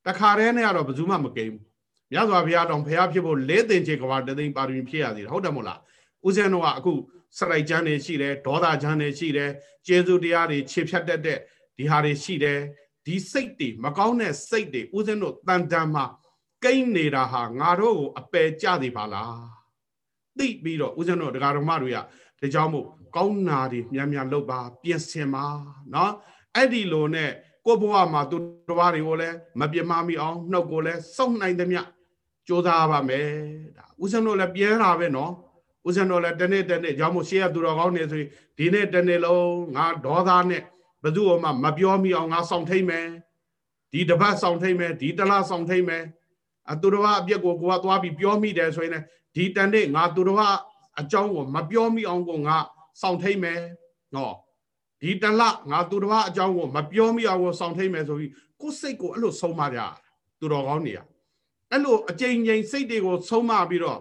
တခါတည်းနဲ့ကတော့ဘယ်သူမှမကိန်းဘူးမြတ်စွာဘုရားတော်ဘုရားဖြစ်ဖို့လဲတင်ချေကဘာတသိန်းပါရမီဖြစ်ရသေးတယ်ဟုတ်တယ်မို့လားဦးဇင်းတော်ကအခုစရိုက်ချမ်းတွေရှိတယ်ဒေါသချမ်းတွေရှိတယ်ကျေးဇူးတရားတွေခြေဖြတ်တတ်တဲ့ဒီဟာတွေရှိတယ်ဒီစိတ်တွေမကောင်းတဲ့စိတ်တွေဦးဇင်းတို့တန်တန်မှာ ကိန်းနေတာဟာငါတို့ကိုအပယ်ကြသေးပါလားသိပြီးတော့ဦးဇင်းတို့ဒကာတော်မတွေကဒါကြောင့်မို့ကောင်းနာတွေမြန်မြန်လုပ်ပါပြင်ဆင်ပါเนาะအဲ့ဒီလိုနဲ့ကိုဘဝမှာသူတော်ဘာတွေကိုလည်းမပြမမိအောင်နှုတ်ကိုလည်းစုံနိုင်သမျှကြိုးစားပါမယ်ဒါဦးဇင်းတို့လည်းပြဲတာပဲเนาะဦးဇင်းတော်လည်းတနေ့တနေ့ကြောင့်မို့ရှေ့ရသူတော်ကောင်းနေဆိုရင်ဒီနေ့တနေ့လုံးငါဒေါသနဲ့ဘယ်သူမှမပြောမိအောင်ငါစောင့်ထိတ်မယ်ဒီတပတ်စောင့်ထိတ်မယ်ဒီတလားစောင့်ထိတ်မယ် အ သူတော်အပြစ်ကိုကိုကသွားပြီးပြောမိတယ်ဆိုရင်ဒီတန်တဲ့ငါသူတော်အကြောင်းကိုမပြောမိအောင်ကိုငါစောင့်ထိတ်မယ်နော်ဒီတလငါသူတော်အကြောင်းကိုမပြောမိအောင်ကိုစောင့်ထိတ်မယ်ဆိုပြီးကိုယ်စိတ်ကိုအဲ့လိုဆုံးမကြသူတော်ကောင်းနေရအဲ့လိုအကြိမ်ကြိမ်စိတ်တွေကိုဆုံးမပြီးတော့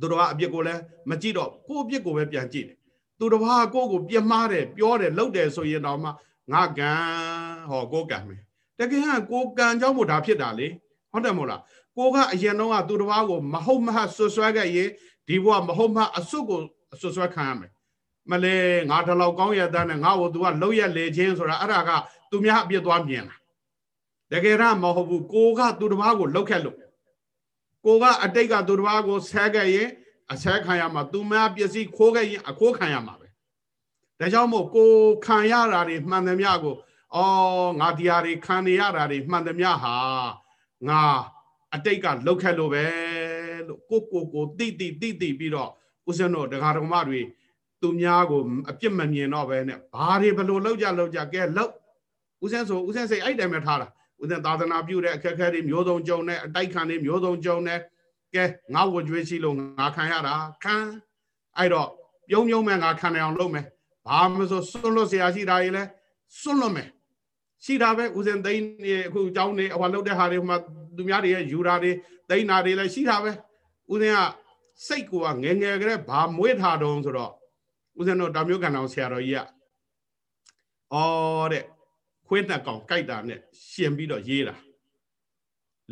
သူတော်ကအပြစ်ကိုလည်းမကြည့်တော့ကိုယ့်အပြစ်ကိုပဲပြန်ကြည့်တယ်သူတော်ဘာကိုယ့်ကိုပြမှားတယ်ပြောတယ်လှုပ်တယ်ဆိုရင်တော့မှငါကံဟောကိုကံမယ်တကယ်ကကိုကံကြောင့်မို့ဒါဖြစ်တာလေ ဟုတ်တယ်မို့လားကိုကအရင်တော့ကသူတော်ဘာကိုမဟုတ်မဟဆွဆွဲခဲ့ရင်ဒီဘဝမဟုတ်မအစွတ်ကိုဆွဆွဲခံရမယ်မလဲငါတလောက်ကောင်းရတဲ့နဲ့ငါ့ကို तू ကလှုပ်ရက်လေချင်းဆိုတာအဲ့ဒါကသူများအပြစ်သွားမြင်တာတကယ်တော့မဟုတ်ဘူးကိုကသူတစ်ပါးကိုလှုပ်ခက်လို့ကိုကအတိတ်ကသူတစ်ပါးကိုဆဲခဲ့ရင်အဆဲခံရမှာသူများပစ္စည်းခိုးခဲ့ရင်အခိုးခံရမှာပဲဒါကြောင့်မို့ကိုခံရတာတွေမှန်သမျှကိုအော်ငါဒီဟာတွေခံနေရတာတွေမှန်သမျှဟာ ငါအတိတ်ကလှုပ်ခက်လို့ပဲလို့ကိုကိုကိုတိတိတိတိပြီးတော့ဦးဇင်းတို့ဒကာဒကမတွေသူများကိုအပြစ်မမြင်တော့ပဲနဲ့ဘာတွေဘလို့လှုပ်ကြလှုပ်ကြကဲလှုပ်ဦးဇင်းဆိုဦးဇင်းစိတ်အဲ့တိုင်ပဲထားတာဦးဇင်းသာသနာပြုတဲ့အခက်အခဲတွေမျိုးစုံကြုံတဲ့အတိုက်ခံတွေမျိုးစုံကြုံတဲ့ကဲငါဝကြွေးရှိလို့ငါခံရတာခံအဲ့တော့ပြုံးပြုံးမဲ့ငါခံနိုင်အောင်လုပ်မယ်ဘာမဆိုစွန့်လွတ်เสียရှိတာကြီးလဲစွန့်လွတ်မယ် ရှိတာပဲဦးဇင်းသိန်းအခုအကြောင်းနေဟိုလှုပ်တဲ့ဟာတွေဟိုမှာသူများတွေရဲ့ယူတာတွေသိန်းတာတွေလည်းရှိတာပဲဦးဇင်းကစိတ်ကိုကငယ်ငယ်ကလေးဘာမွေးထားတုံးဆိုတော့ဦးဇင်းတို့တာမျိုးကန်တော်ဆရာတော်ကြီးကအော်တဲ့ခွေးနှစ်ကောင်ကြိုက်တာနဲ့ရှင်ပြီးတော့ရေးတာ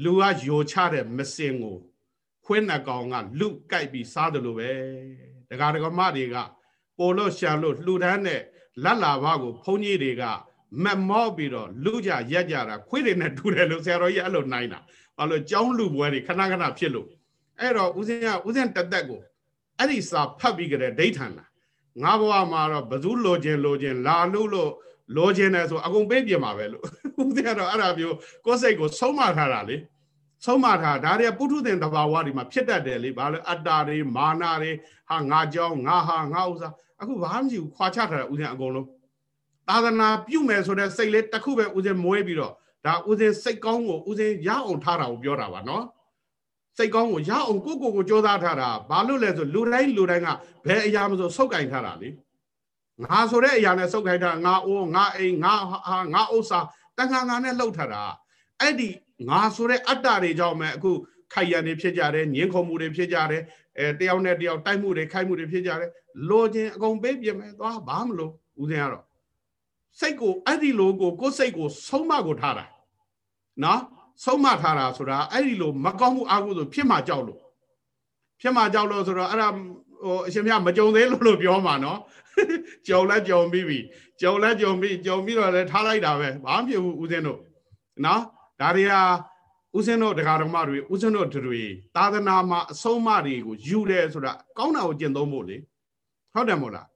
လူကယိုချတဲ့မစင်ကိုခွေးနှစ်ကောင်ကလူကြိုက်ပြီးစားတယ်လို့ပဲဒကာဒကမတွေကပိုလို့ရှာလို့လှူဒန်းတဲ့လက်လာဘကိုဘုန်းကြီးတွေက မမော့ပြီးတော့လူကြရက်ကြတာခွေးတွေနဲ့တူတယ်လို့ဆရာတော်ကြီးအဲ့လိုနိုင်တာဘာလို့ကြောင်းလူပွဲတွေခဏခဏဖြစ်လို့အဲ့တော့ဦးစင်းကဦးစင်းတသက်ကိုအဲ့ဒီစာဖတ်ပြီးကြတဲ့ဒိဋ္ဌာန်လားငါဘဝမှာတော့ဘသူလိုချင်လိုချင်လာလို့လို့လိုချင်တယ်ဆိုအကုန်ပေးပြင်ပါပဲလို့ဦးစင်းကတော့အဲ့ဒါမျိုးကိုယ်စိတ်ကိုဆုံးမထားတာလေဆုံးမထားဒါတွေကပုထုသင်တဘာဝတွေမှာဖြစ်တတ်တယ်လေဘာလို့အတ္တတွေမာနတွေဟာငါကြောင်းငါဟာငါဥစ္စာအခုဘာမှမရှိဘူးခွာချထားတာဦးစင်းအကုန်လုံး သာသနာပြုမယ်ဆိုတဲ့စိတ်လေးတစ်ခုပဲဦးစင်းမွေးပြီးတော့ဒါဦးစင်းစိတ်ကောင်းကိုဦးစင်းရအောင်ထားတာကိုပြောတာပါနော်စိတ်ကောင်းကိုရအောင်ကိုကိုကိုကြိုးစားထားတာဘာလို့လဲဆိုလူတိုင်းလူတိုင်းကဘယ်အရာမဆိုစုပ်ကင်ထားတာလေငါဆိုတဲ့အရာနဲ့စုပ်ကင်ထားငါအိုးငါအိမ်ငါဟာငါဥစ္စာတန်ခါငါနဲ့လှုပ်ထားတာအဲ့ဒီငါဆိုတဲ့အတ္တတွေကြောင့်ပဲအခုခိုက်ရံတွေဖြစ်ကြတယ်ညင်းခုံမှုတွေဖြစ်ကြတယ်အဲတယောက်နဲ့တယောက်တိုက်မှုတွေခိုက်မှုတွေဖြစ်ကြတယ်လိုချင်အကုန်ပေးပြမယ်သွားဘာမလို့ဦးဇင်းကတော့ စိတ်ကိုအဲ့ဒီလိုကိုကိုယ်စိတ်ကိုဆုံးမကိုထားတာနော်ဆုံးမထားတာဆိုတာအဲ့ဒီလိုမကောင်းမှုအကုသို့ဖြစ်မှကြောက်လို့ဖြစ်မှကြောက်လို့ဆိုတော့အဲ့ဒါဟိုအရှင်မြတ်မကြုံသေးလို့လို့ပြောမှာနော်ကြုံလဲကြုံပြီးပြီကြုံလဲကြုံပြီးကြုံပြီးတော့လည်းထားလိုက်တာပဲဘာမှဖြစ်ဘူးဦးဇင်းတို့နော်ဒါတွေဟာဦးဇင်းတို့တရားတော်မတွေဦးဇင်းတို့တွေသာသနာမှာအဆုံးအမတွေကိုယူတယ်ဆိုတာကောင်းတာကိုကျင့်သုံးဖို့လေဟုတ်တယ်မို့လား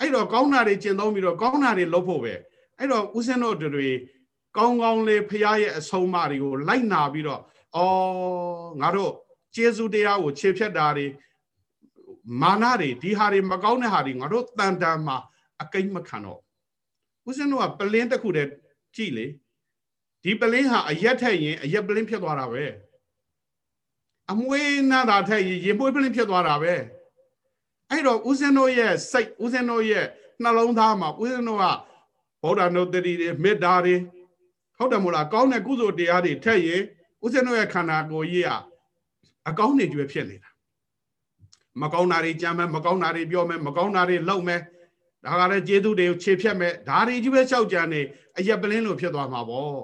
အဲ့တော့ကောင်းတာတွေကျင့်သုံးပြီးတော့ကောင်းတာတွေလုပ်ဖို့ပဲ အဲ့တော့ဦးဇင်းတို့တွေကောင်းကောင်းလေးဖရားရဲ့အဆုံးအမတွေကိုလိုက်နာပြီးတော့အော်ငါတို့ကျေးဇူးတရားကိုခြေဖြတ်တာတွေမာနတွေဒီဟာတွေမကောင်းတဲ့ဟာတွေငါတို့တန်တန်မှာအကိမ့်မခံတော့ဦးဇင်းတို့ကပလင်းတစ်ခုတည်းကြည့်လေဒီပလင်းဟာအရက်ထက်ရင်အရက်ပလင်းဖြစ်သွားတာပဲအမွေးနာတာထက်ရင်ရေမွေးပလင်းဖြစ်သွားတာပဲအဲ့တော့ဦးဇင်းတို့ရဲ့စိတ်ဦးဇင်းတို့ရဲ့နှလုံးသားမှာဦးဇင်းတို့က ဗုဒ္ဓနုတ္တိတွေမေတ္တာတွေဟုတ်တယ်မို့လားကောင်းတဲ့ကုသိုလ်တရားတွေထက်ရင်ဦးဇင်းတို့ရဲ့ခန္ဓာကိုယ်ကြီးကအကောင်းနေကြွယ်ဖြစ်နေတာမကောင်းတာတွေကြမ်းမယ်မကောင်းတာတွေပြောမယ်မကောင်းတာတွေလုပ်မယ်ဒါကလည်းကျေးဇူးတွေကိုခြေဖြတ်မယ်ဒါတွေကြီးပဲလျှောက်ကြံနေအရက်ပလင်းလိုဖြစ်သွားမှာပေါ့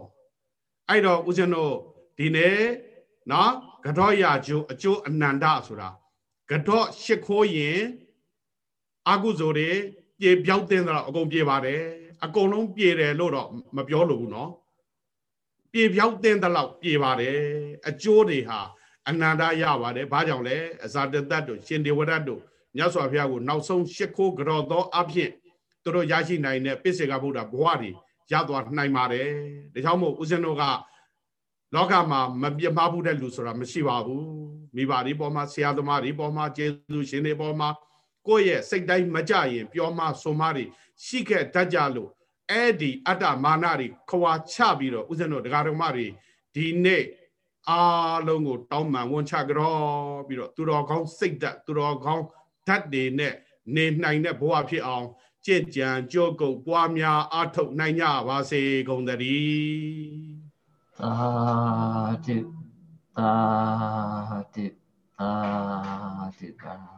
အဲ့တော့ဦးဇင်းတို့ဒီနေ့နော်ကတော့ရကျိုးအကျိုးအနန္တဆိုတာကတော့ရှ िख ိုးရင်အာကုဇိုတွေပြေပြောက်တင်းတော့အကုန်ပြေပါတယ် အကုန်လုံးပြေတယ်လို့တော့မပြောလို့ဘူးနော်ပြေပြောက်တင်းတဲ့လောက်ပြေပါတယ်အကျိုးတွေဟာအနန္တရပါတယ်ဘာကြောင့်လဲအဇာတတတ်တို့ရှင်ဒေဝရတ်တို့မြတ်စွာဘုရားကိုနောက်ဆုံးရှ िख ိုးကြောသောအဖြစ်သူတို့ရရှိနိုင်တဲ့ပိစေကဗုဒ္ဓဘဝတွေရသွားနိုင်ပါတယ်ဒါကြောင့်မို့ဦးဇင်းတို့ကလောကမှာမပြတ်မှားဘူးတဲ့လူဆိုတာမရှိပါဘူးမိဘတွေပေါ်မှာဆရာသမားတွေပေါ်မှာကျေးဇူးရှင်တွေပေါ်မှာကိုယ့်ရဲ့စိတ်တိုင်းမကြရင် ပြောမှဆိုမှတွေရှိခဲ့တတ်ကြလို့ အဲ့ဒီအတ္တမာနတွေခွာချပြီးတော့ဦးဇင်းတို့ဒကာဒကမတွေဒီနေ့အားလုံးကိုတောင်းပန်ဝန်ချကြောပြီးတော့သူတော်ကောင်းစိတ်ဓာတ်သူတော်ကောင်းဓာတ်တွေနဲ့နေနိုင်တဲ့ဘဝဖြစ်အောင်ကြင်ကြံကြိုးကုပ်ပွားများအားထုတ်နိုင်ကြပါစေကုန်သတည်းသာတုသာတုသာတုပါဗျာ